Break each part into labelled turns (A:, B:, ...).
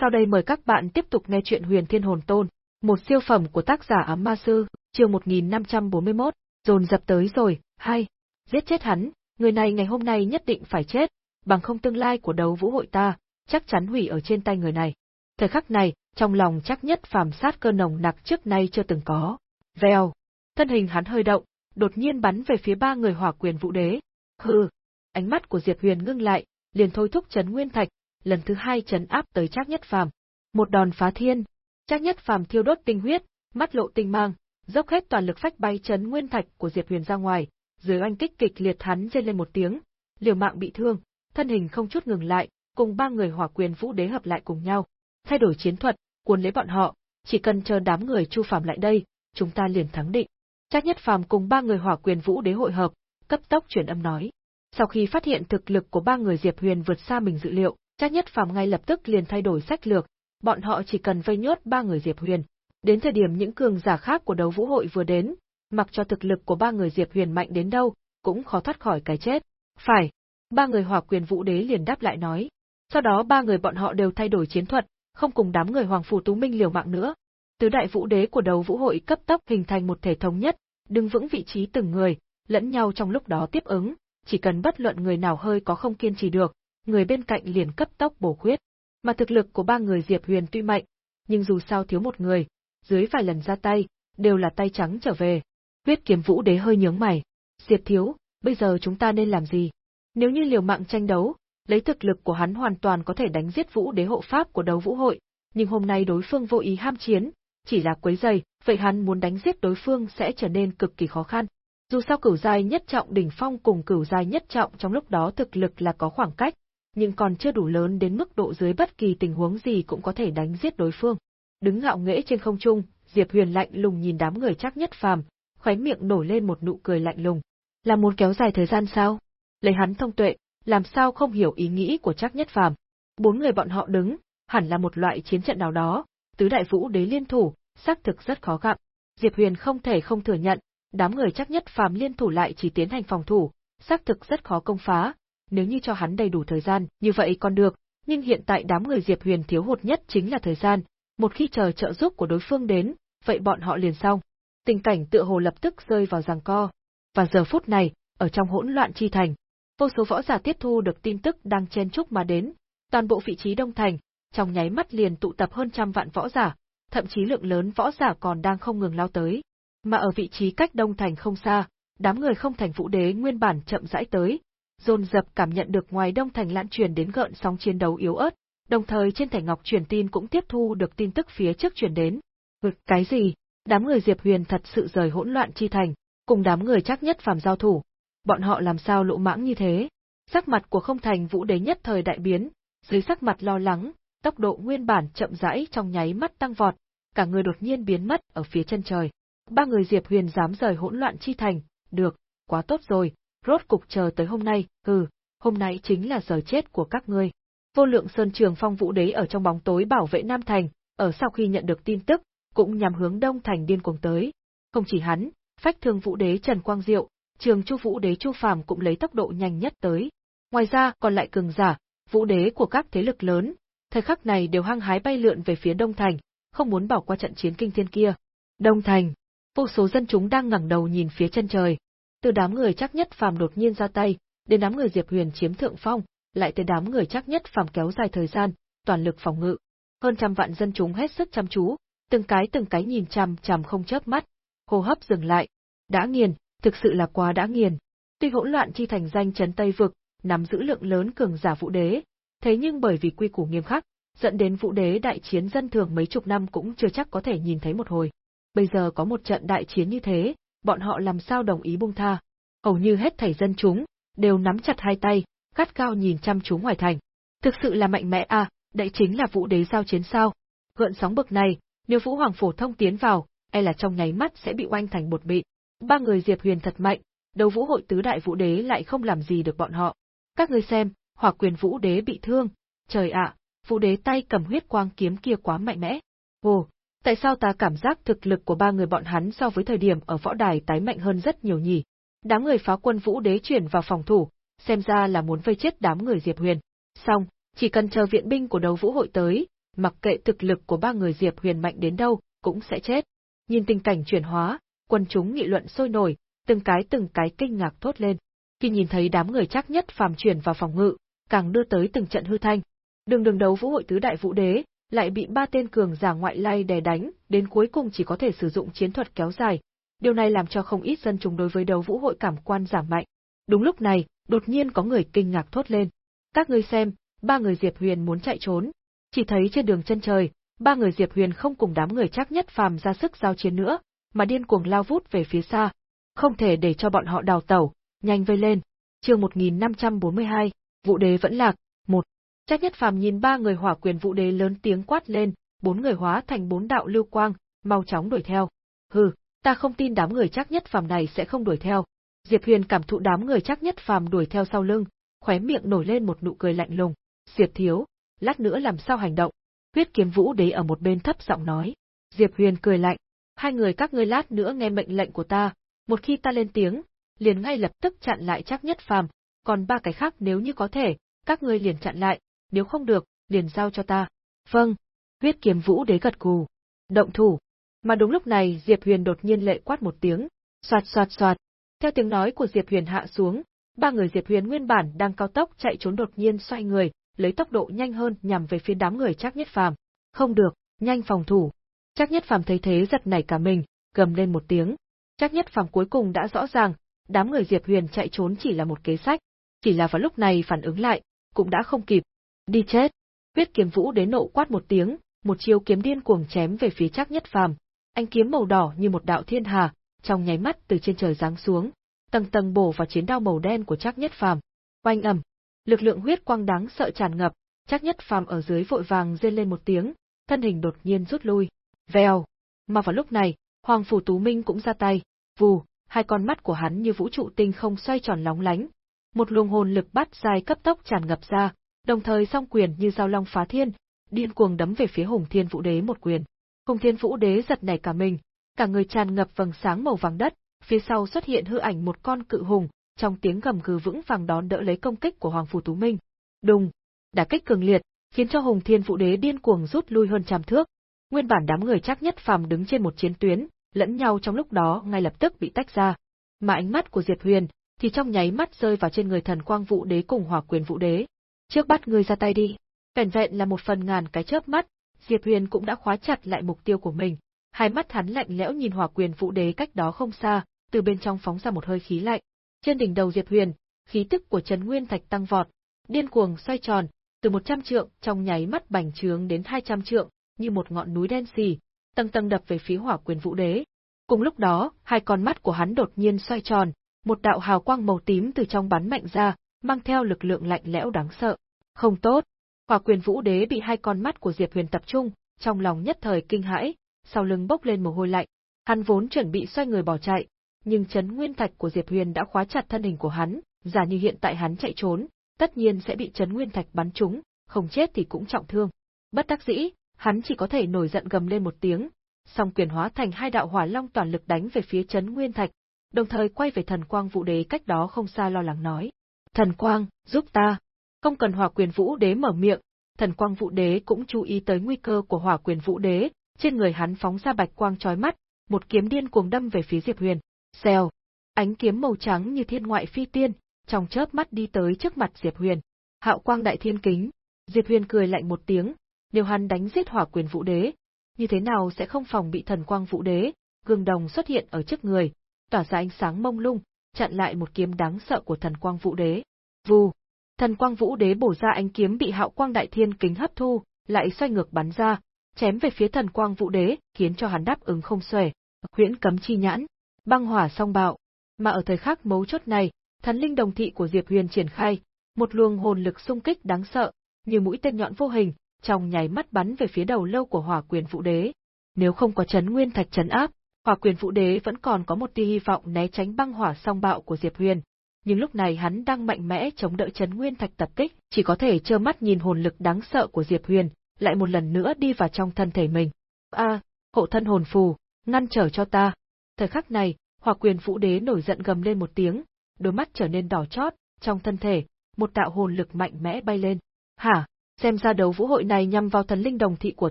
A: Sau đây mời các bạn tiếp tục nghe chuyện Huyền Thiên Hồn Tôn, một siêu phẩm của tác giả Ám Ma Sư, chương 1541, dồn dập tới rồi, hay, giết chết hắn, người này ngày hôm nay nhất định phải chết, bằng không tương lai của đấu vũ hội ta, chắc chắn hủy ở trên tay người này. Thời khắc này, trong lòng chắc nhất phàm sát cơ nồng nặc trước nay chưa từng có. Vèo, thân hình hắn hơi động, đột nhiên bắn về phía ba người hỏa quyền vũ đế. Hừ, ánh mắt của Diệp Huyền ngưng lại, liền thôi thúc chấn nguyên thạch, lần thứ hai chấn áp tới Trác Nhất Phàm. Một đòn phá thiên, Trác Nhất Phàm thiêu đốt tinh huyết, mắt lộ tinh mang, dốc hết toàn lực phách bay chấn nguyên thạch của Diệp Huyền ra ngoài, dưới oanh kích kịch liệt hắn rên lên một tiếng, liều mạng bị thương, thân hình không chút ngừng lại, cùng ba người hỏa quyền vũ đế hợp lại cùng nhau, thay đổi chiến thuật, cuốn lấy bọn họ, chỉ cần chờ đám người Chu Phàm lại đây, chúng ta liền thắng định. Trác Nhất Phàm cùng ba người hỏa quyền vũ đế hội hợp, cấp tốc truyền âm nói. Sau khi phát hiện thực lực của ba người Diệp Huyền vượt xa mình dự liệu, Trác Nhất Phàm ngay lập tức liền thay đổi sách lược, bọn họ chỉ cần vây nhốt ba người Diệp Huyền. Đến thời điểm những cường giả khác của đấu vũ hội vừa đến, mặc cho thực lực của ba người Diệp Huyền mạnh đến đâu, cũng khó thoát khỏi cái chết. Phải. Ba người hỏa quyền vũ đế liền đáp lại nói. Sau đó ba người bọn họ đều thay đổi chiến thuật, không cùng đám người Hoàng Phủ Tú Minh liều mạng nữa. Tứ đại vũ đế của đấu vũ hội cấp tốc hình thành một thể thống nhất, đứng vững vị trí từng người, lẫn nhau trong lúc đó tiếp ứng, chỉ cần bất luận người nào hơi có không kiên trì được, người bên cạnh liền cấp tốc bổ khuyết. Mà thực lực của ba người Diệp Huyền tuy mạnh, nhưng dù sao thiếu một người, dưới vài lần ra tay, đều là tay trắng trở về. Huyết kiếm vũ đế hơi nhướng mày. Diệp thiếu, bây giờ chúng ta nên làm gì? Nếu như liều mạng tranh đấu, lấy thực lực của hắn hoàn toàn có thể đánh giết vũ đế hộ pháp của đấu vũ hội, nhưng hôm nay đối phương vô ý ham chiến, chỉ là quấy giày, vậy hắn muốn đánh giết đối phương sẽ trở nên cực kỳ khó khăn. Dù sao cửu giai nhất trọng đỉnh phong cùng cửu giai nhất trọng trong lúc đó thực lực là có khoảng cách, nhưng còn chưa đủ lớn đến mức độ dưới bất kỳ tình huống gì cũng có thể đánh giết đối phương. Đứng ngạo nghễ trên không trung, Diệp Huyền lạnh lùng nhìn đám người chắc nhất phàm, khóe miệng nổi lên một nụ cười lạnh lùng. Là muốn kéo dài thời gian sao? Lấy hắn thông tuệ, làm sao không hiểu ý nghĩ của chắc nhất phàm. Bốn người bọn họ đứng, hẳn là một loại chiến trận nào đó, tứ đại vũ đế liên thủ, xác thực rất khó gặp. Diệp Huyền không thể không thừa nhận, đám người chắc nhất phàm liên thủ lại chỉ tiến hành phòng thủ, xác thực rất khó công phá, nếu như cho hắn đầy đủ thời gian, như vậy còn được, nhưng hiện tại đám người Diệp Huyền thiếu hụt nhất chính là thời gian, một khi chờ trợ giúp của đối phương đến, vậy bọn họ liền xong. Tình cảnh tựa hồ lập tức rơi vào giằng co. Và giờ phút này, ở trong hỗn loạn chi thành, vô số võ giả tiếp thu được tin tức đang chen chúc mà đến, toàn bộ vị trí đông thành, trong nháy mắt liền tụ tập hơn trăm vạn võ giả, thậm chí lượng lớn võ giả còn đang không ngừng lao tới. Mà ở vị trí cách đông thành không xa, đám người không thành vũ đế nguyên bản chậm rãi tới, dồn dập cảm nhận được ngoài đông thành lãn truyền đến gợn sóng chiến đấu yếu ớt, đồng thời trên thành ngọc truyền tin cũng tiếp thu được tin tức phía trước truyền đến. Ngực cái gì? Đám người Diệp Huyền thật sự rời hỗn loạn chi thành, cùng đám người chắc nhất phàm giao thủ. Bọn họ làm sao lỗ mãng như thế? Sắc mặt của không thành vũ đế nhất thời đại biến, dưới sắc mặt lo lắng, tốc độ nguyên bản chậm rãi trong nháy mắt tăng vọt, cả người đột nhiên biến mất ở phía chân trời. Ba người Diệp Huyền dám rời hỗn loạn chi thành, được, quá tốt rồi, rốt cục chờ tới hôm nay, hừ, hôm nay chính là giờ chết của các ngươi. Vô lượng Sơn Trường Phong Vũ Đế ở trong bóng tối bảo vệ Nam Thành, ở sau khi nhận được tin tức, cũng nhằm hướng Đông Thành điên cuồng tới. Không chỉ hắn, Phách Thương Vũ Đế Trần Quang Diệu, Trường Chu Vũ Đế Chu Phàm cũng lấy tốc độ nhanh nhất tới. Ngoài ra, còn lại cường giả, vũ đế của các thế lực lớn, thời khắc này đều hăng hái bay lượn về phía Đông Thành, không muốn bỏ qua trận chiến kinh thiên kia. Đông Thành, vô số dân chúng đang ngẩng đầu nhìn phía chân trời. Từ đám người chắc nhất phàm đột nhiên ra tay, đến đám người Diệp Huyền chiếm thượng phong, lại tới đám người chắc nhất phàm kéo dài thời gian, toàn lực phòng ngự. Hơn trăm vạn dân chúng hết sức chăm chú, từng cái từng cái nhìn chằm chằm không chớp mắt, hô hấp dừng lại. Đã nghiền, thực sự là quá đã nghiền. Tuy hỗn loạn chi thành danh chấn Tây vực, nắm giữ lượng lớn cường giả vũ đế, thế nhưng bởi vì quy củ nghiêm khắc, dẫn đến vũ đế đại chiến dân thường mấy chục năm cũng chưa chắc có thể nhìn thấy một hồi. Bây giờ có một trận đại chiến như thế, bọn họ làm sao đồng ý buông tha? Hầu như hết thảy dân chúng đều nắm chặt hai tay, gắt cao nhìn chăm chú ngoài thành. Thực sự là mạnh mẽ à, đây chính là vũ đế giao chiến sao? Gợn sóng bực này, nếu vũ hoàng phổ thông tiến vào, e là trong nháy mắt sẽ bị oanh thành bột bị. Ba người Diệp Huyền thật mạnh, đầu vũ hội tứ đại vũ đế lại không làm gì được bọn họ. Các ngươi xem, hỏa quyền vũ đế bị thương, trời ạ, vũ đế tay cầm huyết quang kiếm kia quá mạnh mẽ. Ồ, tại sao ta cảm giác thực lực của ba người bọn hắn so với thời điểm ở võ đài tái mạnh hơn rất nhiều nhỉ? Đám người phá quân vũ đế chuyển vào phòng thủ, xem ra là muốn vây chết đám người Diệp Huyền. Xong, chỉ cần chờ viện binh của đấu vũ hội tới, mặc kệ thực lực của ba người Diệp Huyền mạnh đến đâu, cũng sẽ chết. Nhìn tình cảnh chuyển hóa, quân chúng nghị luận sôi nổi, từng cái từng cái kinh ngạc thốt lên. Khi nhìn thấy đám người chắc nhất phàm chuyển vào phòng ngự, càng đưa tới từng trận hư thanh. Đường đường đấu vũ hội tứ đại vũ đế, lại bị ba tên cường giả ngoại lai đè đánh, đến cuối cùng chỉ có thể sử dụng chiến thuật kéo dài. Điều này làm cho không ít dân chúng đối với đấu vũ hội cảm quan giảm mạnh. Đúng lúc này, đột nhiên có người kinh ngạc thốt lên. Các ngươi xem, ba người Diệp Huyền muốn chạy trốn. Chỉ thấy trên đường chân trời, ba người Diệp Huyền không cùng đám người chắc nhất phàm ra sức giao chiến nữa, mà điên cuồng lao vút về phía xa. Không thể để cho bọn họ đào tẩu, nhanh vây lên. Chương 1542, Vũ Đế vẫn lạc, một. Chắc nhất phàm nhìn ba người hỏa quyền Vũ Đế lớn tiếng quát lên, bốn người hóa thành bốn đạo lưu quang, mau chóng đuổi theo. Hừ, ta không tin đám người chắc nhất phàm này sẽ không đuổi theo. Diệp Huyền cảm thụ đám người chắc nhất phàm đuổi theo sau lưng, khóe miệng nổi lên một nụ cười lạnh lùng. Diệp thiếu, lát nữa làm sao hành động? Huyết kiếm vũ đế ở một bên thấp giọng nói. Diệp Huyền cười lạnh, hai người các ngươi lát nữa nghe mệnh lệnh của ta, một khi ta lên tiếng, liền ngay lập tức chặn lại chắc nhất phàm, còn ba cái khác nếu như có thể, các ngươi liền chặn lại, nếu không được, liền giao cho ta. Vâng. Huyết kiếm vũ đế gật gù. Động thủ. Mà đúng lúc này Diệp Huyền đột nhiên lệ quát một tiếng, soạt soạt soạt. Theo tiếng nói của Diệp Huyền hạ xuống, ba người Diệp Huyền nguyên bản đang cao tốc chạy trốn đột nhiên xoay người, lấy tốc độ nhanh hơn nhằm về phía đám người chắc nhất phàm. Không được, nhanh phòng thủ. Chắc nhất phàm thấy thế giật nảy cả mình, gầm lên một tiếng. Chắc nhất phàm cuối cùng đã rõ ràng, đám người Diệp Huyền chạy trốn chỉ là một kế sách, chỉ là vào lúc này phản ứng lại, cũng đã không kịp. Đi chết! Huyết kiếm vũ đến nộ quát một tiếng, một chiêu kiếm điên cuồng chém về phía chắc nhất phàm. Anh kiếm màu đỏ như một đạo thiên hà, trong nháy mắt từ trên trời giáng xuống, tầng tầng bổ vào chiến đao màu đen của chắc nhất phàm. Oanh ầm, lực lượng huyết quang đáng sợ tràn ngập, chắc nhất phàm ở dưới vội vàng rên lên một tiếng, thân hình đột nhiên rút lui. Vèo! Mà vào lúc này, Hoàng Phủ Tú Minh cũng ra tay, vù, hai con mắt của hắn như vũ trụ tinh không xoay tròn lóng lánh. Một luồng hồn lực bắt dài cấp tốc tràn ngập ra, đồng thời song quyền như dao long phá thiên, điên cuồng đấm về phía Hùng Thiên Vũ Đế một quyền. Hùng Thiên Vũ Đế giật nảy cả mình, cả người tràn ngập vầng sáng màu vàng đất, phía sau xuất hiện hư ảnh một con cự hùng, trong tiếng gầm gừ vững vàng đón đỡ lấy công kích của Hoàng Phủ Tú Minh. Đùng, đả kích cường liệt, khiến cho Hùng Thiên Vũ Đế điên cuồng rút lui hơn trăm thước. Nguyên bản đám người chắc nhất phàm đứng trên một chiến tuyến, lẫn nhau trong lúc đó ngay lập tức bị tách ra. Mà ánh mắt của Diệp Huyền thì trong nháy mắt rơi vào trên người thần quang vũ đế cùng hỏa quyền vũ đế. Trước bắt người ra tay đi. Vẻn vẹn là một phần ngàn cái chớp mắt, Diệp Huyền cũng đã khóa chặt lại mục tiêu của mình. Hai mắt hắn lạnh lẽo nhìn hỏa quyền vũ đế cách đó không xa, từ bên trong phóng ra một hơi khí lạnh. Trên đỉnh đầu Diệp Huyền, khí tức của Trấn Nguyên Thạch tăng vọt, điên cuồng xoay tròn, từ 100 trượng trong nháy mắt bành trướng đến 200 trượng, như một ngọn núi đen xì, tầng tầng đập về phía Hỏa Quyền Vũ Đế. Cùng lúc đó, hai con mắt của hắn đột nhiên xoay tròn, một đạo hào quang màu tím từ trong bắn mạnh ra, mang theo lực lượng lạnh lẽo đáng sợ. Không tốt. Hỏa Quyền Vũ Đế bị hai con mắt của Diệp Huyền tập trung, trong lòng nhất thời kinh hãi, sau lưng bốc lên mồ hôi lạnh. Hắn vốn chuẩn bị xoay người bỏ chạy, nhưng chấn nguyên thạch của Diệp Huyền đã khóa chặt thân hình của hắn, giả như hiện tại hắn chạy trốn, tất nhiên sẽ bị chấn nguyên thạch bắn trúng, không chết thì cũng trọng thương. Bất đắc dĩ, hắn chỉ có thể nổi giận gầm lên một tiếng, song quyền hóa thành hai đạo hỏa long toàn lực đánh về phía chấn nguyên thạch, đồng thời quay về thần quang vũ đế cách đó không xa lo lắng nói. Thần quang, giúp ta. Không cần hỏa quyền vũ đế mở miệng, thần quang vũ đế cũng chú ý tới nguy cơ của hỏa quyền vũ đế, trên người hắn phóng ra bạch quang chói mắt, một kiếm điên cuồng đâm về phía Diệp Huyền. Xèo, ánh kiếm màu trắng như thiên ngoại phi tiên, trong chớp mắt đi tới trước mặt Diệp Huyền. Hạo quang đại thiên kính. Diệp Huyền cười lạnh một tiếng, nếu hắn đánh giết hỏa quyền vũ đế, như thế nào sẽ không phòng bị thần quang vũ đế, gương đồng xuất hiện ở trước người, tỏa ra ánh sáng mông lung, chặn lại một kiếm đáng sợ của thần quang vũ đế. Vù, thần quang vũ đế bổ ra ánh kiếm bị hạo quang đại thiên kính hấp thu, lại xoay ngược bắn ra, chém về phía thần quang vũ đế, khiến cho hắn đáp ứng không xuể. Huyễn cấm chi nhãn, băng hỏa song bạo. Mà ở thời khắc mấu chốt này, thần linh đồng thị của Diệp Huyền triển khai, một luồng hồn lực xung kích đáng sợ, như mũi tên nhọn vô hình, trong nháy mắt bắn về phía đầu lâu của Hỏa Quyền Vũ Đế. Nếu không có chấn nguyên thạch chấn áp, Hỏa Quyền Vũ Đế vẫn còn có một tia hy vọng né tránh băng hỏa song bạo của Diệp Huyền, nhưng lúc này hắn đang mạnh mẽ chống đỡ chấn nguyên thạch tập kích, chỉ có thể trơ mắt nhìn hồn lực đáng sợ của Diệp Huyền, lại một lần nữa đi vào trong thân thể mình. A, hộ thân hồn phù, ngăn trở cho ta. Thời khắc này, Hỏa Quyền Vũ Đế nổi giận gầm lên một tiếng, đôi mắt trở nên đỏ chót, trong thân thể, một đạo hồn lực mạnh mẽ bay lên. Hả? Xem ra đấu vũ hội này nhằm vào thần linh đồng thị của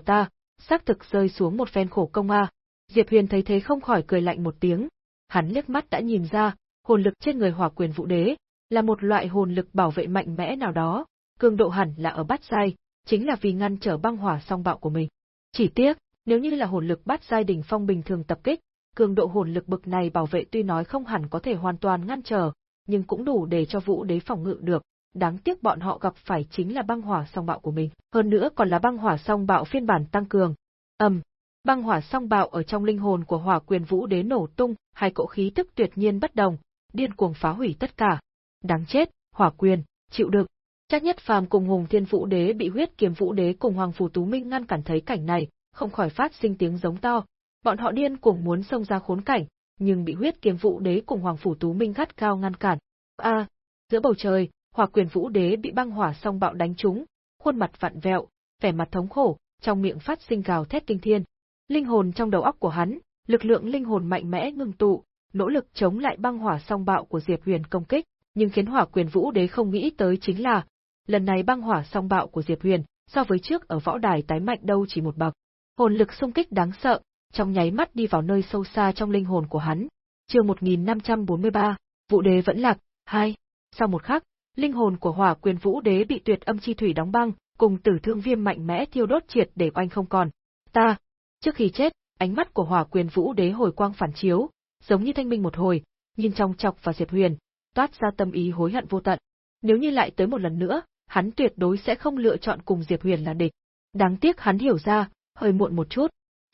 A: ta, xác thực rơi xuống một phen khổ công a. Diệp Huyền thấy thế không khỏi cười lạnh một tiếng. Hắn liếc mắt đã nhìn ra, hồn lực trên người Hỏa Quyền Vũ Đế là một loại hồn lực bảo vệ mạnh mẽ nào đó, cường độ hẳn là ở bát giai, chính là vì ngăn trở băng hỏa song bạo của mình. Chỉ tiếc, nếu như là hồn lực bát giai đỉnh phong bình thường tập kích, cường độ hồn lực bực này bảo vệ tuy nói không hẳn có thể hoàn toàn ngăn trở, nhưng cũng đủ để cho Vũ Đế phòng ngự được. Đáng tiếc bọn họ gặp phải chính là băng hỏa song bạo của mình, hơn nữa còn là băng hỏa song bạo phiên bản tăng cường. Ầm, băng hỏa song bạo ở trong linh hồn của Hỏa Quyền Vũ Đế nổ tung, hai cỗ khí tức tuyệt nhiên bất đồng, điên cuồng phá hủy tất cả. Đáng chết, Hỏa Quyền, chịu đựng. Chắc nhất phàm cùng Hùng Thiên Vũ Đế bị huyết kiếm Vũ Đế cùng Hoàng Phủ Tú Minh ngăn cản thấy cảnh này, không khỏi phát sinh tiếng giống to. Bọn họ điên cuồng muốn xông ra khốn cảnh, nhưng bị huyết kiếm Vũ Đế cùng Hoàng Phủ Tú Minh gắt cao ngăn cản. A, giữa bầu trời, Hỏa Quyền Vũ Đế bị băng hỏa song bạo đánh trúng, khuôn mặt vặn vẹo, vẻ mặt thống khổ, trong miệng phát sinh gào thét kinh thiên. Linh hồn trong đầu óc của hắn, lực lượng linh hồn mạnh mẽ ngưng tụ, nỗ lực chống lại băng hỏa song bạo của Diệp Huyền công kích, nhưng khiến Hỏa Quyền Vũ Đế không nghĩ tới chính là, lần này băng hỏa song bạo của Diệp Huyền, so với trước ở võ đài tái mạnh đâu chỉ một bậc. Hồn lực xung kích đáng sợ, trong nháy mắt đi vào nơi sâu xa trong linh hồn của hắn. Chương 1543, Vũ Đế vẫn lạc, hai. Sau một khắc, linh hồn của Hỏa Quyền Vũ Đế bị tuyệt âm chi thủy đóng băng, cùng tử thương viêm mạnh mẽ thiêu đốt triệt để oanh không còn. Ta, trước khi chết, ánh mắt của Hỏa Quyền Vũ Đế hồi quang phản chiếu, giống như thanh minh một hồi, nhìn trong chọc vào Diệp Huyền, toát ra tâm ý hối hận vô tận. Nếu như lại tới một lần nữa, hắn tuyệt đối sẽ không lựa chọn cùng Diệp Huyền là địch. Đáng tiếc hắn hiểu ra, hơi muộn một chút.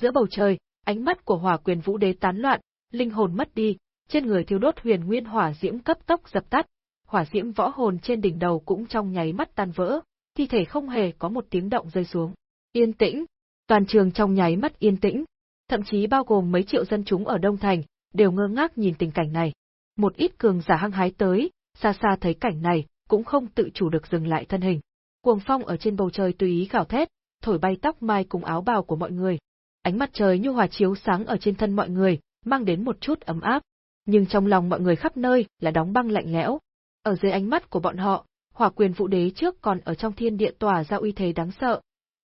A: Giữa bầu trời, ánh mắt của Hỏa Quyền Vũ Đế tán loạn, linh hồn mất đi, trên người thiêu đốt huyền nguyên hỏa diễm cấp tốc dập tắt, hỏa diễm võ hồn trên đỉnh đầu cũng trong nháy mắt tan vỡ, thi thể không hề có một tiếng động rơi xuống. Yên tĩnh, toàn trường trong nháy mắt yên tĩnh, thậm chí bao gồm mấy triệu dân chúng ở Đông Thành, đều ngơ ngác nhìn tình cảnh này. Một ít cường giả hăng hái tới, xa xa thấy cảnh này, cũng không tự chủ được dừng lại thân hình. Cuồng phong ở trên bầu trời tùy ý gào thét, thổi bay tóc mai cùng áo bào của mọi người. Ánh mặt trời như hòa chiếu sáng ở trên thân mọi người, mang đến một chút ấm áp. Nhưng trong lòng mọi người khắp nơi là đóng băng lạnh lẽo. Ở dưới ánh mắt của bọn họ, hỏa quyền vũ đế trước còn ở trong thiên địa tỏa ra uy thế đáng sợ.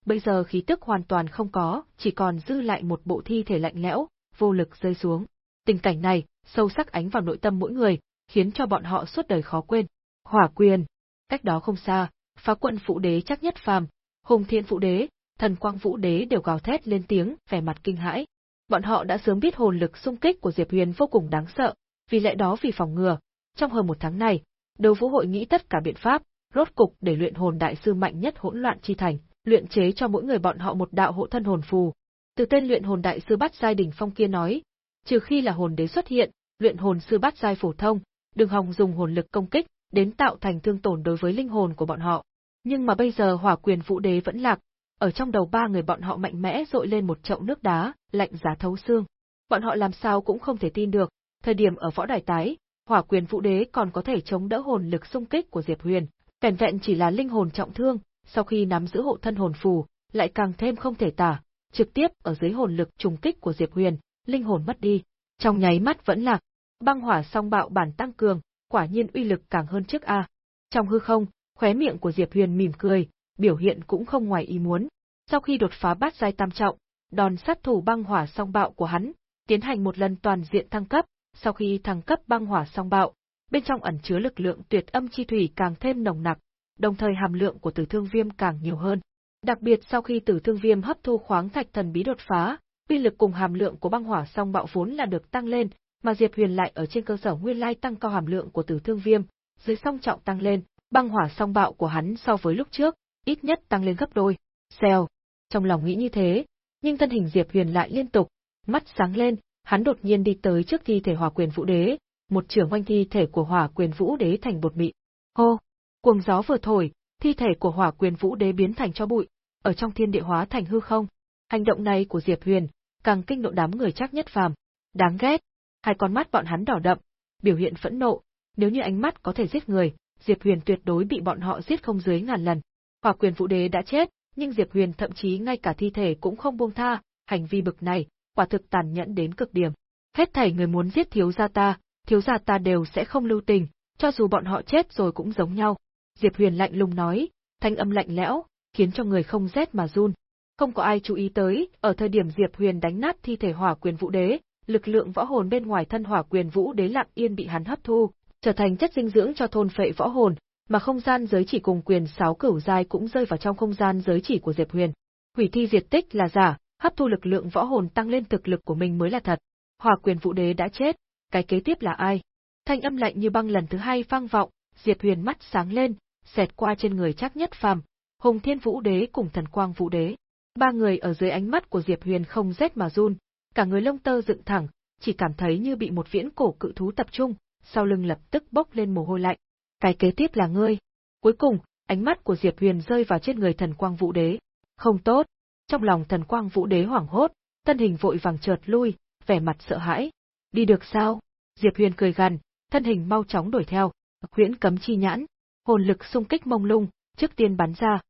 A: Bây giờ khí tức hoàn toàn không có, chỉ còn dư lại một bộ thi thể lạnh lẽo, vô lực rơi xuống. Tình cảnh này, sâu sắc ánh vào nội tâm mỗi người, khiến cho bọn họ suốt đời khó quên. Hỏa quyền. Cách đó không xa, phá quận phụ đế chắc nhất phàm, hùng thiên phụ đế, thần quang vũ đế đều gào thét lên tiếng, vẻ mặt kinh hãi. Bọn họ đã sớm biết hồn lực xung kích của Diệp Huyền vô cùng đáng sợ, vì lẽ đó vì phòng ngừa, trong hơn một tháng này, đấu vũ hội nghĩ tất cả biện pháp, rốt cục để luyện hồn đại sư mạnh nhất hỗn loạn chi thành, luyện chế cho mỗi người bọn họ một đạo hộ thân hồn phù. Từ tên luyện hồn đại sư bắt giai đỉnh phong kia nói, trừ khi là hồn đế xuất hiện, luyện hồn sư bắt giai phổ thông, đừng hòng dùng hồn lực công kích, đến tạo thành thương tổn đối với linh hồn của bọn họ. Nhưng mà bây giờ hỏa quyền vũ đế vẫn lạc, ở trong đầu ba người bọn họ mạnh mẽ dội lên một chậu nước đá, lạnh giá thấu xương. Bọn họ làm sao cũng không thể tin được, thời điểm ở võ đài tái, hỏa quyền vũ đế còn có thể chống đỡ hồn lực xung kích của Diệp Huyền, kèn vẹn chỉ là linh hồn trọng thương, sau khi nắm giữ hộ thân hồn phù, lại càng thêm không thể tả, trực tiếp ở dưới hồn lực trùng kích của Diệp Huyền, linh hồn mất đi, trong nháy mắt vẫn lạc. Băng hỏa song bạo bản tăng cường, quả nhiên uy lực càng hơn trước a. Trong hư không, khóe miệng của Diệp Huyền mỉm cười, biểu hiện cũng không ngoài ý muốn. Sau khi đột phá bát giai tam trọng, đòn sát thủ băng hỏa song bạo của hắn, tiến hành một lần toàn diện thăng cấp, sau khi thăng cấp băng hỏa song bạo, bên trong ẩn chứa lực lượng tuyệt âm chi thủy càng thêm nồng nặc, đồng thời hàm lượng của tử thương viêm càng nhiều hơn. Đặc biệt sau khi tử thương viêm hấp thu khoáng thạch thần bí đột phá, uy lực cùng hàm lượng của băng hỏa song bạo vốn là được tăng lên, mà Diệp Huyền lại ở trên cơ sở nguyên lai tăng cao hàm lượng của tử thương viêm, dưới song trọng tăng lên, băng hỏa song bạo của hắn so với lúc trước, ít nhất tăng lên gấp đôi. Xèo. Trong lòng nghĩ như thế, nhưng thân hình Diệp Huyền lại liên tục, mắt sáng lên, hắn đột nhiên đi tới trước thi thể Hỏa Quyền Vũ Đế, một trưởng quanh thi thể của Hỏa Quyền Vũ Đế thành bột mịn. Hô, cuồng gió vừa thổi, thi thể của Hỏa Quyền Vũ Đế biến thành cho bụi, ở trong thiên địa hóa thành hư không. Hành động này của Diệp Huyền, càng kinh động đám người chắc nhất phàm. Đáng ghét. Hai con mắt bọn hắn đỏ đậm, biểu hiện phẫn nộ, nếu như ánh mắt có thể giết người, Diệp Huyền tuyệt đối bị bọn họ giết không dưới ngàn lần. Hỏa Quyền Vũ Đế đã chết, nhưng Diệp Huyền thậm chí ngay cả thi thể cũng không buông tha, hành vi bực này, quả thực tàn nhẫn đến cực điểm. Hết thảy người muốn giết thiếu gia ta, thiếu gia ta đều sẽ không lưu tình, cho dù bọn họ chết rồi cũng giống nhau. Diệp Huyền lạnh lùng nói, thanh âm lạnh lẽo, khiến cho người không rét mà run. Không có ai chú ý tới, ở thời điểm Diệp Huyền đánh nát thi thể Hỏa Quyền Vũ Đế, lực lượng võ hồn bên ngoài thân Hỏa Quyền Vũ Đế lặng yên bị hắn hấp thu, trở thành chất dinh dưỡng cho thôn phệ võ hồn, mà không gian giới chỉ cùng quyền sáu cửu giai cũng rơi vào trong không gian giới chỉ của Diệp Huyền. Hủy thi diệt tích là giả, hấp thu lực lượng võ hồn tăng lên thực lực của mình mới là thật. Hỏa Quyền Vũ Đế đã chết, cái kế tiếp là ai? Thanh âm lạnh như băng lần thứ hai vang vọng, Diệp Huyền mắt sáng lên, xẹt qua trên người chắc nhất phàm, Hùng Thiên Vũ Đế cùng Thần Quang Vũ Đế. Ba người ở dưới ánh mắt của Diệp Huyền không rét mà run, cả người lông tơ dựng thẳng, chỉ cảm thấy như bị một viễn cổ cự thú tập trung, sau lưng lập tức bốc lên mồ hôi lạnh. Cái kế tiếp là ngươi. Cuối cùng, ánh mắt của Diệp Huyền rơi vào trên người Thần Quang Vũ Đế. Không tốt. Trong lòng Thần Quang Vũ Đế hoảng hốt, thân hình vội vàng chợt lui, vẻ mặt sợ hãi. Đi được sao? Diệp Huyền cười gằn, thân hình mau chóng đuổi theo. Huyễn cấm chi nhãn, hồn lực xung kích mông lung, trước tiên bắn ra.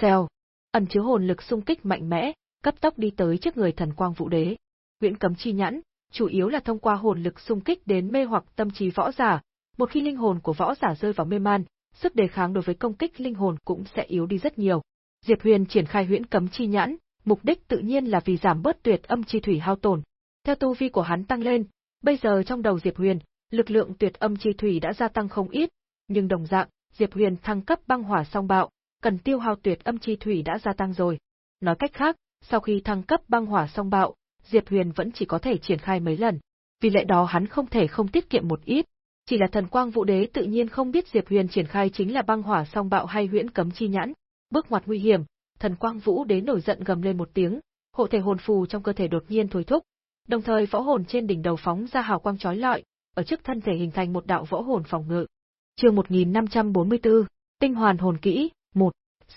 A: Xèo, ẩn chứa hồn lực xung kích mạnh mẽ, cấp tốc đi tới trước người thần quang vũ đế. Huyễn cấm chi nhãn, chủ yếu là thông qua hồn lực xung kích đến mê hoặc tâm trí võ giả, một khi linh hồn của võ giả rơi vào mê man, sức đề kháng đối với công kích linh hồn cũng sẽ yếu đi rất nhiều. Diệp Huyền triển khai huyễn cấm chi nhãn, mục đích tự nhiên là vì giảm bớt tuyệt âm chi thủy hao tổn. Theo tu vi của hắn tăng lên, bây giờ trong đầu Diệp Huyền, lực lượng tuyệt âm chi thủy đã gia tăng không ít, nhưng đồng dạng, Diệp Huyền thăng cấp băng hỏa song bạo, cần tiêu hao tuyệt âm chi thủy đã gia tăng rồi. Nói cách khác, sau khi thăng cấp băng hỏa song bạo, Diệp Huyền vẫn chỉ có thể triển khai mấy lần, vì lẽ đó hắn không thể không tiết kiệm một ít. Chỉ là thần quang vũ đế tự nhiên không biết Diệp Huyền triển khai chính là băng hỏa song bạo hay huyễn cấm chi nhãn, bước ngoặt nguy hiểm, thần quang vũ đế nổi giận gầm lên một tiếng, hộ thể hồn phù trong cơ thể đột nhiên thôi thúc, đồng thời võ hồn trên đỉnh đầu phóng ra hào quang chói lọi, ở trước thân thể hình thành một đạo võ hồn phòng ngự. Chương 1544, Tinh Hoàn hồn kỹ, 1.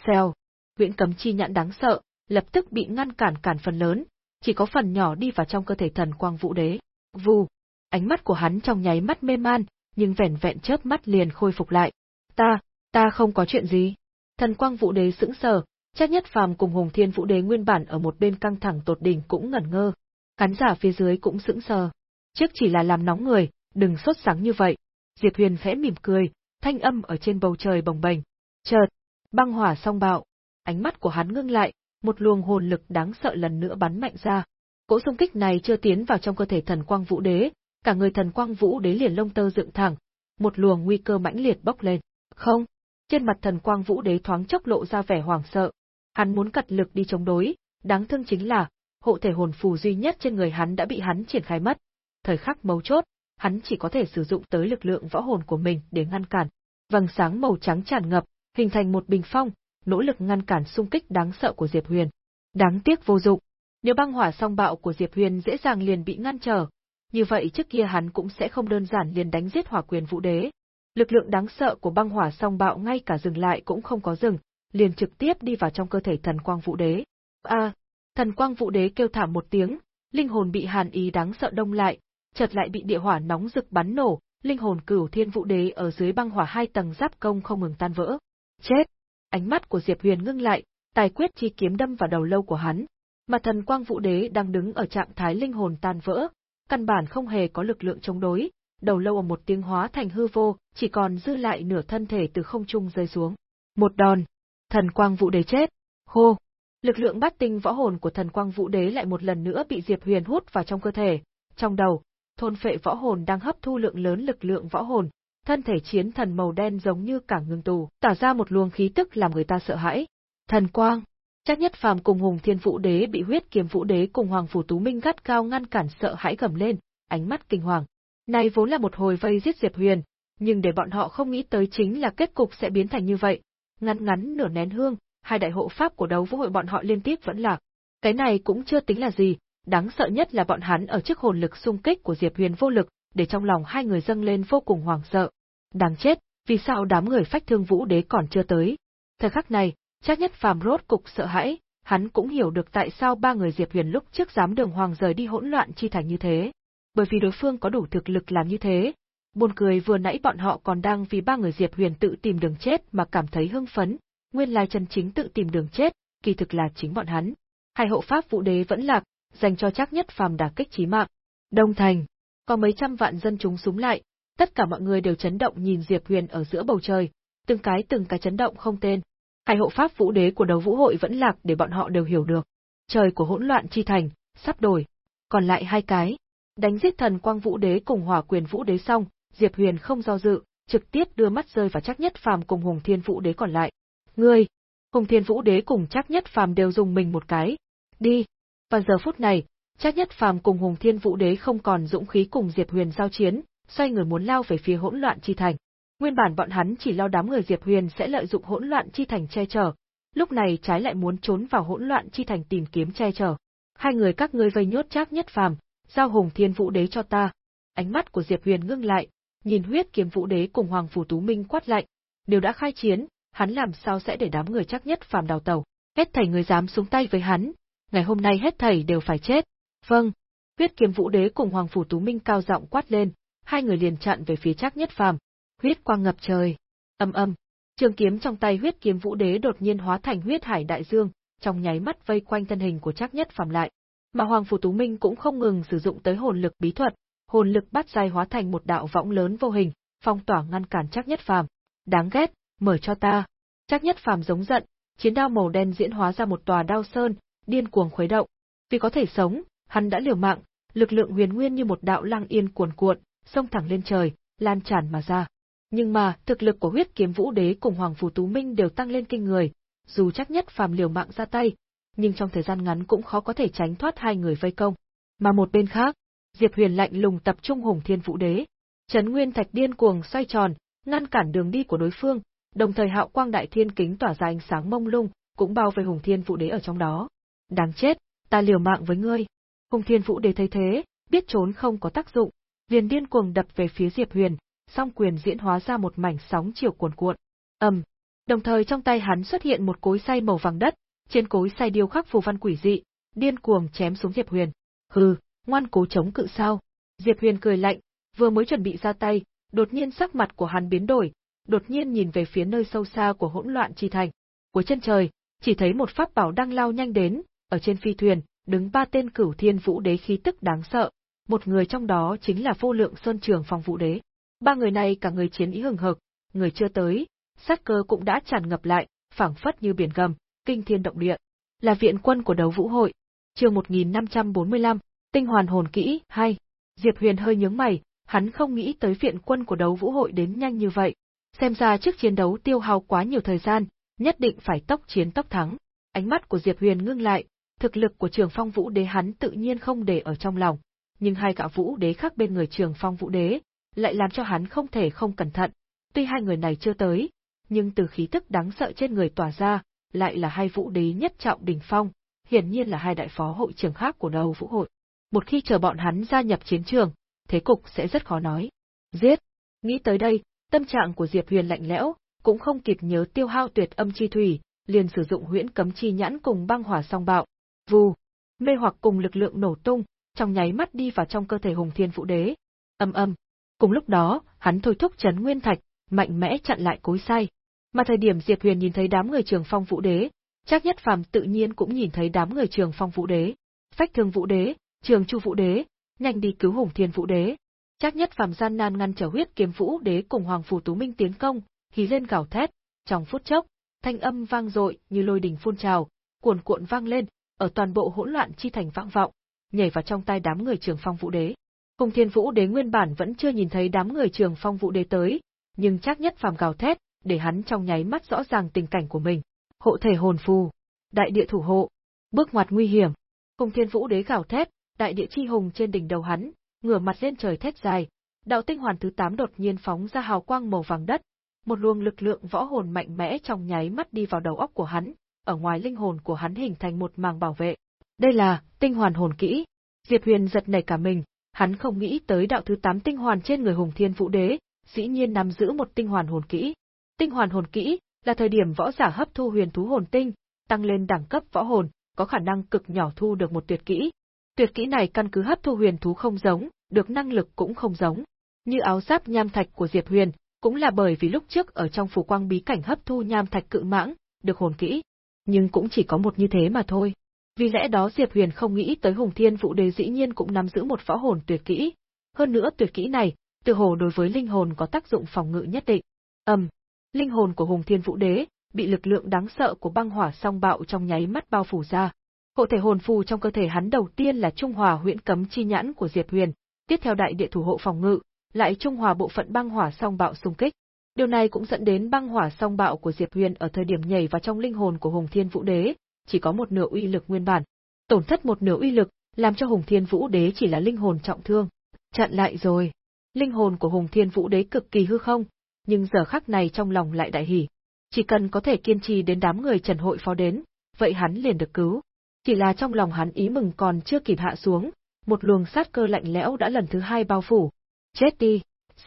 A: Xèo. Huyễn cấm chi nhãn đáng sợ, lập tức bị ngăn cản cản phần lớn, chỉ có phần nhỏ đi vào trong cơ thể thần quang vũ đế. Vù. Ánh mắt của hắn trong nháy mắt mê man, nhưng vẻn vẹn chớp mắt liền khôi phục lại. Ta, ta không có chuyện gì. Thần quang vũ đế sững sờ, chắc nhất phàm cùng hùng thiên vũ đế nguyên bản ở một bên căng thẳng tột đỉnh cũng ngẩn ngơ. Khán giả phía dưới cũng sững sờ. Trước chỉ là làm nóng người, đừng sốt sáng như vậy. Diệp Huyền khẽ mỉm cười, thanh âm ở trên bầu trời bồng bềnh. Chợt, băng hỏa song bạo, ánh mắt của hắn ngưng lại, một luồng hồn lực đáng sợ lần nữa bắn mạnh ra. Cỗ xung kích này chưa tiến vào trong cơ thể thần quang vũ đế, cả người thần quang vũ đế liền lông tơ dựng thẳng, một luồng nguy cơ mãnh liệt bốc lên. Không, trên mặt thần quang vũ đế thoáng chốc lộ ra vẻ hoảng sợ. Hắn muốn cật lực đi chống đối, đáng thương chính là, hộ thể hồn phù duy nhất trên người hắn đã bị hắn triển khai mất. Thời khắc mấu chốt, hắn chỉ có thể sử dụng tới lực lượng võ hồn của mình để ngăn cản. Vầng sáng màu trắng tràn ngập, hình thành một bình phong, nỗ lực ngăn cản xung kích đáng sợ của Diệp Huyền. Đáng tiếc vô dụng. Nếu băng hỏa song bạo của Diệp Huyền dễ dàng liền bị ngăn trở, như vậy trước kia hắn cũng sẽ không đơn giản liền đánh giết hỏa quyền vũ đế. Lực lượng đáng sợ của băng hỏa song bạo ngay cả dừng lại cũng không có dừng, liền trực tiếp đi vào trong cơ thể thần quang vũ đế. A, thần quang vũ đế kêu thảm một tiếng, linh hồn bị hàn ý đáng sợ đông lại, chợt lại bị địa hỏa nóng rực bắn nổ, linh hồn cửu thiên vũ đế ở dưới băng hỏa hai tầng giáp công không ngừng tan vỡ. Chết! Ánh mắt của Diệp Huyền ngưng lại, tài quyết chi kiếm đâm vào đầu lâu của hắn, mà thần quang vũ đế đang đứng ở trạng thái linh hồn tan vỡ, căn bản không hề có lực lượng chống đối, đầu lâu ở một tiếng hóa thành hư vô, chỉ còn dư lại nửa thân thể từ không trung rơi xuống. Một đòn, thần quang vũ đế chết. Hô! Lực lượng bát tinh võ hồn của thần quang vũ đế lại một lần nữa bị Diệp Huyền hút vào trong cơ thể, trong đầu, thôn phệ võ hồn đang hấp thu lượng lớn lực lượng võ hồn, thân thể chiến thần màu đen giống như cả ngưng tù, tỏa ra một luồng khí tức làm người ta sợ hãi. Thần quang, chắc nhất phàm cùng hùng thiên vũ đế bị huyết kiếm vũ đế cùng hoàng phủ tú minh gắt cao ngăn cản sợ hãi gầm lên, ánh mắt kinh hoàng. Này vốn là một hồi vây giết Diệp Huyền, nhưng để bọn họ không nghĩ tới chính là kết cục sẽ biến thành như vậy. Ngắn ngắn nửa nén hương, hai đại hộ pháp của đấu vũ hội bọn họ liên tiếp vẫn lạc. Cái này cũng chưa tính là gì, đáng sợ nhất là bọn hắn ở trước hồn lực xung kích của Diệp Huyền vô lực, để trong lòng hai người dâng lên vô cùng hoảng sợ. Đáng chết, vì sao đám người phách thương vũ đế còn chưa tới? Thời khắc này, chắc nhất phàm rốt cục sợ hãi, hắn cũng hiểu được tại sao ba người Diệp Huyền lúc trước dám đường hoàng rời đi hỗn loạn chi thành như thế. Bởi vì đối phương có đủ thực lực làm như thế. Buồn cười vừa nãy bọn họ còn đang vì ba người Diệp Huyền tự tìm đường chết mà cảm thấy hưng phấn, nguyên lai chân chính tự tìm đường chết, kỳ thực là chính bọn hắn. Hai hộ pháp vũ đế vẫn lạc, dành cho chắc nhất phàm đả kích chí mạng. Đông thành, có mấy trăm vạn dân chúng súng lại, tất cả mọi người đều chấn động nhìn Diệp Huyền ở giữa bầu trời, từng cái từng cái chấn động không tên. Hai hộ pháp vũ đế của đấu vũ hội vẫn lạc để bọn họ đều hiểu được. Trời của hỗn loạn chi thành, sắp đổi. Còn lại hai cái. Đánh giết thần quang vũ đế cùng hỏa quyền vũ đế xong, Diệp Huyền không do dự, trực tiếp đưa mắt rơi vào chắc nhất phàm cùng hùng thiên vũ đế còn lại. Ngươi! Hùng thiên vũ đế cùng chắc nhất phàm đều dùng mình một cái. Đi! Và giờ phút này, chắc nhất phàm cùng hùng thiên vũ đế không còn dũng khí cùng Diệp Huyền giao chiến, xoay người muốn lao về phía hỗn loạn chi thành. Nguyên bản bọn hắn chỉ lo đám người Diệp Huyền sẽ lợi dụng hỗn loạn chi thành che chở, lúc này trái lại muốn trốn vào hỗn loạn chi thành tìm kiếm che chở. Hai người các ngươi vây nhốt chắc nhất phàm, giao hùng thiên vũ đế cho ta. Ánh mắt của Diệp Huyền ngưng lại, nhìn huyết kiếm vũ đế cùng Hoàng Phủ Tú Minh quát lạnh, đều đã khai chiến, hắn làm sao sẽ để đám người chắc nhất phàm đào tẩu? hết thảy người dám xuống tay với hắn, ngày hôm nay hết thảy đều phải chết. Vâng. Huyết kiếm vũ đế cùng Hoàng Phủ Tú Minh cao giọng quát lên, hai người liền chặn về phía chắc nhất phàm. Huyết quang ngập trời. Âm âm. Trường kiếm trong tay huyết kiếm vũ đế đột nhiên hóa thành huyết hải đại dương, trong nháy mắt vây quanh thân hình của chắc nhất phàm lại. Mà Hoàng Phủ Tú Minh cũng không ngừng sử dụng tới hồn lực bí thuật, hồn lực bắt giai hóa thành một đạo võng lớn vô hình, phong tỏa ngăn cản chắc nhất phàm. Đáng ghét, mở cho ta. Chắc nhất phàm giống giận, chiến đao màu đen diễn hóa ra một tòa đao sơn, điên cuồng khuấy động. Vì có thể sống, hắn đã liều mạng, lực lượng huyền nguyên như một đạo lăng yên cuồn cuộn, xông thẳng lên trời, lan tràn mà ra. Nhưng mà, thực lực của huyết kiếm vũ đế cùng Hoàng Phù Tú Minh đều tăng lên kinh người, dù chắc nhất phàm liều mạng ra tay, nhưng trong thời gian ngắn cũng khó có thể tránh thoát hai người vây công. Mà một bên khác, Diệp Huyền lạnh lùng tập trung Hùng Thiên Vũ Đế. Trấn Nguyên Thạch điên cuồng xoay tròn, ngăn cản đường đi của đối phương, đồng thời Hạo Quang Đại Thiên kính tỏa ra ánh sáng mông lung, cũng bao vây Hùng Thiên Vũ Đế ở trong đó. Đáng chết, ta liều mạng với ngươi. Hùng Thiên Vũ Đế thấy thế, biết trốn không có tác dụng, liền điên cuồng đập về phía Diệp Huyền, song quyền diễn hóa ra một mảnh sóng chiều cuồn cuộn. Ầm. Đồng thời trong tay hắn xuất hiện một cối xay màu vàng đất, trên cối xay điêu khắc phù văn quỷ dị, điên cuồng chém xuống Diệp Huyền. Hừ, ngoan cố chống cự sao? Diệp Huyền cười lạnh, vừa mới chuẩn bị ra tay, đột nhiên sắc mặt của hắn biến đổi, đột nhiên nhìn về phía nơi sâu xa của hỗn loạn chi thành. Cuối chân trời, chỉ thấy một pháp bảo đang lao nhanh đến, ở trên phi thuyền, đứng ba tên cửu thiên vũ đế khí tức đáng sợ, một người trong đó chính là vô lượng sơn trường phòng vũ đế. Ba người này cả người chiến ý hừng hực, người chưa tới, sát cơ cũng đã tràn ngập lại, phảng phất như biển gầm, kinh thiên động địa. Là viện quân của đấu vũ hội. Chương 1545, Tinh hoàn hồn kỹ, hay. Diệp Huyền hơi nhướng mày, hắn không nghĩ tới viện quân của đấu vũ hội đến nhanh như vậy. Xem ra trước chiến đấu tiêu hao quá nhiều thời gian, nhất định phải tốc chiến tốc thắng. Ánh mắt của Diệp Huyền ngưng lại, thực lực của Trường Phong Vũ Đế hắn tự nhiên không để ở trong lòng, nhưng hai gã Vũ Đế khác bên người Trường Phong Vũ Đế, lại làm cho hắn không thể không cẩn thận. Tuy hai người này chưa tới, nhưng từ khí tức đáng sợ trên người tỏa ra, lại là hai Vũ Đế nhất trọng đỉnh phong, hiển nhiên là hai đại phó hội trưởng khác của đầu vũ hội một khi chờ bọn hắn gia nhập chiến trường, thế cục sẽ rất khó nói. Giết! Nghĩ tới đây, tâm trạng của Diệp Huyền lạnh lẽo, cũng không kịp nhớ tiêu hao tuyệt âm chi thủy, liền sử dụng huyễn cấm chi nhãn cùng băng hỏa song bạo. Vù! Mê hoặc cùng lực lượng nổ tung, trong nháy mắt đi vào trong cơ thể Hùng Thiên Vũ Đế. Âm âm. Cùng lúc đó, hắn thôi thúc chấn nguyên thạch, mạnh mẽ chặn lại cối say. Mà thời điểm Diệp Huyền nhìn thấy đám người Trường Phong Vũ Đế, chắc nhất phàm tự nhiên cũng nhìn thấy đám người Trường Phong Vũ Đế. Phách Thương Vũ Đế, Trường Chu Vũ Đế, nhanh đi cứu Hùng Thiên Vũ Đế. Chắc nhất phàm gian nan ngăn trở huyết kiếm Vũ Đế cùng Hoàng phủ Tú Minh tiến công, hí lên gào thét, trong phút chốc, thanh âm vang dội như lôi đình phun trào, cuồn cuộn vang lên, ở toàn bộ hỗn loạn chi thành vang vọng, nhảy vào trong tay đám người Trường Phong Vũ Đế. Cung Thiên Vũ Đế nguyên bản vẫn chưa nhìn thấy đám người Trường Phong Vũ Đế tới, nhưng chắc nhất phàm gào thét, để hắn trong nháy mắt rõ ràng tình cảnh của mình. Hộ thể hồn phù, đại địa thủ hộ, bước ngoặt nguy hiểm. Cung Thiên Vũ Đế gào thét, đại địa chi hùng trên đỉnh đầu hắn, ngửa mặt lên trời thét dài, đạo tinh hoàn thứ 8 đột nhiên phóng ra hào quang màu vàng đất, một luồng lực lượng võ hồn mạnh mẽ trong nháy mắt đi vào đầu óc của hắn, ở ngoài linh hồn của hắn hình thành một màng bảo vệ. Đây là tinh hoàn hồn kỹ. Diệp Huyền giật nảy cả mình, hắn không nghĩ tới đạo thứ 8 tinh hoàn trên người Hùng Thiên Vũ Đế, dĩ nhiên nắm giữ một tinh hoàn hồn kỹ. Tinh hoàn hồn kỹ là thời điểm võ giả hấp thu huyền thú hồn tinh, tăng lên đẳng cấp võ hồn, có khả năng cực nhỏ thu được một tuyệt kỹ, Tuyệt kỹ này căn cứ hấp thu huyền thú không giống, được năng lực cũng không giống. Như áo giáp nham thạch của Diệp Huyền, cũng là bởi vì lúc trước ở trong phủ quang bí cảnh hấp thu nham thạch cự mãng, được hồn kỹ. Nhưng cũng chỉ có một như thế mà thôi. Vì lẽ đó Diệp Huyền không nghĩ tới Hùng Thiên Vũ Đế dĩ nhiên cũng nắm giữ một võ hồn tuyệt kỹ. Hơn nữa tuyệt kỹ này, từ hồ đối với linh hồn có tác dụng phòng ngự nhất định. Ầm, linh hồn của Hùng Thiên Vũ Đế bị lực lượng đáng sợ của băng hỏa song bạo trong nháy mắt bao phủ ra. Hộ thể hồn phù trong cơ thể hắn đầu tiên là trung hòa huyễn cấm chi nhãn của Diệp Huyền, tiếp theo đại địa thủ hộ phòng ngự, lại trung hòa bộ phận băng hỏa song bạo xung kích. Điều này cũng dẫn đến băng hỏa song bạo của Diệp Huyền ở thời điểm nhảy vào trong linh hồn của Hùng Thiên Vũ Đế, chỉ có một nửa uy lực nguyên bản. Tổn thất một nửa uy lực, làm cho Hùng Thiên Vũ Đế chỉ là linh hồn trọng thương. Chặn lại rồi. Linh hồn của Hùng Thiên Vũ Đế cực kỳ hư không, nhưng giờ khắc này trong lòng lại đại hỉ. Chỉ cần có thể kiên trì đến đám người Trần Hội phó đến, vậy hắn liền được cứu. Chỉ là trong lòng hắn ý mừng còn chưa kịp hạ xuống, một luồng sát cơ lạnh lẽo đã lần thứ hai bao phủ. Chết đi,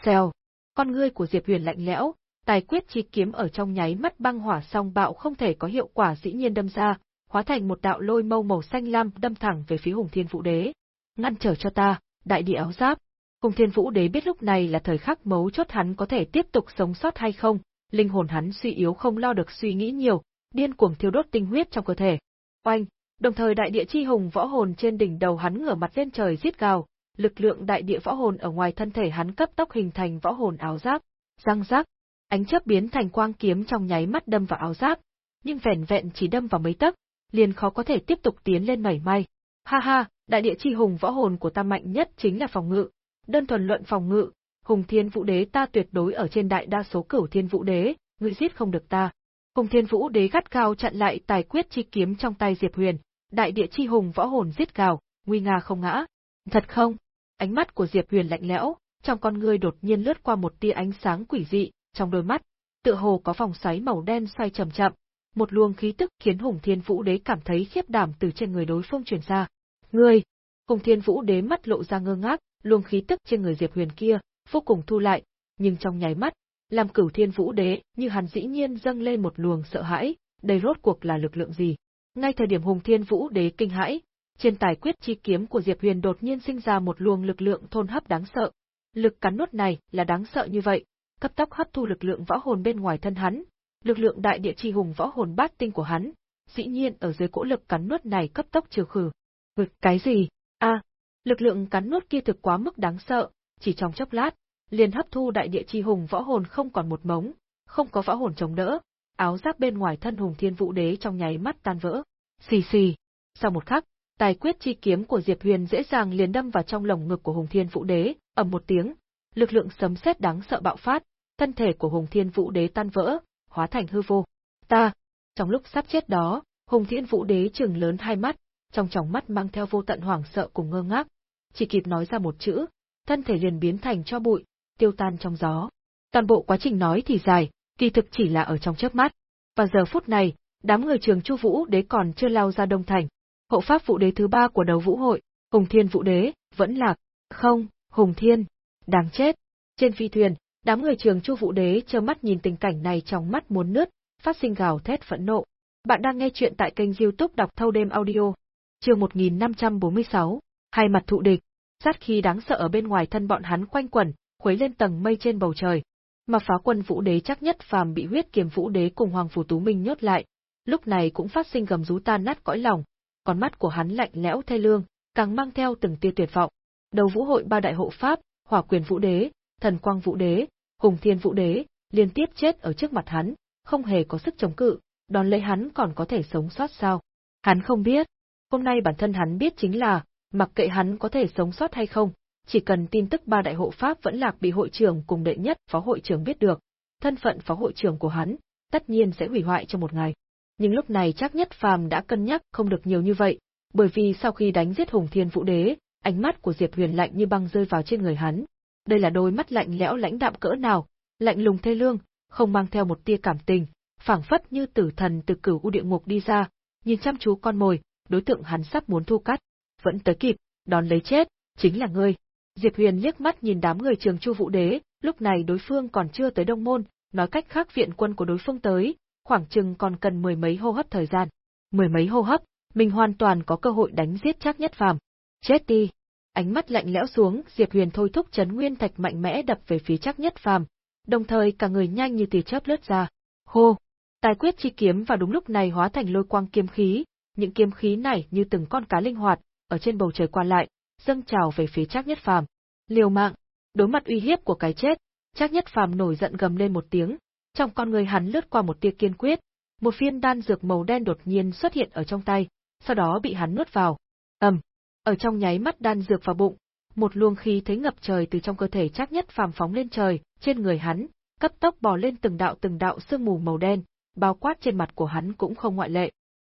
A: xèo. Con ngươi của Diệp Huyền lạnh lẽo, tài quyết chi kiếm ở trong nháy mắt băng hỏa song bạo không thể có hiệu quả dĩ nhiên đâm ra, hóa thành một đạo lôi mâu màu xanh lam đâm thẳng về phía Hùng Thiên Vũ Đế. Ngăn trở cho ta, đại địa áo giáp. Hùng Thiên Vũ Đế biết lúc này là thời khắc mấu chốt hắn có thể tiếp tục sống sót hay không, linh hồn hắn suy yếu không lo được suy nghĩ nhiều, điên cuồng thiêu đốt tinh huyết trong cơ thể. Oanh, đồng thời đại địa chi hùng võ hồn trên đỉnh đầu hắn ngửa mặt lên trời giết gào, lực lượng đại địa võ hồn ở ngoài thân thể hắn cấp tốc hình thành võ hồn áo giáp, răng rác, ánh chớp biến thành quang kiếm trong nháy mắt đâm vào áo giáp, nhưng vẻn vẹn chỉ đâm vào mấy tấc, liền khó có thể tiếp tục tiến lên mảy may. Ha ha, đại địa chi hùng võ hồn của ta mạnh nhất chính là phòng ngự, đơn thuần luận phòng ngự, Hùng Thiên Vũ Đế ta tuyệt đối ở trên đại đa số cửu Thiên Vũ Đế, ngươi giết không được ta. Hùng Thiên Vũ Đế gắt cao chặn lại tài quyết chi kiếm trong tay Diệp Huyền, đại địa chi hùng võ hồn giết gào, nguy nga không ngã. Thật không? Ánh mắt của Diệp Huyền lạnh lẽo, trong con ngươi đột nhiên lướt qua một tia ánh sáng quỷ dị, trong đôi mắt, tựa hồ có vòng xoáy màu đen xoay chậm chậm, một luồng khí tức khiến Hùng Thiên Vũ Đế cảm thấy khiếp đảm từ trên người đối phương truyền ra. Ngươi! Hùng Thiên Vũ Đế mắt lộ ra ngơ ngác, luồng khí tức trên người Diệp Huyền kia, vô cùng thu lại, nhưng trong nháy mắt, làm cửu Thiên Vũ Đế, như hắn dĩ nhiên dâng lên một luồng sợ hãi, đây rốt cuộc là lực lượng gì? Ngay thời điểm Hùng Thiên Vũ Đế kinh hãi, trên tài quyết chi kiếm của Diệp Huyền đột nhiên sinh ra một luồng lực lượng thôn hấp đáng sợ. Lực cắn nuốt này là đáng sợ như vậy, cấp tốc hấp thu lực lượng võ hồn bên ngoài thân hắn, lực lượng đại địa chi hùng võ hồn bát tinh của hắn, dĩ nhiên ở dưới cỗ lực cắn nuốt này cấp tốc trừ khử. Vực cái gì? A, lực lượng cắn nuốt kia thực quá mức đáng sợ, chỉ trong chốc lát, liền hấp thu đại địa chi hùng võ hồn không còn một mống, không có võ hồn chống đỡ, áo giáp bên ngoài thân hùng thiên vũ đế trong nháy mắt tan vỡ. Xì xì. Sau một khắc, tài quyết chi kiếm của Diệp Huyền dễ dàng liền đâm vào trong lồng ngực của hùng thiên vũ đế, ầm một tiếng, lực lượng sấm sét đáng sợ bạo phát, thân thể của hùng thiên vũ đế tan vỡ, hóa thành hư vô. Ta, trong lúc sắp chết đó, Hùng Thiên Vũ Đế trừng lớn hai mắt, trong tròng mắt mang theo vô tận hoảng sợ cùng ngơ ngác, chỉ kịp nói ra một chữ, thân thể liền biến thành cho bụi, tiêu tan trong gió. Toàn bộ quá trình nói thì dài, kỳ thực chỉ là ở trong chớp mắt. Và giờ phút này, đám người trường Chu Vũ Đế còn chưa lao ra Đông Thành. Hộ pháp Vũ Đế thứ ba của đầu Vũ hội, Hùng Thiên Vũ Đế, vẫn lạc. Không, Hùng Thiên, đáng chết. Trên phi thuyền, Đám người trường Chu Vũ Đế trơ mắt nhìn tình cảnh này trong mắt muốn nứt, phát sinh gào thét phẫn nộ. Bạn đang nghe chuyện tại kênh YouTube đọc thâu đêm audio. Chương 1546, hai mặt thụ địch, sát khi đáng sợ ở bên ngoài thân bọn hắn quanh quẩn, khuấy lên tầng mây trên bầu trời. Mà phá quân Vũ Đế chắc nhất phàm bị huyết kiềm Vũ Đế cùng Hoàng phủ Tú Minh nhốt lại, lúc này cũng phát sinh gầm rú tan nát cõi lòng, con mắt của hắn lạnh lẽo thê lương, càng mang theo từng tia tuyệt vọng. Đầu vũ hội ba đại hộ pháp, Hỏa Quyền Vũ Đế, thần quang vũ đế, hùng thiên vũ đế, liên tiếp chết ở trước mặt hắn, không hề có sức chống cự, đón lấy hắn còn có thể sống sót sao. Hắn không biết, hôm nay bản thân hắn biết chính là, mặc kệ hắn có thể sống sót hay không, chỉ cần tin tức ba đại hộ pháp vẫn lạc bị hội trưởng cùng đệ nhất phó hội trưởng biết được, thân phận phó hội trưởng của hắn, tất nhiên sẽ hủy hoại trong một ngày. Nhưng lúc này chắc nhất phàm đã cân nhắc không được nhiều như vậy, bởi vì sau khi đánh giết Hùng Thiên Vũ Đế, ánh mắt của Diệp Huyền lạnh như băng rơi vào trên người hắn, đây là đôi mắt lạnh lẽo lãnh đạm cỡ nào, lạnh lùng thê lương, không mang theo một tia cảm tình, phảng phất như tử thần từ cửu u địa ngục đi ra, nhìn chăm chú con mồi, đối tượng hắn sắp muốn thu cắt, vẫn tới kịp, đón lấy chết, chính là ngươi. Diệp Huyền liếc mắt nhìn đám người trường Chu Vũ Đế, lúc này đối phương còn chưa tới Đông Môn, nói cách khác viện quân của đối phương tới, khoảng chừng còn cần mười mấy hô hấp thời gian. Mười mấy hô hấp, mình hoàn toàn có cơ hội đánh giết chắc nhất phàm. Chết đi, Ánh mắt lạnh lẽo xuống, Diệp Huyền thôi thúc chấn nguyên thạch mạnh mẽ đập về phía chắc nhất phàm, đồng thời cả người nhanh như tia chớp lướt ra. Hô! Tài quyết chi kiếm vào đúng lúc này hóa thành lôi quang kiếm khí, những kiếm khí này như từng con cá linh hoạt, ở trên bầu trời qua lại, dâng trào về phía chắc nhất phàm. Liều mạng! Đối mặt uy hiếp của cái chết, chắc nhất phàm nổi giận gầm lên một tiếng, trong con người hắn lướt qua một tia kiên quyết, một viên đan dược màu đen đột nhiên xuất hiện ở trong tay, sau đó bị hắn nuốt vào. Ầm, ở trong nháy mắt đan dược vào bụng, một luồng khí thấy ngập trời từ trong cơ thể chắc nhất phàm phóng lên trời, trên người hắn, cấp tốc bò lên từng đạo từng đạo sương mù màu đen, bao quát trên mặt của hắn cũng không ngoại lệ.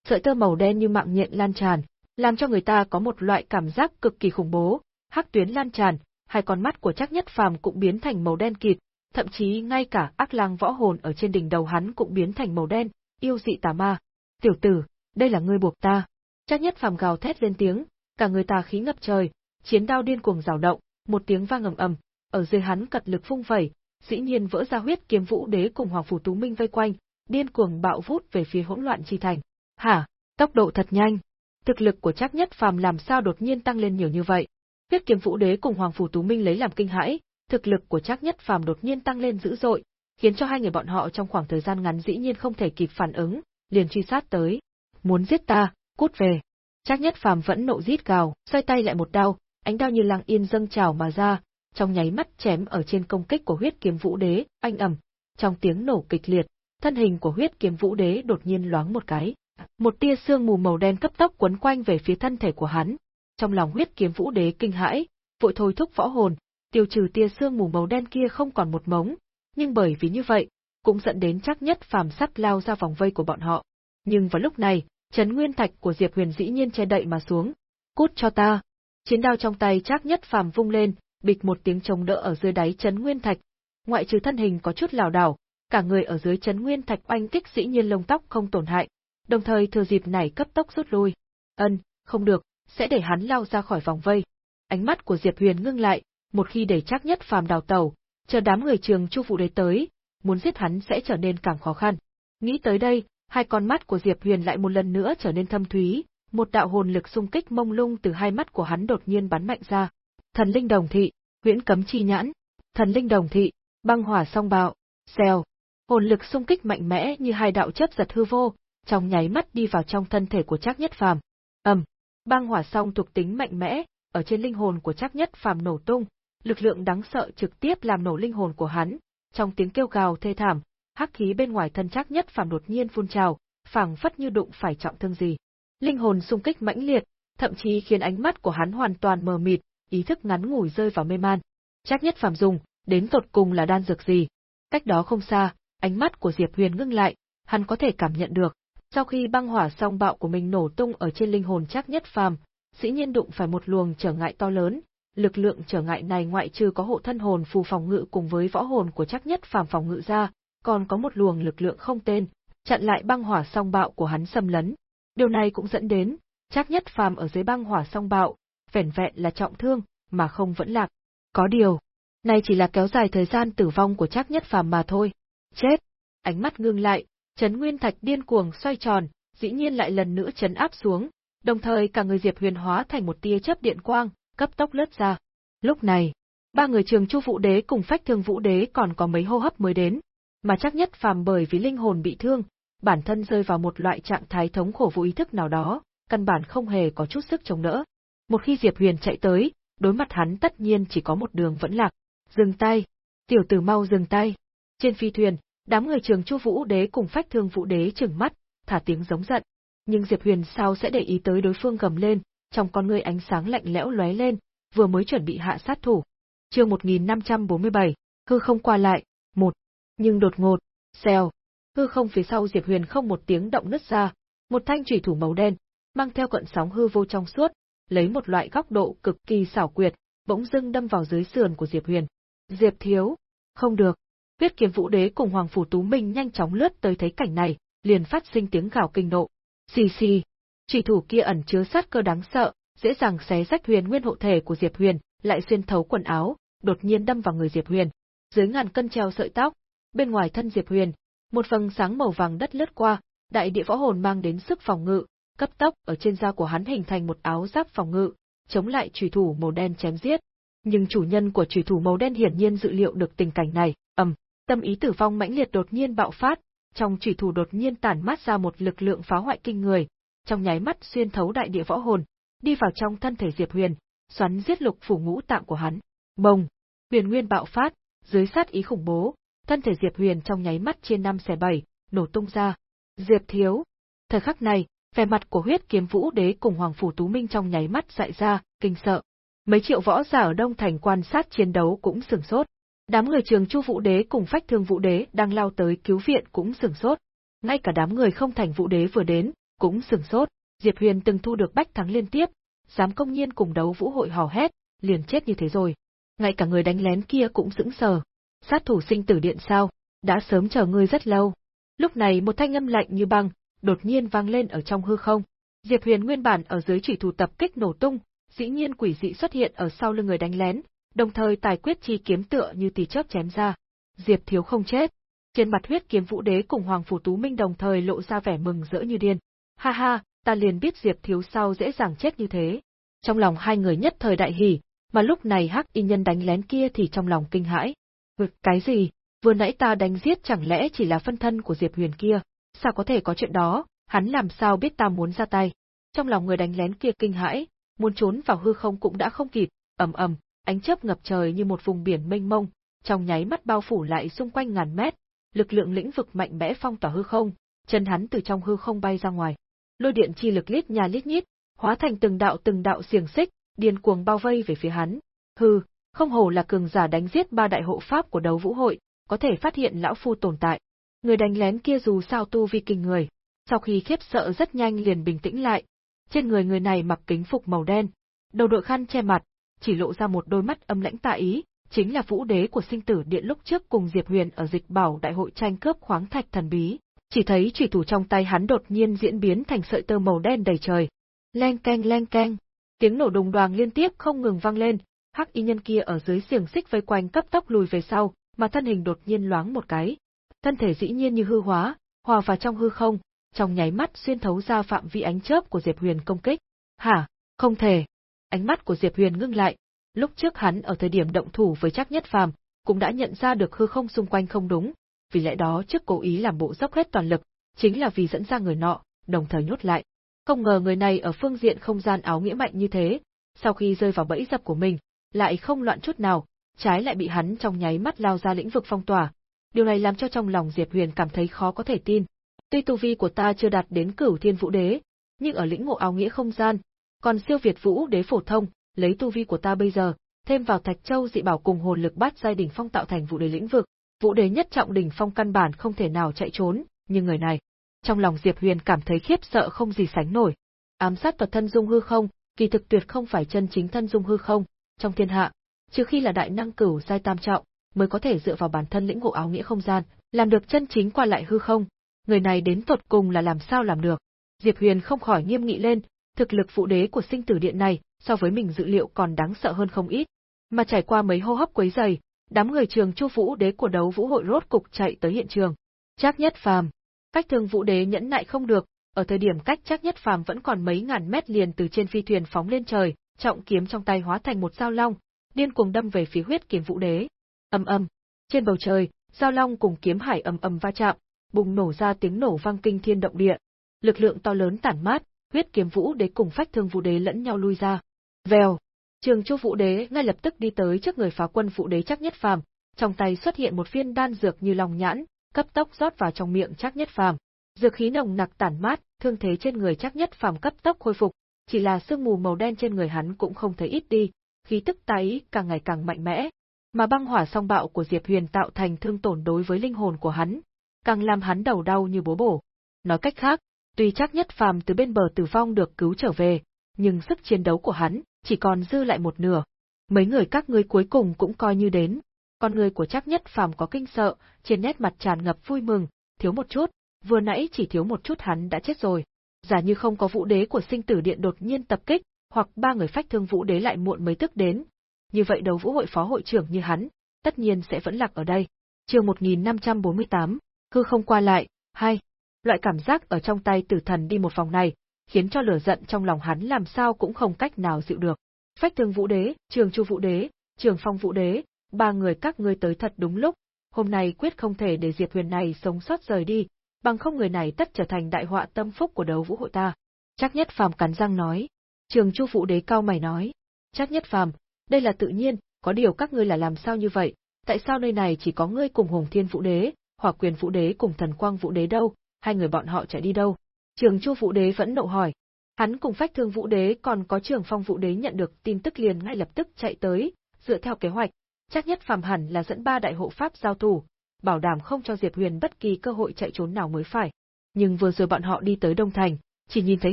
A: Sợi tơ màu đen như mạng nhện lan tràn, làm cho người ta có một loại cảm giác cực kỳ khủng bố, hắc tuyến lan tràn, hai con mắt của chắc nhất phàm cũng biến thành màu đen kịt, thậm chí ngay cả ác lang võ hồn ở trên đỉnh đầu hắn cũng biến thành màu đen, yêu dị tà ma. Tiểu tử, đây là ngươi buộc ta. Chắc nhất phàm gào thét lên tiếng, cả người tà khí ngập trời, chiến đao điên cuồng rào động, một tiếng vang ầm ầm, ở dưới hắn cật lực phung phẩy, dĩ nhiên vỡ ra huyết kiếm vũ đế cùng hoàng phủ tú minh vây quanh, điên cuồng bạo vút về phía hỗn loạn chi thành. Hả, tốc độ thật nhanh. Thực lực của chắc nhất phàm làm sao đột nhiên tăng lên nhiều như vậy? Huyết kiếm vũ đế cùng hoàng phủ tú minh lấy làm kinh hãi, thực lực của Trác nhất phàm đột nhiên tăng lên dữ dội, khiến cho hai người bọn họ trong khoảng thời gian ngắn dĩ nhiên không thể kịp phản ứng, liền truy sát tới. Muốn giết ta, cút về. Trác nhất phàm vẫn nộ rít gào, xoay tay lại một đao, ánh đao như lăng yên dâng trào mà ra, trong nháy mắt chém ở trên công kích của huyết kiếm vũ đế, anh ầm, trong tiếng nổ kịch liệt, thân hình của huyết kiếm vũ đế đột nhiên loáng một cái. Một tia sương mù màu đen cấp tốc quấn quanh về phía thân thể của hắn. Trong lòng huyết kiếm vũ đế kinh hãi, vội thôi thúc võ hồn, tiêu trừ tia sương mù màu đen kia không còn một mống, nhưng bởi vì như vậy, cũng dẫn đến chắc nhất phàm sắp lao ra vòng vây của bọn họ. Nhưng vào lúc này, chấn nguyên thạch của Diệp Huyền dĩ nhiên che đậy mà xuống. Cút cho ta! Chiến đao trong tay chắc nhất phàm vung lên, bịch một tiếng chống đỡ ở dưới đáy chấn nguyên thạch. Ngoại trừ thân hình có chút lảo đảo, cả người ở dưới chấn nguyên thạch oanh kích dĩ nhiên lông tóc không tổn hại, đồng thời thừa dịp này cấp tốc rút lui. Ân, không được, sẽ để hắn lao ra khỏi vòng vây. Ánh mắt của Diệp Huyền ngưng lại, một khi để chắc nhất phàm đào tẩu, chờ đám người trường Chu vụ đấy tới, muốn giết hắn sẽ trở nên càng khó khăn. Nghĩ tới đây, hai con mắt của Diệp Huyền lại một lần nữa trở nên thâm thúy, một đạo hồn lực xung kích mông lung từ hai mắt của hắn đột nhiên bắn mạnh ra. Thần linh đồng thị, huyễn cấm chi nhãn, thần linh đồng thị, băng hỏa song bạo, xèo. Hồn lực xung kích mạnh mẽ như hai đạo chớp giật hư vô, trong nháy mắt đi vào trong thân thể của Trác Nhất Phàm. Ầm, băng hỏa song thuộc tính mạnh mẽ, ở trên linh hồn của Trác Nhất Phàm nổ tung, lực lượng đáng sợ trực tiếp làm nổ linh hồn của hắn. Trong tiếng kêu gào thê thảm, hắc khí bên ngoài thân chắc Nhất Phàm đột nhiên phun trào, phảng phất như đụng phải trọng thương gì. Linh hồn xung kích mãnh liệt, thậm chí khiến ánh mắt của hắn hoàn toàn mờ mịt, ý thức ngắn ngủi rơi vào mê man. Chắc nhất phàm dùng, đến tột cùng là đan dược gì? Cách đó không xa, ánh mắt của Diệp Huyền ngưng lại, hắn có thể cảm nhận được, sau khi băng hỏa song bạo của mình nổ tung ở trên linh hồn chắc nhất phàm, dĩ nhiên đụng phải một luồng trở ngại to lớn, lực lượng trở ngại này ngoại trừ có hộ thân hồn phù phòng ngự cùng với võ hồn của chắc nhất phàm phòng ngự ra, còn có một luồng lực lượng không tên, chặn lại băng hỏa song bạo của hắn xâm lấn. Điều này cũng dẫn đến, chắc nhất phàm ở dưới băng hỏa song bạo, vẻn vẹn là trọng thương, mà không vẫn lạc. Có điều, này chỉ là kéo dài thời gian tử vong của chắc nhất phàm mà thôi. Chết! Ánh mắt ngưng lại, chấn nguyên thạch điên cuồng xoay tròn, dĩ nhiên lại lần nữa chấn áp xuống, đồng thời cả người Diệp Huyền hóa thành một tia chớp điện quang, cấp tốc lướt ra. Lúc này, ba người trường Chu Vũ Đế cùng Phách Thương Vũ Đế còn có mấy hô hấp mới đến, mà chắc nhất phàm bởi vì linh hồn bị thương, bản thân rơi vào một loại trạng thái thống khổ vô ý thức nào đó, căn bản không hề có chút sức chống đỡ. Một khi Diệp Huyền chạy tới, đối mặt hắn tất nhiên chỉ có một đường vẫn lạc. Dừng tay! Tiểu tử mau dừng tay! Trên phi thuyền, đám người trường Chu Vũ Đế cùng Phách Thương Vũ Đế trừng mắt, thả tiếng giống giận. Nhưng Diệp Huyền sao sẽ để ý tới đối phương gầm lên, trong con ngươi ánh sáng lạnh lẽo lóe lên, vừa mới chuẩn bị hạ sát thủ. Chương 1547, hư không qua lại, một. Nhưng đột ngột, xèo, hư không phía sau Diệp Huyền không một tiếng động nứt ra, một thanh chủy thủ màu đen, mang theo cận sóng hư vô trong suốt, lấy một loại góc độ cực kỳ xảo quyệt, bỗng dưng đâm vào dưới sườn của Diệp Huyền. Diệp thiếu, không được. Huyết kiếm vũ đế cùng Hoàng Phủ Tú Minh nhanh chóng lướt tới thấy cảnh này, liền phát sinh tiếng gào kinh nộ. Xì xì, chỉ thủ kia ẩn chứa sát cơ đáng sợ, dễ dàng xé rách huyền nguyên hộ thể của Diệp Huyền, lại xuyên thấu quần áo, đột nhiên đâm vào người Diệp Huyền. Dưới ngàn cân treo sợi tóc, bên ngoài thân Diệp Huyền, một vầng sáng màu vàng đất lướt qua, đại địa võ hồn mang đến sức phòng ngự, cấp tốc ở trên da của hắn hình thành một áo giáp phòng ngự, chống lại chủy thủ màu đen chém giết. Nhưng chủ nhân của chủy thủ màu đen hiển nhiên dự liệu được tình cảnh này, ầm, tâm ý tử vong mãnh liệt đột nhiên bạo phát, trong chủy thủ đột nhiên tản mát ra một lực lượng phá hoại kinh người, trong nháy mắt xuyên thấu đại địa võ hồn, đi vào trong thân thể Diệp Huyền, xoắn giết lục phủ ngũ tạng của hắn. Bồng, huyền nguyên bạo phát, dưới sát ý khủng bố, thân thể Diệp Huyền trong nháy mắt trên năm xẻ bảy, nổ tung ra. Diệp Thiếu. Thời khắc này, vẻ mặt của huyết kiếm vũ đế cùng Hoàng Phủ Tú Minh trong nháy mắt dại ra, kinh sợ. Mấy triệu võ giả ở Đông Thành quan sát chiến đấu cũng sửng sốt. Đám người trường Chu Vũ Đế cùng Phách Thương Vũ Đế đang lao tới cứu viện cũng sửng sốt. Ngay cả đám người không thành Vũ Đế vừa đến, cũng sừng sốt. Diệp Huyền từng thu được bách thắng liên tiếp, dám công nhiên cùng đấu vũ hội hò hét, liền chết như thế rồi. Ngay cả người đánh lén kia cũng sững sờ. Sát thủ sinh tử điện sao? Đã sớm chờ ngươi rất lâu. Lúc này một thanh âm lạnh như băng, đột nhiên vang lên ở trong hư không. Diệp Huyền nguyên bản ở dưới chỉ thủ tập kích nổ tung, dĩ nhiên quỷ dị xuất hiện ở sau lưng người đánh lén, đồng thời tài quyết chi kiếm tựa như tì chớp chém ra. Diệp Thiếu không chết. Trên mặt huyết kiếm vũ đế cùng Hoàng Phủ Tú Minh đồng thời lộ ra vẻ mừng rỡ như điên. Ha ha, ta liền biết Diệp Thiếu sau dễ dàng chết như thế. Trong lòng hai người nhất thời đại hỉ, mà lúc này hắc y nhân đánh lén kia thì trong lòng kinh hãi. Vực cái gì? Vừa nãy ta đánh giết chẳng lẽ chỉ là phân thân của Diệp Huyền kia? Sao có thể có chuyện đó? Hắn làm sao biết ta muốn ra tay? Trong lòng người đánh lén kia kinh hãi, muốn trốn vào hư không cũng đã không kịp, ầm ầm, ánh chớp ngập trời như một vùng biển mênh mông, trong nháy mắt bao phủ lại xung quanh ngàn mét, lực lượng lĩnh vực mạnh mẽ phong tỏa hư không, chân hắn từ trong hư không bay ra ngoài. Lôi điện chi lực lít nhà lít nhít, hóa thành từng đạo từng đạo xiềng xích, điên cuồng bao vây về phía hắn. Hừ, không hồ là cường giả đánh giết ba đại hộ pháp của đấu vũ hội, có thể phát hiện lão phu tồn tại. Người đánh lén kia dù sao tu vi kinh người, sau khi khiếp sợ rất nhanh liền bình tĩnh lại. Trên người người này mặc kính phục màu đen, đầu đội khăn che mặt, chỉ lộ ra một đôi mắt âm lãnh tà ý, chính là vũ đế của sinh tử điện lúc trước cùng Diệp Huyền ở dịch bảo đại hội tranh cướp khoáng thạch thần bí. Chỉ thấy chủy thủ trong tay hắn đột nhiên diễn biến thành sợi tơ màu đen đầy trời. Leng keng leng keng, tiếng nổ đùng đoàng liên tiếp không ngừng vang lên, hắc y nhân kia ở dưới xiềng xích vây quanh cấp tốc lùi về sau, mà thân hình đột nhiên loáng một cái. Thân thể dĩ nhiên như hư hóa, hòa vào trong hư không, trong nháy mắt xuyên thấu ra phạm vi ánh chớp của Diệp Huyền công kích. Hả, không thể. Ánh mắt của Diệp Huyền ngưng lại, lúc trước hắn ở thời điểm động thủ với Trác Nhất Phàm, cũng đã nhận ra được hư không xung quanh không đúng, vì lẽ đó trước cố ý làm bộ dốc hết toàn lực, chính là vì dẫn ra người nọ, đồng thời nhốt lại. Không ngờ người này ở phương diện không gian áo nghĩa mạnh như thế, sau khi rơi vào bẫy dập của mình, lại không loạn chút nào, trái lại bị hắn trong nháy mắt lao ra lĩnh vực phong tỏa. Điều này làm cho trong lòng Diệp Huyền cảm thấy khó có thể tin. Tuy tu vi của ta chưa đạt đến cửu thiên vũ đế, nhưng ở lĩnh ngộ áo nghĩa không gian, còn siêu việt vũ đế phổ thông, lấy tu vi của ta bây giờ, thêm vào Thạch Châu dị bảo cùng hồn lực bát giai đỉnh phong tạo thành vũ đế lĩnh vực, vũ đế nhất trọng đỉnh phong căn bản không thể nào chạy trốn, nhưng người này, trong lòng Diệp Huyền cảm thấy khiếp sợ không gì sánh nổi. Ám sát thuật thân dung hư không, kỳ thực tuyệt không phải chân chính thân dung hư không, trong thiên hạ, trừ khi là đại năng cửu giai tam trọng, mới có thể dựa vào bản thân lĩnh ngộ áo nghĩa không gian, làm được chân chính qua lại hư không. Người này đến tột cùng là làm sao làm được? Diệp Huyền không khỏi nghiêm nghị lên, thực lực phụ đế của sinh tử điện này, so với mình dự liệu còn đáng sợ hơn không ít. Mà trải qua mấy hô hấp quấy dày, đám người trường Chu Vũ đế của đấu vũ hội rốt cục chạy tới hiện trường. Chắc nhất phàm, cách thương vũ đế nhẫn nại không được, ở thời điểm cách chắc nhất phàm vẫn còn mấy ngàn mét liền từ trên phi thuyền phóng lên trời, trọng kiếm trong tay hóa thành một dao long, điên cuồng đâm về phía huyết kiếm vũ đế. Ầm ầm, trên bầu trời, dao long cùng kiếm hải ầm ầm va chạm, bùng nổ ra tiếng nổ vang kinh thiên động địa. Lực lượng to lớn tản mát, huyết kiếm vũ đế cùng phách thương vũ đế lẫn nhau lui ra. Vèo, Trường Chu Vũ Đế ngay lập tức đi tới trước người phá quân Vũ Đế chắc nhất phàm, trong tay xuất hiện một viên đan dược như lòng nhãn, cấp tốc rót vào trong miệng chắc nhất phàm. Dược khí nồng nặc tản mát, thương thế trên người chắc nhất phàm cấp tốc khôi phục, chỉ là sương mù màu đen trên người hắn cũng không thấy ít đi, khí tức tái càng ngày càng mạnh mẽ. Mà băng hỏa song bạo của Diệp Huyền tạo thành thương tổn đối với linh hồn của hắn, càng làm hắn đầu đau như bố bổ. Nói cách khác, tuy chắc nhất phàm từ bên bờ tử vong được cứu trở về, nhưng sức chiến đấu của hắn chỉ còn dư lại một nửa. Mấy người các ngươi cuối cùng cũng coi như đến. Con người của chắc nhất phàm có kinh sợ, trên nét mặt tràn ngập vui mừng, thiếu một chút, vừa nãy chỉ thiếu một chút hắn đã chết rồi. Giả như không có vũ đế của sinh tử điện đột nhiên tập kích, hoặc ba người phách thương vũ đế lại muộn mới tức đến. Như vậy đấu vũ hội phó hội trưởng như hắn, tất nhiên sẽ vẫn lạc ở đây. chương 1548, hư không qua lại, hai. Loại cảm giác ở trong tay tử thần đi một vòng này, khiến cho lửa giận trong lòng hắn làm sao cũng không cách nào dịu được. Phách Thương Vũ Đế, Trường Chu Vũ Đế, Trường Phong Vũ Đế, ba người các ngươi tới thật đúng lúc, hôm nay quyết không thể để Diệp Huyền này sống sót rời đi, bằng không người này tất trở thành đại họa tâm phúc của đấu vũ hội ta. Chắc nhất phàm cắn răng nói. Trường Chu Vũ Đế cao mày nói. Chắc nhất phàm, đây là tự nhiên, có điều các ngươi là làm sao như vậy, tại sao nơi này chỉ có ngươi cùng Hùng Thiên Vũ Đế, Hỏa Quyền Vũ Đế cùng Thần Quang Vũ Đế đâu, hai người bọn họ chạy đi đâu? Trường Chu Vũ Đế vẫn nộ hỏi. Hắn cùng Phách Thương Vũ Đế còn có Trường Phong Vũ Đế nhận được tin tức liền ngay lập tức chạy tới, dựa theo kế hoạch, chắc nhất phàm hẳn là dẫn ba đại hộ pháp giao thủ, bảo đảm không cho Diệp Huyền bất kỳ cơ hội chạy trốn nào mới phải. Nhưng vừa rồi bọn họ đi tới Đông Thành, chỉ nhìn thấy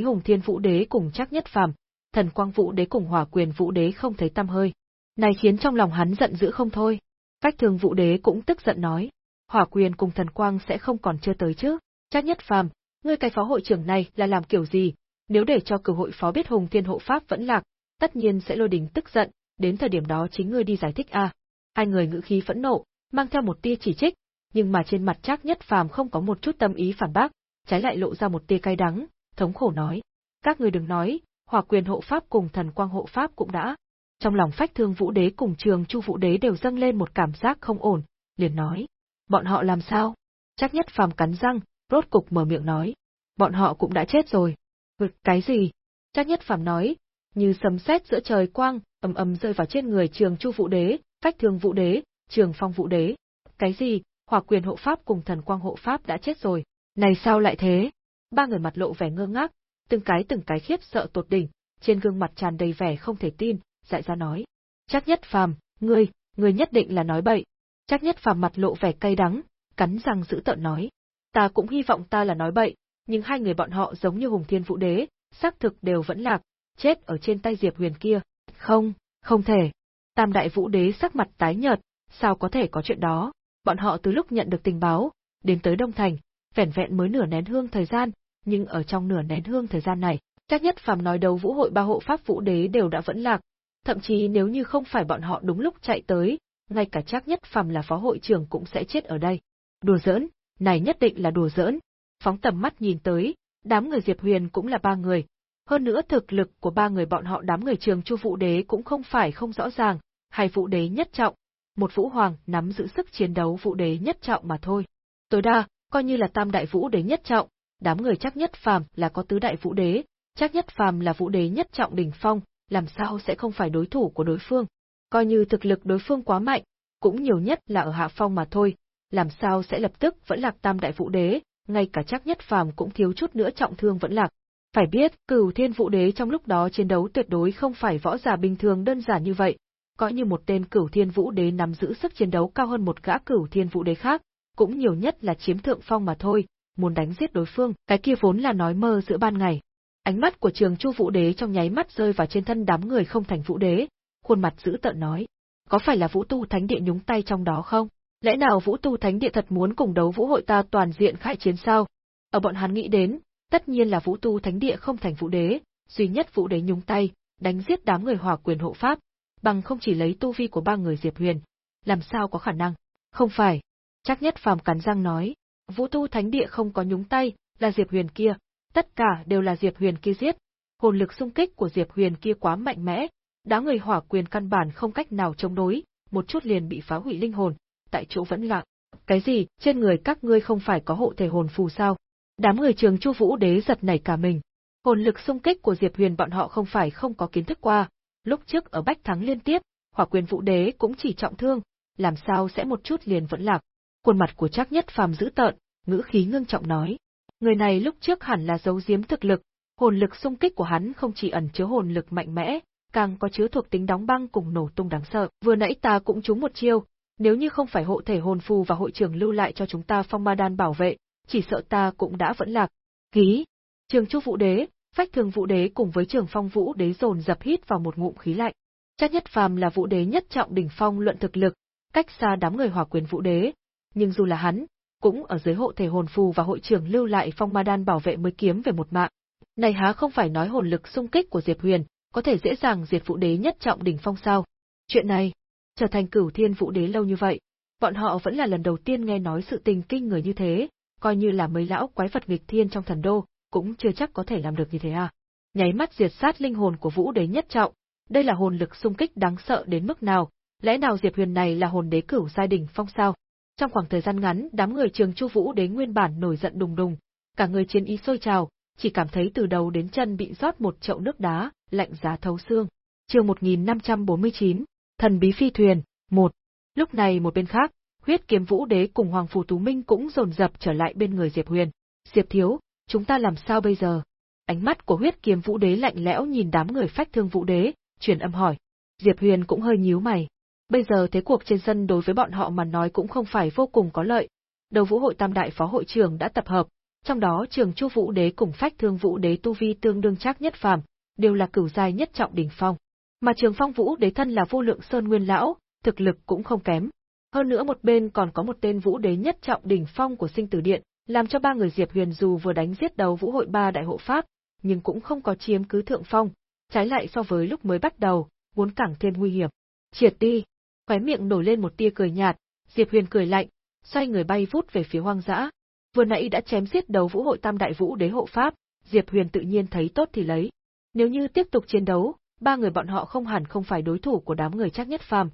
A: Hùng Thiên Vũ Đế cùng chắc nhất phàm, Thần Quang Vũ Đế cùng Hỏa Quyền Vũ Đế không thấy tăm hơi. Này khiến trong lòng hắn giận dữ không thôi. Phách Thương Vũ Đế cũng tức giận nói, Hỏa Quyền cùng Thần Quang sẽ không còn chưa tới chứ? Chắc nhất phàm, ngươi cái phó hội trưởng này là làm kiểu gì? Nếu để cho cử hội phó biết Hùng Thiên hộ pháp vẫn lạc, tất nhiên sẽ lôi đình tức giận, đến thời điểm đó chính ngươi đi giải thích a. Hai người ngữ khí phẫn nộ, mang theo một tia chỉ trích, nhưng mà trên mặt Trác Nhất Phàm không có một chút tâm ý phản bác, trái lại lộ ra một tia cay đắng, thống khổ nói: "Các ngươi đừng nói, Hỏa Quyền hộ pháp cùng Thần Quang hộ pháp cũng đã." Trong lòng Phách Thương Vũ Đế cùng Trường Chu Vũ Đế đều dâng lên một cảm giác không ổn, liền nói: "Bọn họ làm sao?" Trác Nhất Phàm cắn răng, rốt cục mở miệng nói: "Bọn họ cũng đã chết rồi." "Vực cái gì?" Chắc Nhất Phàm nói, như sấm sét giữa trời quang, ầm ầm rơi vào trên người Trường Chu Vũ Đế, Phách Thương Vũ Đế, Trường Phong Vũ Đế. Cái gì? Hỏa Quyền hộ pháp cùng Thần Quang hộ pháp đã chết rồi. Này sao lại thế? Ba người mặt lộ vẻ ngơ ngác, từng cái từng cái khiếp sợ tột đỉnh, trên gương mặt tràn đầy vẻ không thể tin, dại ra nói: "Chắc nhất phàm, ngươi, ngươi nhất định là nói bậy." Chắc nhất phàm mặt lộ vẻ cay đắng, cắn răng giữ tợn nói: "Ta cũng hy vọng ta là nói bậy, nhưng hai người bọn họ giống như Hùng Thiên Vũ Đế, xác thực đều vẫn lạc, chết ở trên tay Diệp Huyền kia." "Không, không thể." Tam đại Vũ Đế sắc mặt tái nhợt, sao có thể có chuyện đó? Bọn họ từ lúc nhận được tình báo, đến tới Đông Thành, vẻn vẹn mới nửa nén hương thời gian, nhưng ở trong nửa nén hương thời gian này, chắc nhất phàm nói đấu vũ hội ba hộ pháp vũ đế đều đã vẫn lạc, thậm chí nếu như không phải bọn họ đúng lúc chạy tới, ngay cả chắc nhất phàm là phó hội trưởng cũng sẽ chết ở đây. Đùa giỡn, này nhất định là đùa giỡn. Phóng tầm mắt nhìn tới, đám người Diệp Huyền cũng là ba người. Hơn nữa thực lực của ba người bọn họ đám người trường Chu Vũ Đế cũng không phải không rõ ràng, hai Vũ Đế nhất trọng, một Vũ Hoàng nắm giữ sức chiến đấu Vũ Đế nhất trọng mà thôi. Tối đa, coi như là tam đại Vũ Đế nhất trọng, đám người chắc nhất phàm là có tứ đại Vũ Đế, chắc nhất phàm là Vũ Đế nhất trọng đỉnh phong, làm sao sẽ không phải đối thủ của đối phương. Coi như thực lực đối phương quá mạnh, cũng nhiều nhất là ở hạ phong mà thôi, làm sao sẽ lập tức vẫn lạc tam đại Vũ Đế, ngay cả chắc nhất phàm cũng thiếu chút nữa trọng thương vẫn lạc. Phải biết, cửu thiên vũ đế trong lúc đó chiến đấu tuyệt đối không phải võ giả bình thường đơn giản như vậy, coi như một tên cửu thiên vũ đế nắm giữ sức chiến đấu cao hơn một gã cửu thiên vũ đế khác, cũng nhiều nhất là chiếm thượng phong mà thôi, muốn đánh giết đối phương, cái kia vốn là nói mơ giữa ban ngày. Ánh mắt của trường chu vũ đế trong nháy mắt rơi vào trên thân đám người không thành vũ đế, khuôn mặt dữ tợn nói, có phải là vũ tu thánh địa nhúng tay trong đó không? Lẽ nào vũ tu thánh địa thật muốn cùng đấu vũ hội ta toàn diện khai chiến sao? Ở bọn hắn nghĩ đến, tất nhiên là vũ tu thánh địa không thành vũ đế, duy nhất vũ đế nhúng tay, đánh giết đám người hòa quyền hộ pháp, bằng không chỉ lấy tu vi của ba người Diệp Huyền, làm sao có khả năng? Không phải. Chắc nhất phàm cắn răng nói, Vũ Tu Thánh Địa không có nhúng tay, là Diệp Huyền kia, tất cả đều là Diệp Huyền kia giết. Hồn lực xung kích của Diệp Huyền kia quá mạnh mẽ, đám người hỏa quyền căn bản không cách nào chống đối, một chút liền bị phá hủy linh hồn, tại chỗ vẫn lặng. Cái gì, trên người các ngươi không phải có hộ thể hồn phù sao? Đám người trường Chu Vũ Đế giật nảy cả mình. Hồn lực xung kích của Diệp Huyền bọn họ không phải không có kiến thức qua, lúc trước ở Bách Thắng liên tiếp, Hỏa Quyền Vũ Đế cũng chỉ trọng thương, làm sao sẽ một chút liền vẫn lạc. Khuôn mặt của Trác Nhất Phàm giữ tợn, ngữ khí ngưng trọng nói: Người này lúc trước hẳn là giấu giếm thực lực, hồn lực xung kích của hắn không chỉ ẩn chứa hồn lực mạnh mẽ, càng có chứa thuộc tính đóng băng cùng nổ tung đáng sợ. Vừa nãy ta cũng trúng một chiêu, nếu như không phải hộ thể hồn phù và hội trưởng lưu lại cho chúng ta phong ma đan bảo vệ, chỉ sợ ta cũng đã vẫn lạc. Ký. Trường Chu Vũ Đế, Phách Thường Vũ Đế cùng với Trường Phong Vũ Đế dồn dập hít vào một ngụm khí lạnh. Chắc nhất phàm là Vũ Đế nhất trọng đỉnh phong luận thực lực, cách xa đám người Hỏa Quyền Vũ Đế, nhưng dù là hắn, cũng ở dưới hộ thể hồn phù và hội trưởng lưu lại phong ma đan bảo vệ mới kiếm về một mạng. Này há không phải nói hồn lực xung kích của Diệp Huyền, có thể dễ dàng diệt Vũ Đế nhất trọng đỉnh phong sao? Chuyện này, trở thành Cửu Thiên Vũ Đế lâu như vậy, bọn họ vẫn là lần đầu tiên nghe nói sự tình kinh người như thế, coi như là mấy lão quái vật nghịch thiên trong thần đô, cũng chưa chắc có thể làm được như thế à. Nháy mắt diệt sát linh hồn của Vũ Đế nhất trọng, đây là hồn lực xung kích đáng sợ đến mức nào, lẽ nào Diệp Huyền này là hồn đế cửu giai đỉnh phong sao? Trong khoảng thời gian ngắn, đám người trường Chu Vũ Đế nguyên bản nổi giận đùng đùng, cả người chiến ý sôi trào, chỉ cảm thấy từ đầu đến chân bị rót một chậu nước đá, lạnh giá thấu xương. Chương 1549, Thần bí phi thuyền, Một. Lúc này một bên khác, Huyết Kiếm Vũ Đế cùng Hoàng Phù Tú Minh cũng dồn dập trở lại bên người Diệp Huyền. Diệp thiếu, chúng ta làm sao bây giờ? Ánh mắt của huyết kiếm vũ đế lạnh lẽo nhìn đám người phách thương vũ đế, truyền âm hỏi. Diệp Huyền cũng hơi nhíu mày. Bây giờ thế cuộc trên sân đối với bọn họ mà nói cũng không phải vô cùng có lợi. Đầu vũ hội tam đại phó hội trưởng đã tập hợp, trong đó trường chu vũ đế cùng phách thương vũ đế tu vi tương đương chắc nhất phàm, đều là cửu giai nhất trọng đỉnh phong. Mà trường phong vũ đế thân là vô lượng sơn nguyên lão, thực lực cũng không kém. Hơn nữa một bên còn có một tên vũ đế nhất trọng đỉnh phong của sinh tử điện, làm cho ba người Diệp Huyền dù vừa đánh giết đầu vũ hội ba đại hộ pháp, nhưng cũng không có chiếm cứ thượng phong, trái lại so với lúc mới bắt đầu, muốn càng thêm nguy hiểm. Triệt đi, khóe miệng nổi lên một tia cười nhạt, Diệp Huyền cười lạnh, xoay người bay vút về phía hoang dã. Vừa nãy đã chém giết đầu vũ hội tam đại vũ đế hộ pháp, Diệp Huyền tự nhiên thấy tốt thì lấy. Nếu như tiếp tục chiến đấu, ba người bọn họ không hẳn không phải đối thủ của đám người chắc nhất phàm.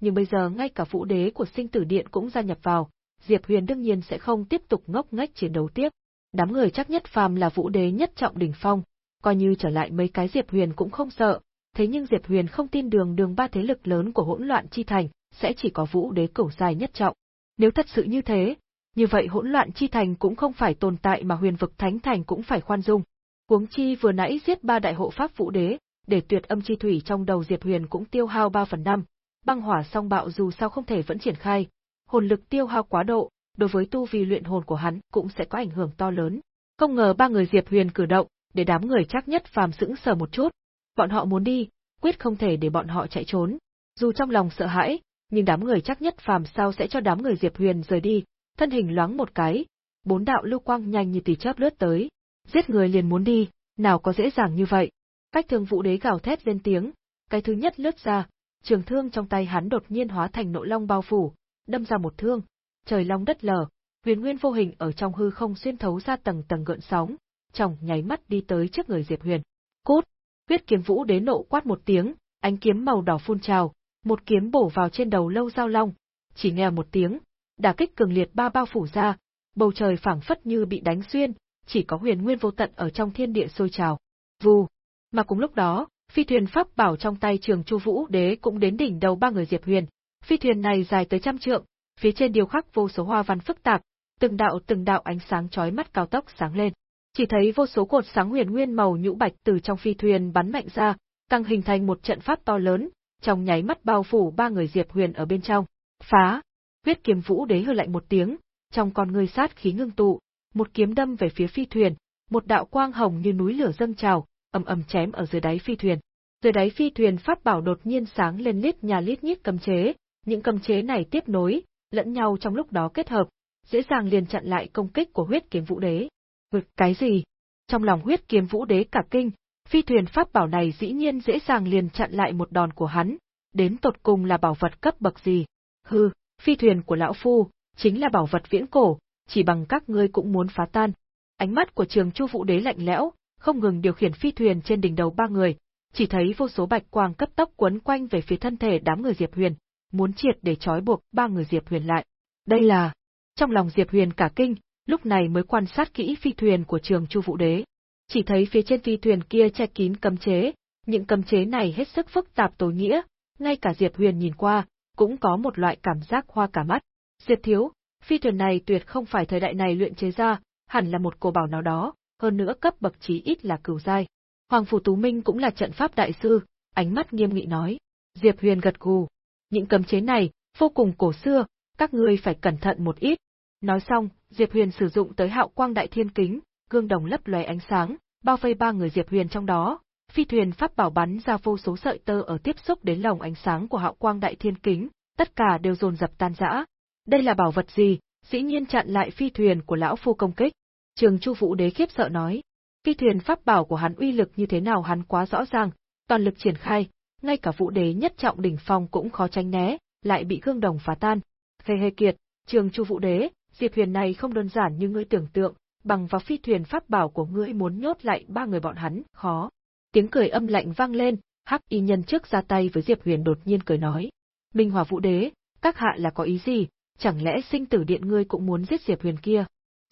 A: Nhưng bây giờ ngay cả vũ đế của sinh tử điện cũng gia nhập vào, Diệp Huyền đương nhiên sẽ không tiếp tục ngốc nghếch chiến đấu tiếp. Đám người chắc nhất phàm là vũ đế nhất trọng đỉnh phong, coi như trở lại mấy cái Diệp Huyền cũng không sợ, thế nhưng Diệp Huyền không tin đường đường ba thế lực lớn của hỗn loạn chi thành sẽ chỉ có vũ đế cửu dài nhất trọng. Nếu thật sự như thế, như vậy hỗn loạn chi thành cũng không phải tồn tại mà huyền vực thánh thành cũng phải khoan dung. Huống chi vừa nãy giết ba đại hộ pháp vũ đế, để tuyệt âm chi thủy trong đầu Diệp Huyền cũng tiêu hao 3 phần năm, băng hỏa song bạo dù sao không thể vẫn triển khai, hồn lực tiêu hao quá độ, đối với tu vi luyện hồn của hắn cũng sẽ có ảnh hưởng to lớn. Không ngờ ba người Diệp Huyền cử động, để đám người chắc nhất phàm sững sờ một chút. Bọn họ muốn đi, quyết không thể để bọn họ chạy trốn. Dù trong lòng sợ hãi, nhưng đám người chắc nhất phàm sao sẽ cho đám người Diệp Huyền rời đi, thân hình loáng một cái, bốn đạo lưu quang nhanh như tỷ chớp lướt tới, giết người liền muốn đi, nào có dễ dàng như vậy. Cách thương vũ đế gào thét lên tiếng, cái thứ nhất lướt ra, trường thương trong tay hắn đột nhiên hóa thành nội long bao phủ, đâm ra một thương, trời long đất lở, huyền nguyên vô hình ở trong hư không xuyên thấu ra tầng tầng gợn sóng, trong nháy mắt đi tới trước người Diệp Huyền. Cút! Huyết kiếm vũ đế nộ quát một tiếng, ánh kiếm màu đỏ phun trào, một kiếm bổ vào trên đầu lâu giao long, chỉ nghe một tiếng, đả kích cường liệt ba bao phủ ra, bầu trời phảng phất như bị đánh xuyên, chỉ có huyền nguyên vô tận ở trong thiên địa sôi trào. Vù! Mà cùng lúc đó, phi thuyền pháp bảo trong tay trường Chu Vũ Đế cũng đến đỉnh đầu ba người Diệp Huyền. Phi thuyền này dài tới trăm trượng, phía trên điêu khắc vô số hoa văn phức tạp, từng đạo từng đạo ánh sáng chói mắt cao tốc sáng lên. Chỉ thấy vô số cột sáng huyền nguyên màu nhũ bạch từ trong phi thuyền bắn mạnh ra, tăng hình thành một trận pháp to lớn, trong nháy mắt bao phủ ba người Diệp Huyền ở bên trong. Phá! Huyết kiếm vũ đế hừ lạnh một tiếng, trong con người sát khí ngưng tụ, một kiếm đâm về phía phi thuyền, một đạo quang hồng như núi lửa dâng trào, ầm ầm chém ở dưới đáy phi thuyền. Dưới đáy phi thuyền pháp bảo đột nhiên sáng lên lít nhà lít nhít cấm chế, những cấm chế này tiếp nối, lẫn nhau trong lúc đó kết hợp, dễ dàng liền chặn lại công kích của huyết kiếm vũ đế. Vực cái gì? Trong lòng huyết kiếm vũ đế cả kinh, phi thuyền pháp bảo này dĩ nhiên dễ dàng liền chặn lại một đòn của hắn, đến tột cùng là bảo vật cấp bậc gì? Hừ, phi thuyền của lão phu, chính là bảo vật viễn cổ, chỉ bằng các ngươi cũng muốn phá tan. Ánh mắt của trường chu vũ đế lạnh lẽo, không ngừng điều khiển phi thuyền trên đỉnh đầu ba người, chỉ thấy vô số bạch quang cấp tốc quấn quanh về phía thân thể đám người Diệp Huyền, muốn triệt để trói buộc ba người Diệp Huyền lại. Đây là... Trong lòng Diệp Huyền cả kinh, lúc này mới quan sát kỹ phi thuyền của trường Chu Vũ Đế. Chỉ thấy phía trên phi thuyền kia che kín cấm chế, những cấm chế này hết sức phức tạp tối nghĩa, ngay cả Diệp Huyền nhìn qua, cũng có một loại cảm giác hoa cả mắt. Diệp thiếu, phi thuyền này tuyệt không phải thời đại này luyện chế ra, hẳn là một cổ bảo nào đó, hơn nữa cấp bậc chí ít là cửu giai. Hoàng phủ Tú Minh cũng là trận pháp đại sư, ánh mắt nghiêm nghị nói. Diệp Huyền gật gù. Những cấm chế này, vô cùng cổ xưa, các ngươi phải cẩn thận một ít. Nói xong, Diệp Huyền sử dụng tới hạo quang đại thiên kính, gương đồng lấp lóe ánh sáng, bao vây ba người Diệp Huyền trong đó. Phi thuyền pháp bảo bắn ra vô số sợi tơ ở tiếp xúc đến lồng ánh sáng của hạo quang đại thiên kính, tất cả đều dồn dập tan rã. Đây là bảo vật gì? Dĩ nhiên chặn lại phi thuyền của lão phu công kích. Trường Chu Vũ Đế khiếp sợ nói, phi thuyền pháp bảo của hắn uy lực như thế nào hắn quá rõ ràng, toàn lực triển khai, ngay cả Vũ Đế nhất trọng đỉnh phong cũng khó tránh né, lại bị gương đồng phá tan. Hề hề kiệt, Trường Chu Vũ Đế, Diệp Huyền này không đơn giản như ngươi tưởng tượng, bằng vào phi thuyền pháp bảo của ngươi muốn nhốt lại ba người bọn hắn, khó. Tiếng cười âm lạnh vang lên, Hắc Y nhân trước ra tay với Diệp Huyền đột nhiên cười nói: "Minh Hòa Vũ Đế, các hạ là có ý gì? Chẳng lẽ sinh tử điện ngươi cũng muốn giết Diệp Huyền kia?"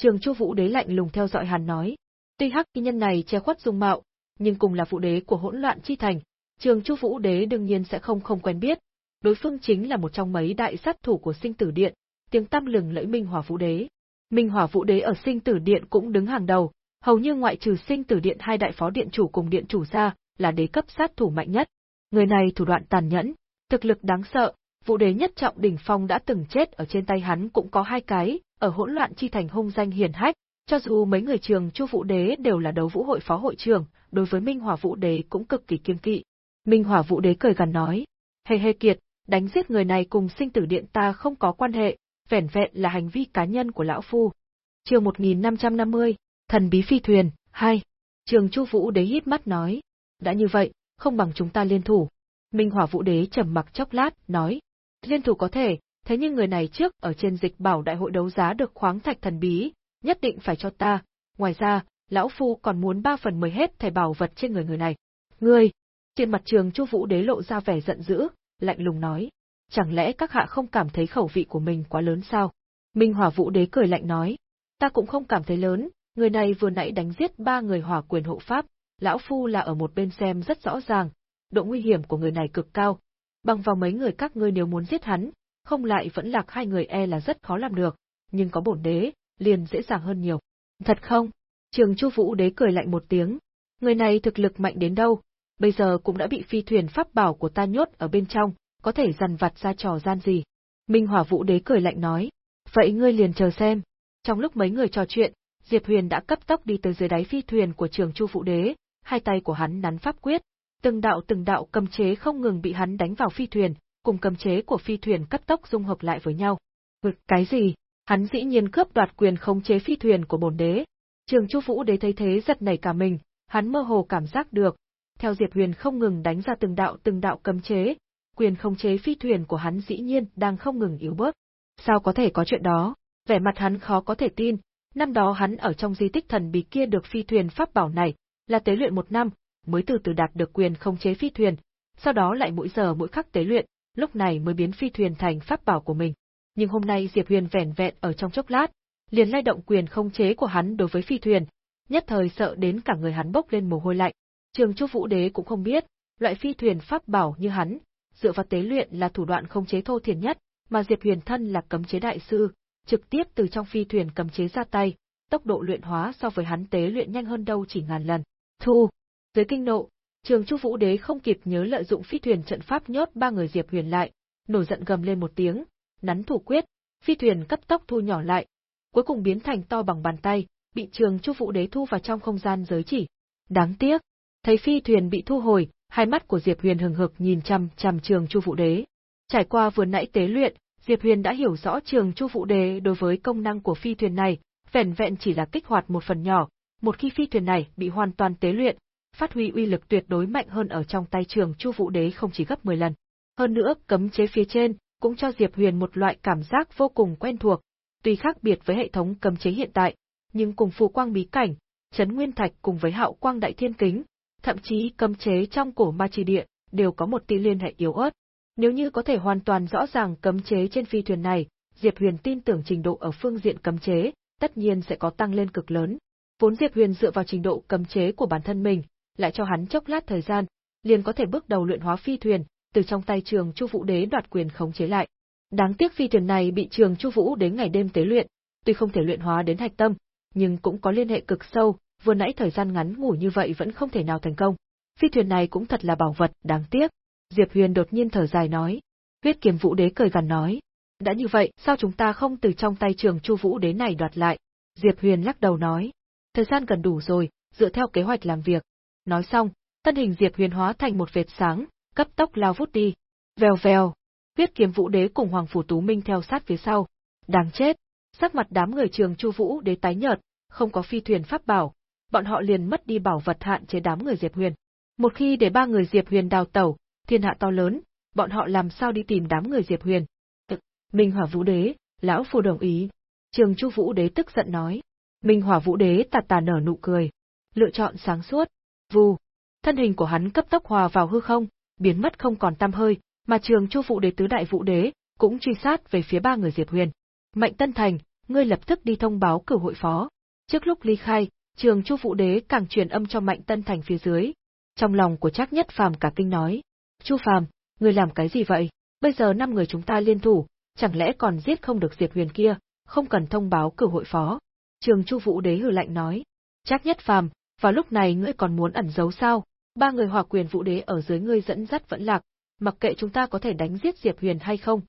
A: Trường Chu Vũ Đế lạnh lùng theo dõi hắn nói. Tuy hắc y nhân này che khuất dung mạo, nhưng cùng là phụ đế của hỗn loạn chi thành, Trường Chu Vũ Đế đương nhiên sẽ không không quen biết. Đối phương chính là một trong mấy đại sát thủ của Sinh Tử Điện, tiếng tăm lừng lẫy minh hòa vũ đế. Minh Hỏa Vũ Đế ở Sinh Tử Điện cũng đứng hàng đầu, hầu như ngoại trừ Sinh Tử Điện hai đại phó điện chủ cùng điện chủ ra, là đế cấp sát thủ mạnh nhất. Người này thủ đoạn tàn nhẫn, thực lực đáng sợ, Vũ Đế nhất trọng đỉnh phong đã từng chết ở trên tay hắn cũng có hai cái, ở hỗn loạn chi thành hung danh hiển hách, cho dù mấy người trường Chu Vũ Đế đều là đấu vũ hội phó hội trưởng, đối với Minh Hỏa Vũ Đế cũng cực kỳ kiêng kỵ. Minh Hỏa Vũ Đế cười gằn nói: "Hề Hề Kiệt, đánh giết người này cùng sinh tử điện ta không có quan hệ, vẻn vẹn là hành vi cá nhân của lão phu." Chương 1550, Thần bí phi thuyền 2. Trường Chu Vũ Đế hít mắt nói: "Đã như vậy, không bằng chúng ta liên thủ." Minh Hỏa Vũ Đế trầm mặc chốc lát, nói: "Liên thủ có thể, thế nhưng người này trước ở trên dịch bảo đại hội đấu giá được khoáng thạch thần bí, nhất định phải cho ta, ngoài ra, lão phu còn muốn ba phần mười hết thẻ bảo vật trên người người này. Ngươi! Trên mặt trường Chu Vũ Đế lộ ra vẻ giận dữ, lạnh lùng nói, chẳng lẽ các hạ không cảm thấy khẩu vị của mình quá lớn sao? Minh Hỏa Vũ Đế cười lạnh nói, ta cũng không cảm thấy lớn, người này vừa nãy đánh giết ba người hỏa quyền hộ pháp, lão phu là ở một bên xem rất rõ ràng, độ nguy hiểm của người này cực cao. Bằng vào mấy người các ngươi nếu muốn giết hắn, không lại vẫn lạc hai người e là rất khó làm được, nhưng có bổn đế, liền dễ dàng hơn nhiều. Thật không? Trường Chu Vũ Đế cười lạnh một tiếng. Người này thực lực mạnh đến đâu, bây giờ cũng đã bị phi thuyền pháp bảo của ta nhốt ở bên trong, có thể dằn vặt ra trò gian gì. Minh Hỏa Vũ Đế cười lạnh nói. Vậy ngươi liền chờ xem. Trong lúc mấy người trò chuyện, Diệp Huyền đã cấp tốc đi tới dưới đáy phi thuyền của trường Chu Vũ Đế, hai tay của hắn nắn pháp quyết, từng đạo từng đạo cầm chế không ngừng bị hắn đánh vào phi thuyền, cùng cầm chế của phi thuyền cấp tốc dung hợp lại với nhau. Vực cái gì? Hắn dĩ nhiên cướp đoạt quyền khống chế phi thuyền của bổn đế. Trường Chu Vũ Đế thấy thế giật nảy cả mình, hắn mơ hồ cảm giác được, theo Diệp Huyền không ngừng đánh ra từng đạo từng đạo cấm chế, quyền khống chế phi thuyền của hắn dĩ nhiên đang không ngừng yếu bớt. Sao có thể có chuyện đó? Vẻ mặt hắn khó có thể tin, năm đó hắn ở trong di tích thần bí kia được phi thuyền pháp bảo này, là tế luyện một năm, mới từ từ đạt được quyền khống chế phi thuyền, sau đó lại mỗi giờ mỗi khắc tế luyện, lúc này mới biến phi thuyền thành pháp bảo của mình nhưng hôm nay Diệp Huyền vẻn vẹn ở trong chốc lát, liền lay động quyền không chế của hắn đối với phi thuyền, nhất thời sợ đến cả người hắn bốc lên mồ hôi lạnh. Trường Chu Vũ Đế cũng không biết, loại phi thuyền pháp bảo như hắn, dựa vào tế luyện là thủ đoạn không chế thô thiển nhất, mà Diệp Huyền thân là cấm chế đại sư, trực tiếp từ trong phi thuyền cấm chế ra tay, tốc độ luyện hóa so với hắn tế luyện nhanh hơn đâu chỉ ngàn lần. Thu, dưới kinh nộ, Trường Chu Vũ Đế không kịp nhớ lợi dụng phi thuyền trận pháp nhốt ba người Diệp Huyền lại, nổi giận gầm lên một tiếng, nắn thủ quyết, phi thuyền cấp tốc thu nhỏ lại, cuối cùng biến thành to bằng bàn tay, bị Trường Chu Vũ Đế thu vào trong không gian giới chỉ. Đáng tiếc, thấy phi thuyền bị thu hồi, hai mắt của Diệp Huyền hừng hực nhìn chằm chằm Trường Chu Vũ Đế. Trải qua vừa nãy tế luyện, Diệp Huyền đã hiểu rõ Trường Chu Vũ Đế đối với công năng của phi thuyền này, vẻn vẹn chỉ là kích hoạt một phần nhỏ, một khi phi thuyền này bị hoàn toàn tế luyện, phát huy uy lực tuyệt đối mạnh hơn ở trong tay Trường Chu Vũ Đế không chỉ gấp 10 lần. Hơn nữa, cấm chế phía trên, cũng cho Diệp Huyền một loại cảm giác vô cùng quen thuộc, tuy khác biệt với hệ thống cấm chế hiện tại, nhưng cùng phù quang bí cảnh, chấn nguyên thạch cùng với hạo quang đại thiên kính, thậm chí cấm chế trong cổ ma trì địa, đều có một tí liên hệ yếu ớt. Nếu như có thể hoàn toàn rõ ràng cấm chế trên phi thuyền này, Diệp Huyền tin tưởng trình độ ở phương diện cấm chế, tất nhiên sẽ có tăng lên cực lớn. Vốn Diệp Huyền dựa vào trình độ cấm chế của bản thân mình, lại cho hắn chốc lát thời gian, liền có thể bước đầu luyện hóa phi thuyền, từ trong tay Trường Chu Vũ Đế đoạt quyền khống chế lại. Đáng tiếc phi thuyền này bị Trường Chu Vũ Đế ngày đêm tế luyện, tuy không thể luyện hóa đến hạch tâm, nhưng cũng có liên hệ cực sâu, vừa nãy thời gian ngắn ngủ như vậy vẫn không thể nào thành công. Phi thuyền này cũng thật là bảo vật, đáng tiếc. Diệp Huyền đột nhiên thở dài nói. Huyết Kiếm Vũ Đế cười gằn nói, đã như vậy, sao chúng ta không từ trong tay Trường Chu Vũ Đế này đoạt lại? Diệp Huyền lắc đầu nói, thời gian gần đủ rồi, dựa theo kế hoạch làm việc. Nói xong, thân hình Diệp Huyền hóa thành một vệt sáng, cấp tốc lao vút đi. Vèo vèo, huyết kiếm vũ đế cùng Hoàng Phủ Tú Minh theo sát phía sau. Đáng chết, sắc mặt đám người trường Chu Vũ đế tái nhợt, không có phi thuyền pháp bảo, bọn họ liền mất đi bảo vật hạn chế đám người Diệp Huyền. Một khi để ba người Diệp Huyền đào tẩu, thiên hạ to lớn, bọn họ làm sao đi tìm đám người Diệp Huyền? Minh Hỏa Vũ Đế, lão phu đồng ý. Trường Chu Vũ Đế tức giận nói. Minh Hỏa Vũ Đế tà tà nở nụ cười. Lựa chọn sáng suốt. Vù. Thân hình của hắn cấp tốc hòa vào hư không, biến mất không còn tăm hơi, mà trường Chu vụ Đế tứ đại vũ đế cũng truy sát về phía ba người Diệp Huyền. Mạnh Tân Thành, ngươi lập tức đi thông báo cử hội phó. Trước lúc ly khai, trường Chu vụ Đế càng truyền âm cho Mạnh Tân Thành phía dưới. Trong lòng của Trác Nhất Phàm cả kinh nói, "Chu Phàm, ngươi làm cái gì vậy? Bây giờ năm người chúng ta liên thủ, chẳng lẽ còn giết không được Diệp Huyền kia, không cần thông báo cử hội phó. Trường Chu Vũ Đế hừ lạnh nói, chắc nhất phàm, vào lúc này ngươi còn muốn ẩn giấu sao? Ba người hòa quyền Vũ Đế ở dưới ngươi dẫn dắt vẫn lạc, mặc kệ chúng ta có thể đánh giết Diệp Huyền hay không,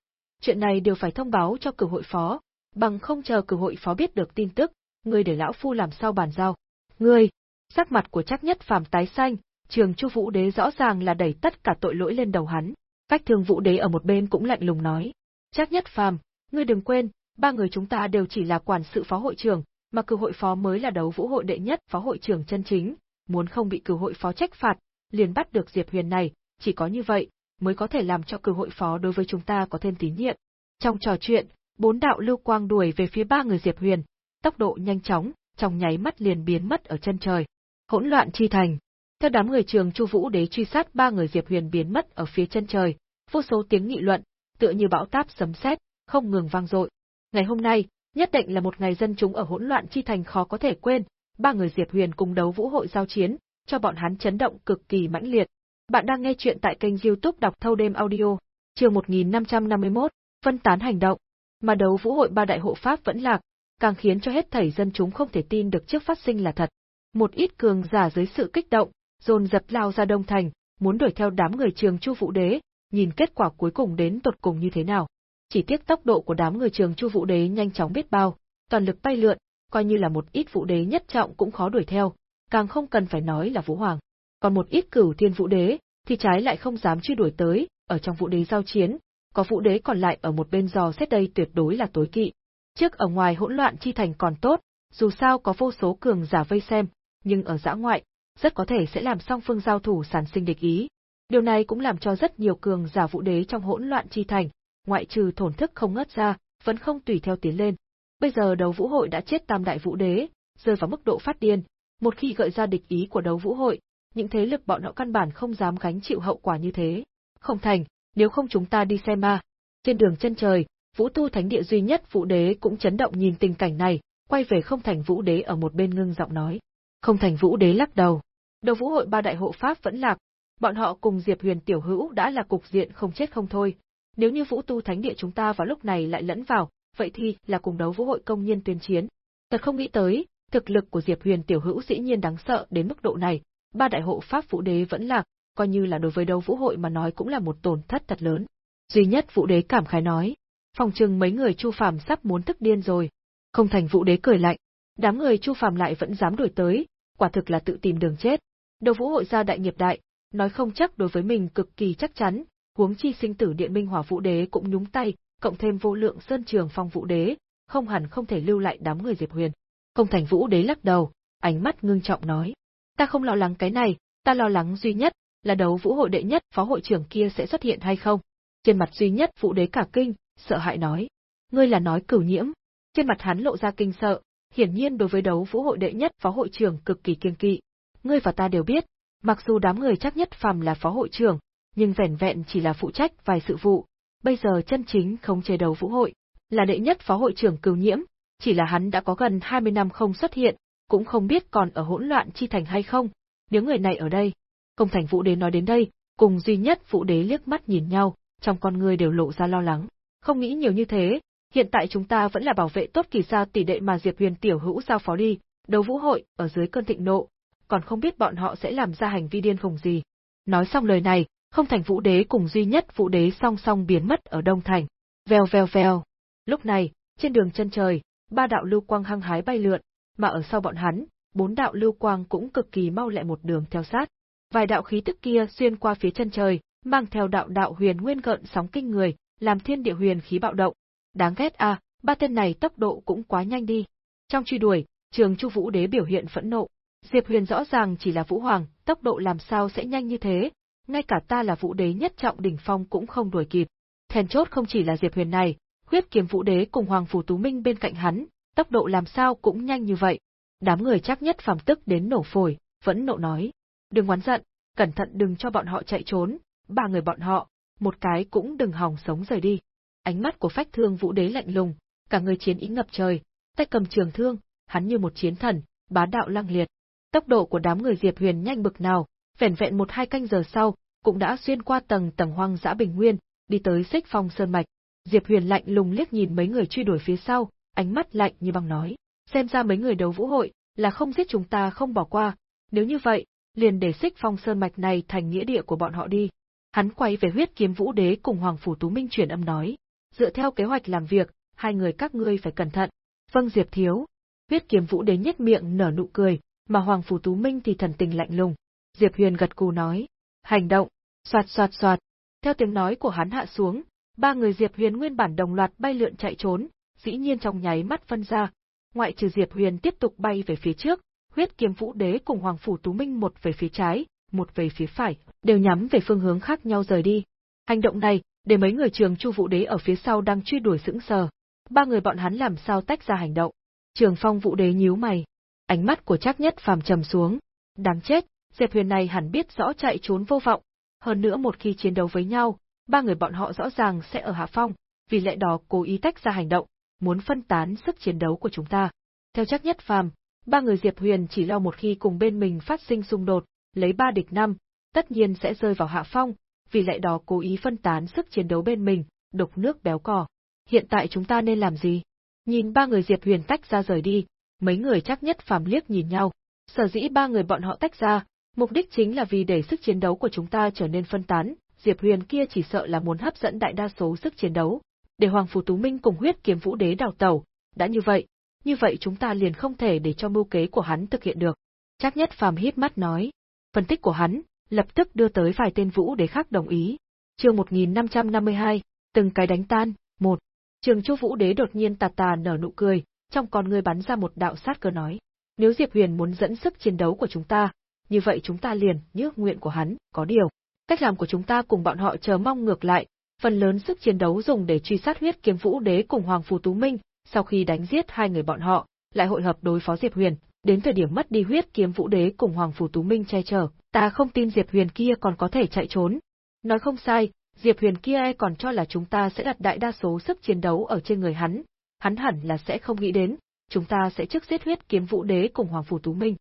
A: chuyện này đều phải thông báo cho cử hội phó, bằng không chờ cử hội phó biết được tin tức, ngươi để lão phu làm sao bàn giao. Ngươi, sắc mặt của chắc nhất phàm tái xanh, trường Chu Vũ Đế rõ ràng là đẩy tất cả tội lỗi lên đầu hắn. Cách thương Vũ Đế ở một bên cũng lạnh lùng nói, chắc nhất phàm, ngươi đừng quên, ba người chúng ta đều chỉ là quản sự phó hội trưởng, mà cử hội phó mới là đấu vũ hội đệ nhất phó hội trưởng chân chính, muốn không bị cử hội phó trách phạt, liền bắt được Diệp Huyền này, chỉ có như vậy mới có thể làm cho cử hội phó đối với chúng ta có thêm tín nhiệm. Trong trò chuyện, bốn đạo lưu quang đuổi về phía ba người Diệp Huyền, tốc độ nhanh chóng, trong nháy mắt liền biến mất ở chân trời. Hỗn loạn chi thành. Theo đám người trường Chu Vũ Đế truy sát ba người Diệp Huyền biến mất ở phía chân trời, vô số tiếng nghị luận, tựa như bão táp sấm sét, không ngừng vang dội. Ngày hôm nay, nhất định là một ngày dân chúng ở hỗn loạn chi thành khó có thể quên, ba người Diệp Huyền cùng đấu vũ hội giao chiến, cho bọn hắn chấn động cực kỳ mãnh liệt. Bạn đang nghe chuyện tại kênh youtube đọc thâu đêm audio, chương 1551, phân tán hành động. Mà đấu vũ hội ba đại hộ pháp vẫn lạc, càng khiến cho hết thảy dân chúng không thể tin được trước phát sinh là thật. Một ít cường giả dưới sự kích động, dồn dập lao ra đông thành, muốn đuổi theo đám người trường Chu Vũ Đế, nhìn kết quả cuối cùng đến tột cùng như thế nào. Chỉ tiếc tốc độ của đám người trường Chu Vũ Đế nhanh chóng biết bao, toàn lực bay lượn, coi như là một ít Vũ Đế nhất trọng cũng khó đuổi theo, càng không cần phải nói là Vũ Hoàng. Còn một ít cửu thiên Vũ Đế, thì trái lại không dám truy đuổi tới, ở trong Vũ Đế giao chiến, có Vũ Đế còn lại ở một bên dò xét đây tuyệt đối là tối kỵ. Trước ở ngoài hỗn loạn chi thành còn tốt, dù sao có vô số cường giả vây xem, nhưng ở giã ngoại, rất có thể sẽ làm song phương giao thủ sản sinh địch ý. Điều này cũng làm cho rất nhiều cường giả vũ đế trong hỗn loạn chi thành, ngoại trừ thổn thức không ngất ra, vẫn không tùy theo tiến lên. Bây giờ đấu vũ hội đã chết tam đại vũ đế, rơi vào mức độ phát điên, một khi gợi ra địch ý của đấu vũ hội, những thế lực bọn họ căn bản không dám gánh chịu hậu quả như thế. Không thành, nếu không chúng ta đi xem ma. Trên đường chân trời, Vũ Tu Thánh Địa duy nhất Vũ Đế cũng chấn động nhìn tình cảnh này, quay về không thành Vũ Đế ở một bên ngưng giọng nói. Không thành Vũ Đế lắc đầu. Đầu Vũ hội ba đại hộ pháp vẫn lạc, bọn họ cùng Diệp Huyền tiểu hữu đã là cục diện không chết không thôi. Nếu như Vũ Tu Thánh Địa chúng ta vào lúc này lại lẫn vào, vậy thì là cùng đấu Vũ hội công nhiên tuyên chiến. Thật không nghĩ tới, thực lực của Diệp Huyền tiểu hữu dĩ nhiên đáng sợ đến mức độ này, ba đại hộ pháp Vũ Đế vẫn lạc, coi như là đối với đấu Vũ hội mà nói cũng là một tổn thất thật lớn. Duy nhất Vũ Đế cảm khái nói, phòng trừng mấy người Chu Phàm sắp muốn tức điên rồi. Không thành Vũ Đế cười lạnh, đám người Chu Phàm lại vẫn dám đuổi tới, quả thực là tự tìm đường chết. Đầu Vũ hội gia đại nghiệp đại, nói không chắc đối với mình cực kỳ chắc chắn, huống chi sinh tử điện minh hỏa Vũ Đế cũng nhúng tay, cộng thêm vô lượng sơn trường phong Vũ Đế, không hẳn không thể lưu lại đám người Diệp Huyền. Công thành Vũ Đế lắc đầu, ánh mắt ngưng trọng nói: "Ta không lo lắng cái này, ta lo lắng duy nhất là đấu Vũ hội đệ nhất phó hội trưởng kia sẽ xuất hiện hay không." Trên mặt duy nhất Vũ Đế cả kinh, sợ hãi nói: "Ngươi là nói cửu nhiễm?" Trên mặt hắn lộ ra kinh sợ, hiển nhiên đối với đấu Vũ hội đệ nhất phó hội trưởng cực kỳ kiêng kỵ. Ngươi và ta đều biết, mặc dù đám người chắc nhất phàm là phó hội trưởng, nhưng vẻn vẹn chỉ là phụ trách vài sự vụ, bây giờ chân chính không chế đầu Vũ hội, là đệ nhất phó hội trưởng cửu nhiễm, chỉ là hắn đã có gần 20 năm không xuất hiện, cũng không biết còn ở hỗn loạn chi thành hay không, nếu người này ở đây. Công thành Vũ Đế nói đến đây, cùng duy nhất Vũ Đế liếc mắt nhìn nhau, trong con người đều lộ ra lo lắng. Không nghĩ nhiều như thế, hiện tại chúng ta vẫn là bảo vệ tốt kỳ gia tỷ đệ mà Diệp Huyền tiểu hữu giao phó đi, đấu vũ hội, ở dưới cơn thịnh nộ, còn không biết bọn họ sẽ làm ra hành vi điên khùng gì. Nói xong lời này, không thành vũ đế cùng duy nhất vũ đế song song biến mất ở Đông Thành. Vèo vèo vèo. Lúc này, trên đường chân trời, ba đạo lưu quang hăng hái bay lượn, mà ở sau bọn hắn, bốn đạo lưu quang cũng cực kỳ mau lẹ một đường theo sát. Vài đạo khí tức kia xuyên qua phía chân trời, mang theo đạo đạo huyền nguyên gợn sóng kinh người, làm thiên địa huyền khí bạo động. Đáng ghét a, à, ba tên này tốc độ cũng quá nhanh đi. Trong truy đuổi, Trường Chu Vũ Đế biểu hiện phẫn nộ. Diệp Huyền rõ ràng chỉ là Vũ Hoàng, tốc độ làm sao sẽ nhanh như thế, ngay cả ta là Vũ Đế nhất trọng đỉnh phong cũng không đuổi kịp. Then chốt không chỉ là Diệp Huyền này, huyết kiếm Vũ Đế cùng Hoàng Phủ Tú Minh bên cạnh hắn, tốc độ làm sao cũng nhanh như vậy. Đám người chắc nhất phàm tức đến nổ phổi, vẫn nộ nói. Đừng oán giận, cẩn thận đừng cho bọn họ chạy trốn, ba người bọn họ, một cái cũng đừng hòng sống rời đi. Ánh mắt của phách thương vũ đế lạnh lùng, cả người chiến ý ngập trời, tay cầm trường thương, hắn như một chiến thần, bá đạo lăng liệt. Tốc độ của đám người Diệp Huyền nhanh bực nào, vẻn vẹn một hai canh giờ sau, cũng đã xuyên qua tầng tầng hoang dã bình nguyên, đi tới xích phong sơn mạch. Diệp Huyền lạnh lùng liếc nhìn mấy người truy đuổi phía sau, ánh mắt lạnh như băng nói, xem ra mấy người đấu vũ hội là không giết chúng ta không bỏ qua, nếu như vậy, liền để xích phong sơn mạch này thành nghĩa địa của bọn họ đi. Hắn quay về huyết kiếm vũ đế cùng Hoàng Phủ Tú Minh truyền âm nói, dựa theo kế hoạch làm việc, hai người các ngươi phải cẩn thận. Vâng Diệp Thiếu. Huyết kiếm vũ đế nhất miệng nở nụ cười, mà Hoàng Phủ Tú Minh thì thần tình lạnh lùng. Diệp Huyền gật cù nói, hành động, soạt soạt soạt. Theo tiếng nói của hắn hạ xuống, ba người Diệp Huyền nguyên bản đồng loạt bay lượn chạy trốn, dĩ nhiên trong nháy mắt phân ra. Ngoại trừ Diệp Huyền tiếp tục bay về phía trước, huyết kiếm vũ đế cùng Hoàng Phủ Tú Minh một về phía trái, một về phía phải, đều nhắm về phương hướng khác nhau rời đi. Hành động này, để mấy người trường Chu Vũ Đế ở phía sau đang truy đuổi sững sờ. Ba người bọn hắn làm sao tách ra hành động? Trường Phong Vũ Đế nhíu mày, ánh mắt của Trác Nhất Phàm trầm xuống. Đáng chết, Diệp Huyền này hẳn biết rõ chạy trốn vô vọng, hơn nữa một khi chiến đấu với nhau, ba người bọn họ rõ ràng sẽ ở hạ phong, vì lẽ đó cố ý tách ra hành động, muốn phân tán sức chiến đấu của chúng ta. Theo chắc Nhất Phàm, ba người Diệp Huyền chỉ lo một khi cùng bên mình phát sinh xung đột, lấy ba địch năm, tất nhiên sẽ rơi vào hạ phong, vì lẽ đó cố ý phân tán sức chiến đấu bên mình, đục nước béo cò. Hiện tại chúng ta nên làm gì? Nhìn ba người Diệp Huyền tách ra rời đi, mấy người chắc nhất phàm liếc nhìn nhau. Sở dĩ ba người bọn họ tách ra, mục đích chính là vì để sức chiến đấu của chúng ta trở nên phân tán, Diệp Huyền kia chỉ sợ là muốn hấp dẫn đại đa số sức chiến đấu, để Hoàng Phủ Tú Minh cùng huyết kiếm vũ đế đào tẩu, đã như vậy, như vậy chúng ta liền không thể để cho mưu kế của hắn thực hiện được. Chắc nhất phàm hít mắt nói, phân tích của hắn, lập tức đưa tới vài tên vũ đế khác đồng ý. Chương 1552, từng cái đánh tan, một. Trường Chu Vũ Đế đột nhiên tà tà nở nụ cười, trong con ngươi bắn ra một đạo sát cơ nói: "Nếu Diệp Huyền muốn dẫn sức chiến đấu của chúng ta, như vậy chúng ta liền nhước nguyện của hắn, có điều, cách làm của chúng ta cùng bọn họ chờ mong ngược lại, phần lớn sức chiến đấu dùng để truy sát huyết kiếm Vũ Đế cùng Hoàng Phù Tú Minh, sau khi đánh giết hai người bọn họ, lại hội hợp đối phó Diệp Huyền, đến thời điểm mất đi huyết kiếm Vũ Đế cùng Hoàng Phù Tú Minh che chở, ta không tin Diệp Huyền kia còn có thể chạy trốn. Nói không sai, Diệp Huyền kia e còn cho là chúng ta sẽ đặt đại đa số sức chiến đấu ở trên người hắn, hắn hẳn là sẽ không nghĩ đến, chúng ta sẽ trước giết huyết kiếm Vũ Đế cùng Hoàng Phù Tú Minh.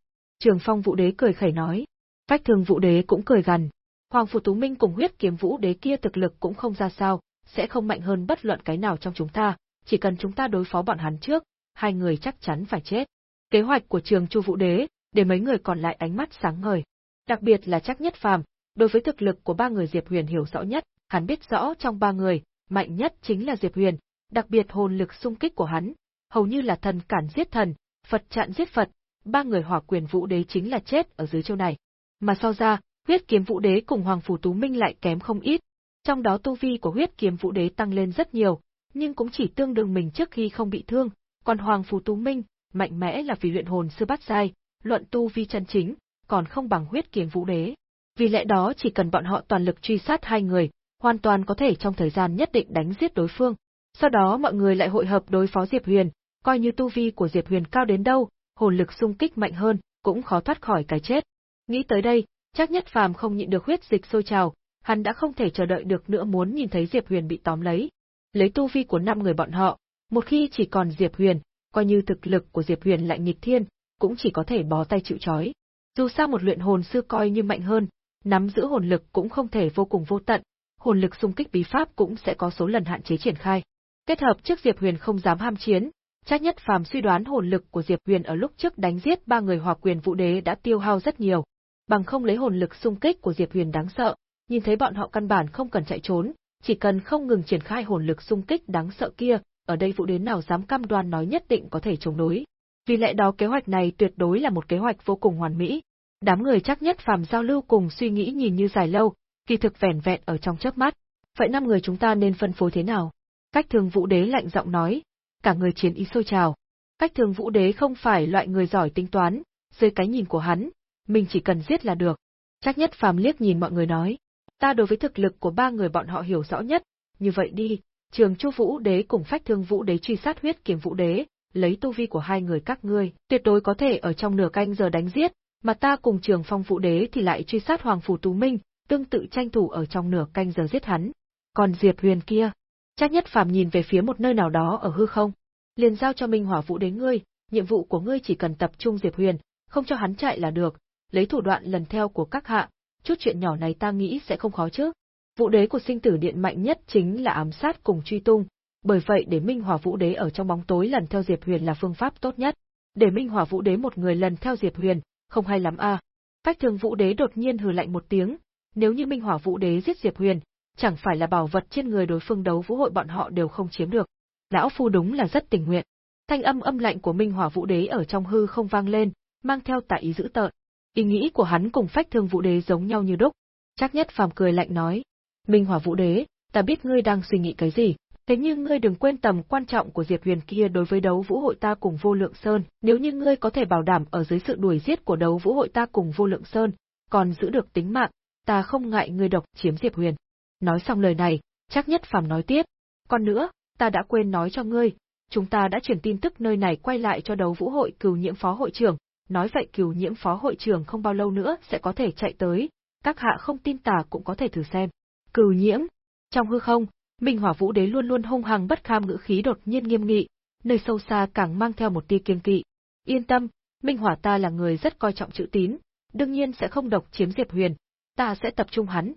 A: Trường Phong Vũ Đế cười khẩy nói, Phách Thương Vũ Đế cũng cười gằn, Hoàng Phủ Tú Minh cùng huyết kiếm Vũ Đế kia thực lực cũng không ra sao, sẽ không mạnh hơn bất luận cái nào trong chúng ta, chỉ cần chúng ta đối phó bọn hắn trước, hai người chắc chắn phải chết. Kế hoạch của Trường Chu Vũ Đế, để mấy người còn lại ánh mắt sáng ngời. Đặc biệt là chắc nhất phàm, đối với thực lực của ba người Diệp Huyền hiểu rõ nhất, hắn biết rõ trong ba người, mạnh nhất chính là Diệp Huyền, đặc biệt hồn lực xung kích của hắn, hầu như là thần cản giết thần, Phật chặn giết Phật, ba người hỏa quyền vũ đế chính là chết ở dưới châu này. Mà so ra, huyết kiếm vũ đế cùng Hoàng Phủ Tú Minh lại kém không ít, trong đó tu vi của huyết kiếm vũ đế tăng lên rất nhiều, nhưng cũng chỉ tương đương mình trước khi không bị thương, còn Hoàng Phủ Tú Minh, mạnh mẽ là vì luyện hồn sư bát giai, luận tu vi chân chính, còn không bằng huyết kiếm vũ đế. Vì lẽ đó chỉ cần bọn họ toàn lực truy sát hai người, hoàn toàn có thể trong thời gian nhất định đánh giết đối phương. Sau đó mọi người lại hội hợp đối phó Diệp Huyền, coi như tu vi của Diệp Huyền cao đến đâu, hồn lực xung kích mạnh hơn, cũng khó thoát khỏi cái chết. Nghĩ tới đây, chắc nhất phàm không nhịn được huyết dịch sôi trào, hắn đã không thể chờ đợi được nữa muốn nhìn thấy Diệp Huyền bị tóm lấy. Lấy tu vi của năm người bọn họ, một khi chỉ còn Diệp Huyền, coi như thực lực của Diệp Huyền lại nghịch thiên, cũng chỉ có thể bó tay chịu trói. Dù sao một luyện hồn sư coi như mạnh hơn, nắm giữ hồn lực cũng không thể vô cùng vô tận, hồn lực xung kích bí pháp cũng sẽ có số lần hạn chế triển khai. Kết hợp trước Diệp Huyền không dám ham chiến, chắc nhất phàm suy đoán hồn lực của Diệp Huyền ở lúc trước đánh giết ba người hòa quyền vũ đế đã tiêu hao rất nhiều, bằng không lấy hồn lực xung kích của Diệp Huyền đáng sợ, nhìn thấy bọn họ căn bản không cần chạy trốn, chỉ cần không ngừng triển khai hồn lực xung kích đáng sợ kia, ở đây vũ đế nào dám cam đoan nói nhất định có thể chống đối. Vì lẽ đó kế hoạch này tuyệt đối là một kế hoạch vô cùng hoàn mỹ. Đám người chắc nhất phàm giao lưu cùng suy nghĩ nhìn như dài lâu, kỳ thực vẻn vẹn ở trong chớp mắt. Vậy năm người chúng ta nên phân phối thế nào? Cách thường vũ đế lạnh giọng nói, cả người chiến ý sôi trào. Cách thường vũ đế không phải loại người giỏi tính toán, dưới cái nhìn của hắn, mình chỉ cần giết là được. Chắc nhất phàm liếc nhìn mọi người nói, ta đối với thực lực của ba người bọn họ hiểu rõ nhất, như vậy đi, trường chu vũ đế cùng phách thương vũ đế truy sát huyết kiếm vũ đế, lấy tu vi của hai người các ngươi, tuyệt đối có thể ở trong nửa canh giờ đánh giết, mà ta cùng trường phong vũ đế thì lại truy sát hoàng phủ tú minh, tương tự tranh thủ ở trong nửa canh giờ giết hắn. Còn Diệp Huyền kia, chắc nhất phàm nhìn về phía một nơi nào đó ở hư không, liền giao cho Minh Hỏa Vũ đế ngươi, nhiệm vụ của ngươi chỉ cần tập trung Diệp Huyền, không cho hắn chạy là được, lấy thủ đoạn lần theo của các hạ, chút chuyện nhỏ này ta nghĩ sẽ không khó chứ. Vũ đế của sinh tử điện mạnh nhất chính là ám sát cùng truy tung, bởi vậy để Minh Hỏa Vũ Đế ở trong bóng tối lần theo Diệp Huyền là phương pháp tốt nhất. Để Minh Hỏa Vũ Đế một người lần theo Diệp Huyền, không hay lắm a. À. Phách Thương Vũ Đế đột nhiên hừ lạnh một tiếng, nếu như Minh Hỏa Vũ Đế giết Diệp Huyền, chẳng phải là bảo vật trên người đối phương đấu vũ hội bọn họ đều không chiếm được. Lão phu đúng là rất tình nguyện. Thanh âm âm lạnh của Minh Hỏa Vũ Đế ở trong hư không vang lên, mang theo tà ý dữ tợn. Ý nghĩ của hắn cùng Phách Thương Vũ Đế giống nhau như đúc. Chắc nhất phàm cười lạnh nói: "Minh Hỏa Vũ Đế, ta biết ngươi đang suy nghĩ cái gì, thế nhưng ngươi đừng quên tầm quan trọng của Diệp Huyền kia đối với đấu vũ hội ta cùng Vô Lượng Sơn, nếu như ngươi có thể bảo đảm ở dưới sự đuổi giết của đấu vũ hội ta cùng Vô Lượng Sơn, còn giữ được tính mạng, ta không ngại ngươi độc chiếm Diệp Huyền." Nói xong lời này, chắc nhất phàm nói tiếp, còn nữa, ta đã quên nói cho ngươi, chúng ta đã chuyển tin tức nơi này quay lại cho đấu vũ hội cửu nhiễm phó hội trưởng, nói vậy cửu nhiễm phó hội trưởng không bao lâu nữa sẽ có thể chạy tới, các hạ không tin tà cũng có thể thử xem. Cửu nhiễm, trong hư không, Minh Hỏa Vũ Đế luôn luôn hung hăng bất kham ngữ khí đột nhiên nghiêm nghị, nơi sâu xa càng mang theo một tia kiên kỵ. Yên tâm, Minh Hỏa ta là người rất coi trọng chữ tín, đương nhiên sẽ không độc chiếm Diệp Huyền, ta sẽ tập trung hắn.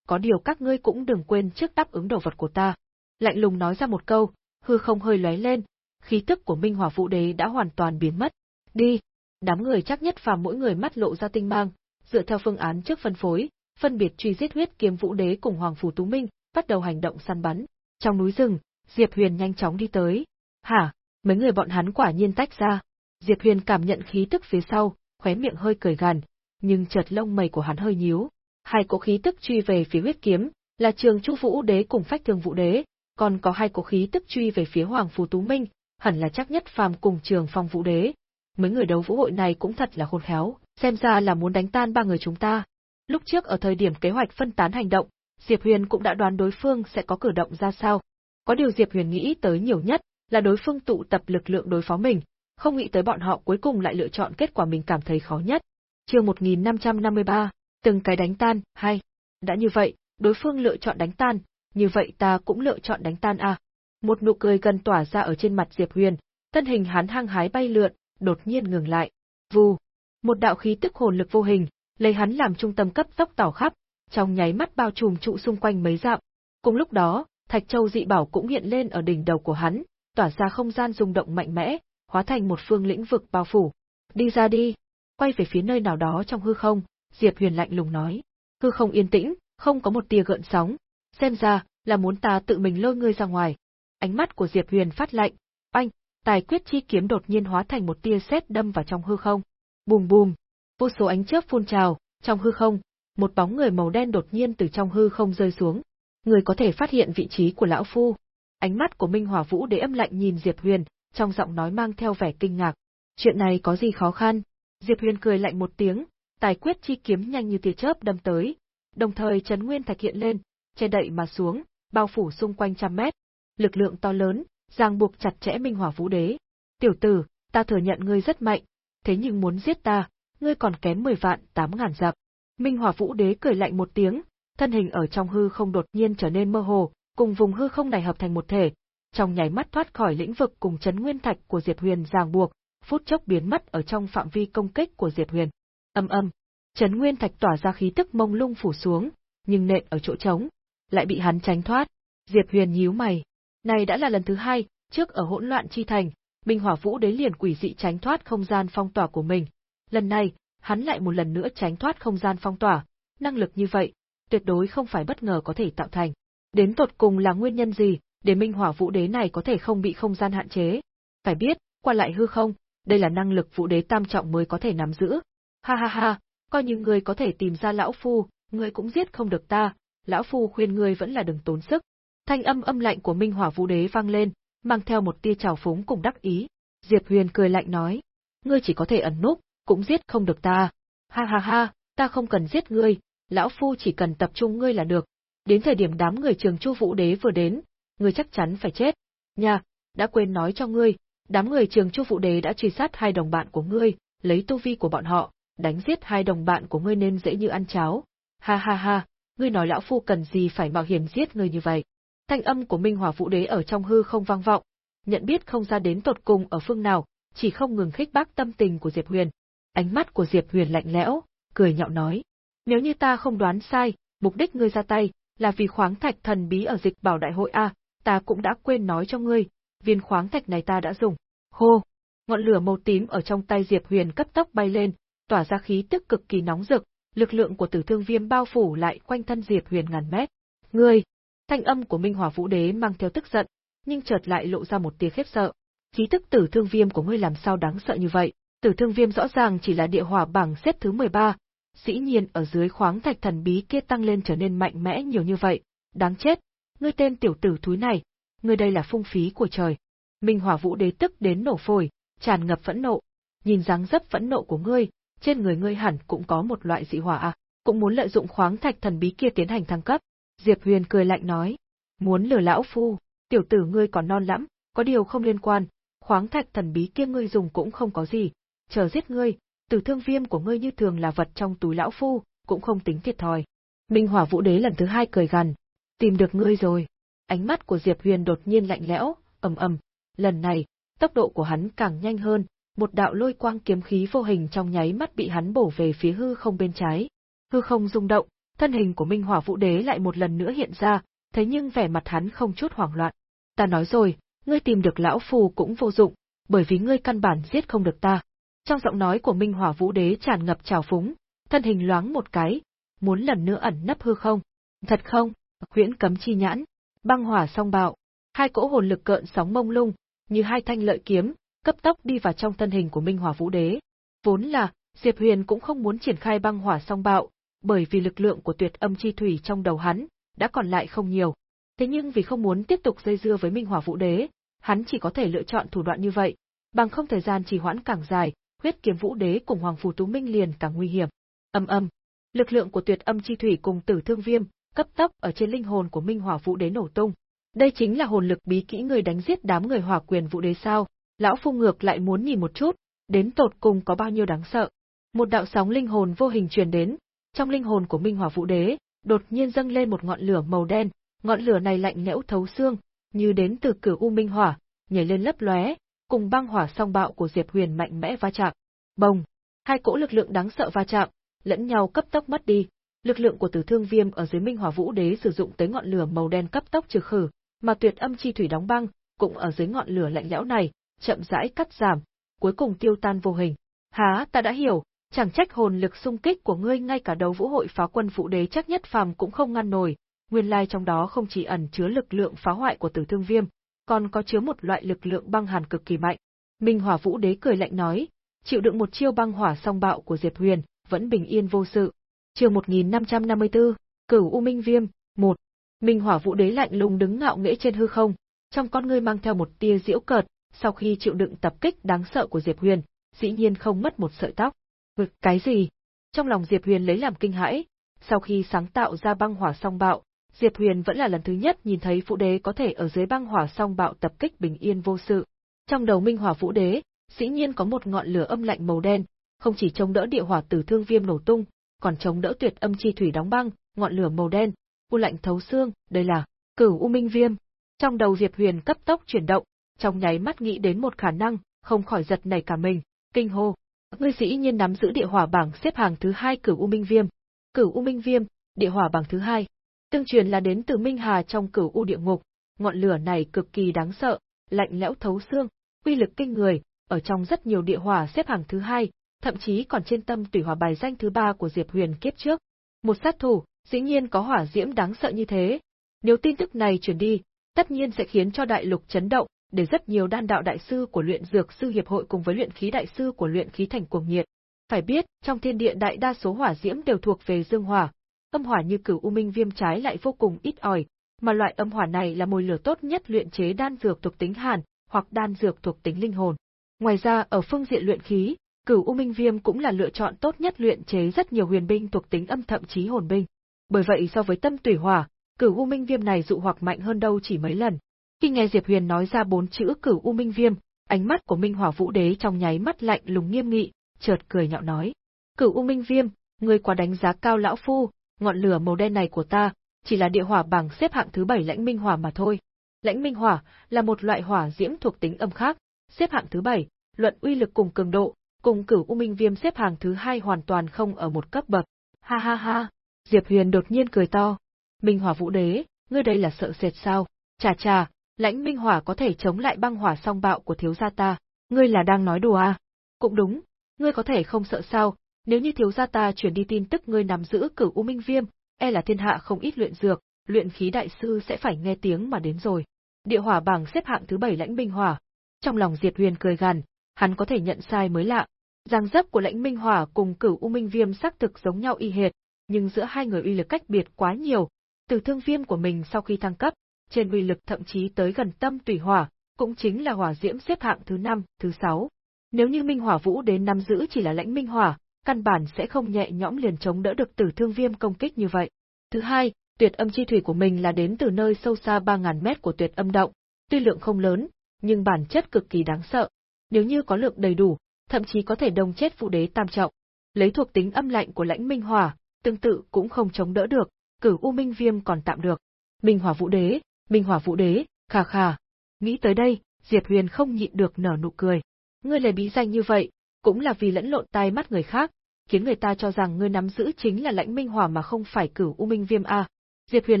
A: Có điều các ngươi cũng đừng quên trước đáp ứng đồ vật của ta. Lạnh lùng nói ra một câu, hư không hơi lóe lên, khí tức của Minh Hỏa Vũ Đế đã hoàn toàn biến mất. Đi! Đám người chắc nhất phàm mỗi người mắt lộ ra tinh mang, dựa theo phương án trước phân phối, phân biệt truy giết huyết kiếm Vũ Đế cùng Hoàng Phủ Tú Minh, bắt đầu hành động săn bắn. Trong núi rừng, Diệp Huyền nhanh chóng đi tới. Hả? Mấy người bọn hắn quả nhiên tách ra. Diệp Huyền cảm nhận khí tức phía sau, khóe miệng hơi cười gằn, nhưng chợt lông mày của hắn hơi nhíu. Hai cỗ khí tức truy về phía huyết kiếm, là trường Chu Vũ Đế cùng Phách Thương Vũ Đế, còn có hai cỗ khí tức truy về phía Hoàng Phù Tú Minh, hẳn là chắc nhất phàm cùng Trường Phong Vũ Đế. Mấy người đấu vũ hội này cũng thật là khôn khéo, xem ra là muốn đánh tan ba người chúng ta. Lúc trước ở thời điểm kế hoạch phân tán hành động, Diệp Huyền cũng đã đoán đối phương sẽ có cử động ra sao. Có điều Diệp Huyền nghĩ tới nhiều nhất là đối phương tụ tập lực lượng đối phó mình, không nghĩ tới bọn họ cuối cùng lại lựa chọn kết quả mình cảm thấy khó nhất. Chương 1553, từng cái đánh tan, hay. Đã như vậy, đối phương lựa chọn đánh tan, như vậy ta cũng lựa chọn đánh tan à. Một nụ cười gần tỏa ra ở trên mặt Diệp Huyền, thân hình hắn hăng hái bay lượn, đột nhiên ngừng lại. Vù, một đạo khí tức hồn lực vô hình, lấy hắn làm trung tâm cấp tốc tỏ khắp, trong nháy mắt bao trùm trụ xung quanh mấy dặm. Cùng lúc đó, Thạch Châu dị bảo cũng hiện lên ở đỉnh đầu của hắn, tỏa ra không gian rung động mạnh mẽ, hóa thành một phương lĩnh vực bao phủ. Đi ra đi, quay về phía nơi nào đó trong hư không, Diệp Huyền lạnh lùng nói. Hư không yên tĩnh, không có một tia gợn sóng, xem ra là muốn ta tự mình lôi ngươi ra ngoài. Ánh mắt của Diệp Huyền phát lạnh, anh, tài quyết chi kiếm đột nhiên hóa thành một tia sét đâm vào trong hư không. Bùm bùm, vô số ánh chớp phun trào, trong hư không, một bóng người màu đen đột nhiên từ trong hư không rơi xuống. Người có thể phát hiện vị trí của lão phu. Ánh mắt của Minh Hỏa Vũ Đế âm lạnh nhìn Diệp Huyền, trong giọng nói mang theo vẻ kinh ngạc. Chuyện này có gì khó khăn? Diệp Huyền cười lạnh một tiếng, tài quyết chi kiếm nhanh như tia chớp đâm tới, đồng thời chấn nguyên thạch hiện lên, che đậy mà xuống, bao phủ xung quanh trăm mét. Lực lượng to lớn, ràng buộc chặt chẽ Minh Hỏa Vũ Đế. Tiểu tử, ta thừa nhận ngươi rất mạnh, thế nhưng muốn giết ta, ngươi còn kém 10 vạn 8 ngàn dặm. Minh Hỏa Vũ Đế cười lạnh một tiếng, thân hình ở trong hư không đột nhiên trở nên mơ hồ, cùng vùng hư không này hợp thành một thể, trong nháy mắt thoát khỏi lĩnh vực cùng chấn nguyên thạch của Diệp Huyền ràng buộc, phút chốc biến mất ở trong phạm vi công kích của Diệp Huyền. Âm âm, chấn nguyên thạch tỏa ra khí tức mông lung phủ xuống, nhưng nện ở chỗ trống, lại bị hắn tránh thoát. Diệp Huyền nhíu mày, này đã là lần thứ hai, trước ở hỗn loạn chi thành, Minh Hỏa Vũ Đế liền quỷ dị tránh thoát không gian phong tỏa của mình. Lần này, hắn lại một lần nữa tránh thoát không gian phong tỏa, năng lực như vậy, tuyệt đối không phải bất ngờ có thể tạo thành. Đến tột cùng là nguyên nhân gì, để Minh Hỏa Vũ Đế này có thể không bị không gian hạn chế? Phải biết, qua lại hư không, đây là năng lực Vũ Đế tam trọng mới có thể nắm giữ. Ha ha ha, coi như ngươi có thể tìm ra lão phu, ngươi cũng giết không được ta, lão phu khuyên ngươi vẫn là đừng tốn sức. Thanh âm âm lạnh của Minh Hỏa Vũ Đế vang lên, mang theo một tia trào phúng cùng đắc ý. Diệp Huyền cười lạnh nói, ngươi chỉ có thể ẩn núp, cũng giết không được ta. Ha ha ha, ta không cần giết ngươi, lão phu chỉ cần tập trung ngươi là được. Đến thời điểm đám người trường Chu Vũ Đế vừa đến, ngươi chắc chắn phải chết. Nha, đã quên nói cho ngươi, đám người trường Chu Vũ Đế đã truy sát hai đồng bạn của ngươi, lấy tu vi của bọn họ, đánh giết hai đồng bạn của ngươi nên dễ như ăn cháo. Ha ha ha, ngươi nói lão phu cần gì phải mạo hiểm giết ngươi như vậy. Thanh âm của Minh Hỏa Vũ Đế ở trong hư không vang vọng, nhận biết không ra đến tột cùng ở phương nào, chỉ không ngừng khích bác tâm tình của Diệp Huyền. Ánh mắt của Diệp Huyền lạnh lẽo, cười nhạo nói: "Nếu như ta không đoán sai, mục đích ngươi ra tay là vì khoáng thạch thần bí ở dịch bảo đại hội a, ta cũng đã quên nói cho ngươi, viên khoáng thạch này ta đã dùng. Hô! Ngọn lửa màu tím ở trong tay Diệp Huyền cấp tốc bay lên, tỏa ra khí tức cực kỳ nóng rực, lực lượng của tử thương viêm bao phủ lại quanh thân Diệp Huyền ngàn mét. Ngươi! Thanh âm của Minh Hỏa Vũ Đế mang theo tức giận, nhưng chợt lại lộ ra một tia khiếp sợ. Khí tức tử thương viêm của ngươi làm sao đáng sợ như vậy? Tử thương viêm rõ ràng chỉ là địa hỏa bảng xếp thứ 13, dĩ nhiên ở dưới khoáng thạch thần bí kia tăng lên trở nên mạnh mẽ nhiều như vậy. Đáng chết, ngươi tên tiểu tử thúi này, ngươi đây là phung phí của trời. Minh Hỏa Vũ Đế tức đến nổ phổi, tràn ngập phẫn nộ. Nhìn dáng dấp phẫn nộ của ngươi, trên người ngươi hẳn cũng có một loại dị hỏa à, cũng muốn lợi dụng khoáng thạch thần bí kia tiến hành thăng cấp. Diệp Huyền cười lạnh nói, muốn lừa lão phu, tiểu tử ngươi còn non lắm, có điều không liên quan, khoáng thạch thần bí kia ngươi dùng cũng không có gì, chờ giết ngươi, tử thương viêm của ngươi như thường là vật trong túi lão phu, cũng không tính thiệt thòi. Minh Hỏa Vũ Đế lần thứ hai cười gằn, tìm được ngươi rồi. Ánh mắt của Diệp Huyền đột nhiên lạnh lẽo, ầm ầm, lần này, tốc độ của hắn càng nhanh hơn, một đạo lôi quang kiếm khí vô hình trong nháy mắt bị hắn bổ về phía hư không bên trái. Hư không rung động, thân hình của Minh Hỏa Vũ Đế lại một lần nữa hiện ra, thế nhưng vẻ mặt hắn không chút hoảng loạn. Ta nói rồi, ngươi tìm được lão phù cũng vô dụng, bởi vì ngươi căn bản giết không được ta. Trong giọng nói của Minh Hỏa Vũ Đế tràn ngập trào phúng, thân hình loáng một cái, muốn lần nữa ẩn nấp hư không. Thật không? Huyễn cấm chi nhãn, băng hỏa song bạo, hai cỗ hồn lực cợn sóng mông lung, như hai thanh lợi kiếm, cấp tốc đi vào trong thân hình của Minh Hỏa Vũ Đế. Vốn là, Diệp Huyền cũng không muốn triển khai băng hỏa song bạo, bởi vì lực lượng của tuyệt âm chi thủy trong đầu hắn đã còn lại không nhiều. Thế nhưng vì không muốn tiếp tục dây dưa với Minh Hỏa Vũ Đế, hắn chỉ có thể lựa chọn thủ đoạn như vậy, bằng không thời gian trì hoãn càng dài, huyết kiếm Vũ Đế cùng Hoàng Phù Tú Minh liền càng nguy hiểm. Âm âm, lực lượng của tuyệt âm chi thủy cùng Tử Thương Viêm cấp tốc ở trên linh hồn của Minh Hỏa Vũ Đế nổ tung. Đây chính là hồn lực bí kỹ người đánh giết đám người Hỏa Quyền Vũ Đế sao? Lão Phu ngược lại muốn nhìn một chút, đến tột cùng có bao nhiêu đáng sợ. Một đạo sóng linh hồn vô hình truyền đến, trong linh hồn của Minh Hỏa Vũ Đế, đột nhiên dâng lên một ngọn lửa màu đen, ngọn lửa này lạnh lẽo thấu xương, như đến từ cửa u minh hỏa, nhảy lên lấp lóe, cùng băng hỏa song bạo của Diệp Huyền mạnh mẽ va chạm. Bồng, hai cỗ lực lượng đáng sợ va chạm, lẫn nhau cấp tốc mất đi. Lực lượng của Tử Thương Viêm ở dưới Minh Hỏa Vũ Đế sử dụng tới ngọn lửa màu đen cấp tốc trừ khử, mà Tuyệt Âm Chi Thủy đóng băng, cũng ở dưới ngọn lửa lạnh lẽo này, chậm rãi cắt giảm, cuối cùng tiêu tan vô hình. Há, ta đã hiểu, chẳng trách hồn lực xung kích của ngươi ngay cả đấu vũ hội phá quân phụ đế chắc nhất phàm cũng không ngăn nổi, nguyên lai trong đó không chỉ ẩn chứa lực lượng phá hoại của tử thương viêm, còn có chứa một loại lực lượng băng hàn cực kỳ mạnh. Minh Hỏa Vũ Đế cười lạnh nói, chịu đựng một chiêu băng hỏa song bạo của Diệp Huyền, vẫn bình yên vô sự. Chương 1554, Cửu U Minh Viêm, 1. Minh Hỏa Vũ Đế lạnh lùng đứng ngạo nghễ trên hư không, trong con ngươi mang theo một tia diễu cợt, sau khi chịu đựng tập kích đáng sợ của Diệp Huyền, dĩ nhiên không mất một sợi tóc. Vực cái gì? Trong lòng Diệp Huyền lấy làm kinh hãi, sau khi sáng tạo ra băng hỏa song bạo, Diệp Huyền vẫn là lần thứ nhất nhìn thấy Vũ Đế có thể ở dưới băng hỏa song bạo tập kích bình yên vô sự. Trong đầu Minh Hỏa Vũ Đế, dĩ nhiên có một ngọn lửa âm lạnh màu đen, không chỉ chống đỡ địa hỏa tử thương viêm nổ tung, còn chống đỡ tuyệt âm chi thủy đóng băng, ngọn lửa màu đen, u lạnh thấu xương, đây là Cửu U Minh Viêm. Trong đầu Diệp Huyền cấp tốc chuyển động, trong nháy mắt nghĩ đến một khả năng, không khỏi giật nảy cả mình, kinh hô, ngươi dĩ nhiên nắm giữ địa hỏa bảng xếp hàng thứ hai cửu U Minh Viêm. Cửu U Minh Viêm, địa hỏa bảng thứ hai. Tương truyền là đến từ Minh Hà trong cửu U địa ngục, ngọn lửa này cực kỳ đáng sợ, lạnh lẽo thấu xương, uy lực kinh người, ở trong rất nhiều địa hỏa xếp hàng thứ hai, thậm chí còn trên tâm tùy hỏa bài danh thứ ba của Diệp Huyền kiếp trước. Một sát thủ, dĩ nhiên có hỏa diễm đáng sợ như thế. Nếu tin tức này truyền đi, tất nhiên sẽ khiến cho đại lục chấn động, để rất nhiều đan đạo đại sư của luyện dược sư hiệp hội cùng với luyện khí đại sư của luyện khí thành cuồng nhiệt. Phải biết, trong thiên địa đại đa số hỏa diễm đều thuộc về dương hỏa, âm hỏa như cửu u minh viêm trái lại vô cùng ít ỏi, mà loại âm hỏa này là mồi lửa tốt nhất luyện chế đan dược thuộc tính hàn, hoặc đan dược thuộc tính linh hồn. Ngoài ra, ở phương diện luyện khí, cửu u minh viêm cũng là lựa chọn tốt nhất luyện chế rất nhiều huyền binh thuộc tính âm thậm chí hồn binh. Bởi vậy so với tâm tùy hỏa, cửu u minh viêm này dụ hoặc mạnh hơn đâu chỉ mấy lần. Khi nghe Diệp Huyền nói ra bốn chữ cửu U Minh Viêm, ánh mắt của Minh Hỏa Vũ Đế trong nháy mắt lạnh lùng nghiêm nghị, chợt cười nhạo nói: "Cửu U Minh Viêm, ngươi quá đánh giá cao lão phu, ngọn lửa màu đen này của ta, chỉ là địa hỏa bảng xếp hạng thứ bảy lãnh minh hỏa mà thôi. Lãnh minh hỏa là một loại hỏa diễm thuộc tính âm khác, xếp hạng thứ bảy, luận uy lực cùng cường độ, cùng Cửu U Minh Viêm xếp hàng thứ hai hoàn toàn không ở một cấp bậc. Ha ha ha." Diệp Huyền đột nhiên cười to. Minh Hỏa Vũ Đế, ngươi đây là sợ sệt sao? Chà chà, lãnh minh hỏa có thể chống lại băng hỏa song bạo của thiếu gia ta, ngươi là đang nói đùa à? Cũng đúng, ngươi có thể không sợ sao, nếu như thiếu gia ta chuyển đi tin tức ngươi nắm giữ cửu U Minh Viêm, e là thiên hạ không ít luyện dược, luyện khí đại sư sẽ phải nghe tiếng mà đến rồi. Địa hỏa bảng xếp hạng thứ bảy lãnh minh hỏa. Trong lòng Diệp Huyền cười gằn, hắn có thể nhận sai mới lạ. Giang dấp của lãnh minh hỏa cùng cửu U Minh Viêm xác thực giống nhau y hệt, nhưng giữa hai người uy lực cách biệt quá nhiều. Từ thương viêm của mình sau khi thăng cấp, trên uy lực thậm chí tới gần tâm tùy hỏa, cũng chính là hỏa diễm xếp hạng thứ năm, thứ sáu. Nếu như Minh Hỏa Vũ đến nắm giữ chỉ là lãnh minh hỏa, căn bản sẽ không nhẹ nhõm liền chống đỡ được Tử Thương Viêm công kích như vậy. Thứ hai, tuyệt âm chi thủy của mình là đến từ nơi sâu xa 3000 mét của tuyệt âm động, tuy lượng không lớn, nhưng bản chất cực kỳ đáng sợ. Nếu như có lượng đầy đủ, thậm chí có thể đồng chết phụ đế tam trọng. Lấy thuộc tính âm lạnh của lãnh minh hỏa, tương tự cũng không chống đỡ được, cử u minh viêm còn tạm được. Minh hỏa vũ đế, minh hỏa vũ đế, khà khà. Nghĩ tới đây, Diệp Huyền không nhịn được nở nụ cười. Ngươi lấy bí danh như vậy, cũng là vì lẫn lộn tai mắt người khác, khiến người ta cho rằng ngươi nắm giữ chính là lãnh minh hỏa mà không phải cửu u minh viêm a. Diệp Huyền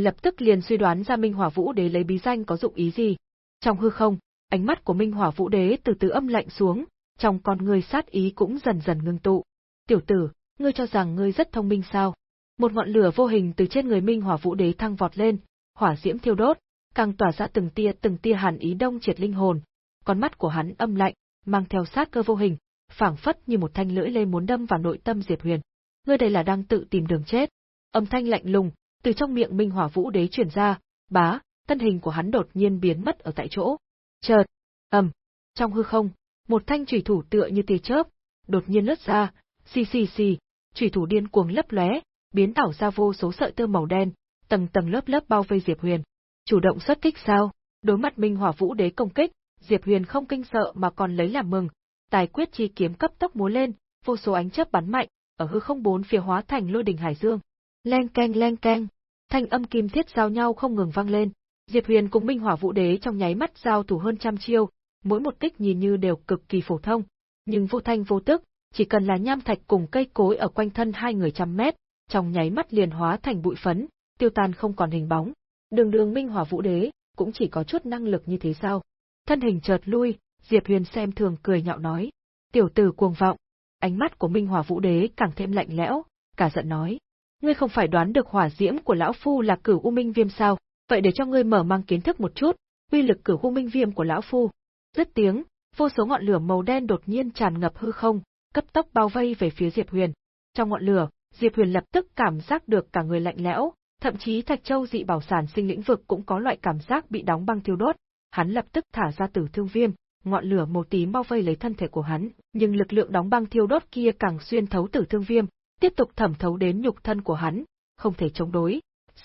A: lập tức liền suy đoán ra Minh Hỏa Vũ Đế lấy bí danh có dụng ý gì. Trong hư không, ánh mắt của Minh Hỏa Vũ Đế từ từ âm lạnh xuống, trong con ngươi sát ý cũng dần dần ngưng tụ. Tiểu tử, ngươi cho rằng ngươi rất thông minh sao? Một ngọn lửa vô hình từ trên người Minh Hỏa Vũ Đế thăng vọt lên, hỏa diễm thiêu đốt, càng tỏa ra từng tia từng tia hàn ý đông triệt linh hồn. Con mắt của hắn âm lạnh, mang theo sát cơ vô hình, phảng phất như một thanh lưỡi lê muốn đâm vào nội tâm Diệp Huyền. Ngươi đây là đang tự tìm đường chết. Âm thanh lạnh lùng, từ trong miệng Minh Hỏa Vũ Đế truyền ra, bá, thân hình của hắn đột nhiên biến mất ở tại chỗ. Chợt, ầm, trong hư không, một thanh chủy thủ tựa như tia chớp, đột nhiên lướt ra, xì xì xì, chủy thủ điên cuồng lấp lóe, biến ảo ra vô số sợi tơ màu đen, tầng tầng lớp lớp bao vây Diệp Huyền. Chủ động xuất kích sao? Đối mặt Minh Hỏa Vũ Đế công kích, Diệp Huyền không kinh sợ mà còn lấy làm mừng, tài quyết chi kiếm cấp tốc múa lên, vô số ánh chớp bắn mạnh, ở hư không bốn phía hóa thành lôi đỉnh hải dương. Leng keng leng keng, thanh âm kim thiết giao nhau không ngừng vang lên. Diệp Huyền cùng Minh Hỏa Vũ Đế trong nháy mắt giao thủ hơn trăm chiêu, mỗi một kích nhìn như đều cực kỳ phổ thông, nhưng vô thanh vô tức, chỉ cần là nham thạch cùng cây cối ở quanh thân hai người trăm mét, trong nháy mắt liền hóa thành bụi phấn, tiêu tan không còn hình bóng. Đường đường Minh Hỏa Vũ Đế, cũng chỉ có chút năng lực như thế sao? Thân hình chợt lui, Diệp Huyền xem thường cười nhạo nói. Tiểu tử cuồng vọng. Ánh mắt của Minh Hỏa Vũ Đế càng thêm lạnh lẽo, cả giận nói. Ngươi không phải đoán được hỏa diễm của lão phu là cửu u minh viêm sao? Vậy để cho ngươi mở mang kiến thức một chút, uy lực cửu u minh viêm của lão phu. Dứt tiếng, vô số ngọn lửa màu đen đột nhiên tràn ngập hư không, cấp tốc bao vây về phía Diệp Huyền. Trong ngọn lửa, Diệp Huyền lập tức cảm giác được cả người lạnh lẽo, thậm chí Thạch Châu dị bảo sản sinh lĩnh vực cũng có loại cảm giác bị đóng băng thiêu đốt. Hắn lập tức thả ra tử thương viêm, ngọn lửa màu tím bao vây lấy thân thể của hắn, nhưng lực lượng đóng băng thiêu đốt kia càng xuyên thấu tử thương viêm, tiếp tục thẩm thấu đến nhục thân của hắn, không thể chống đối.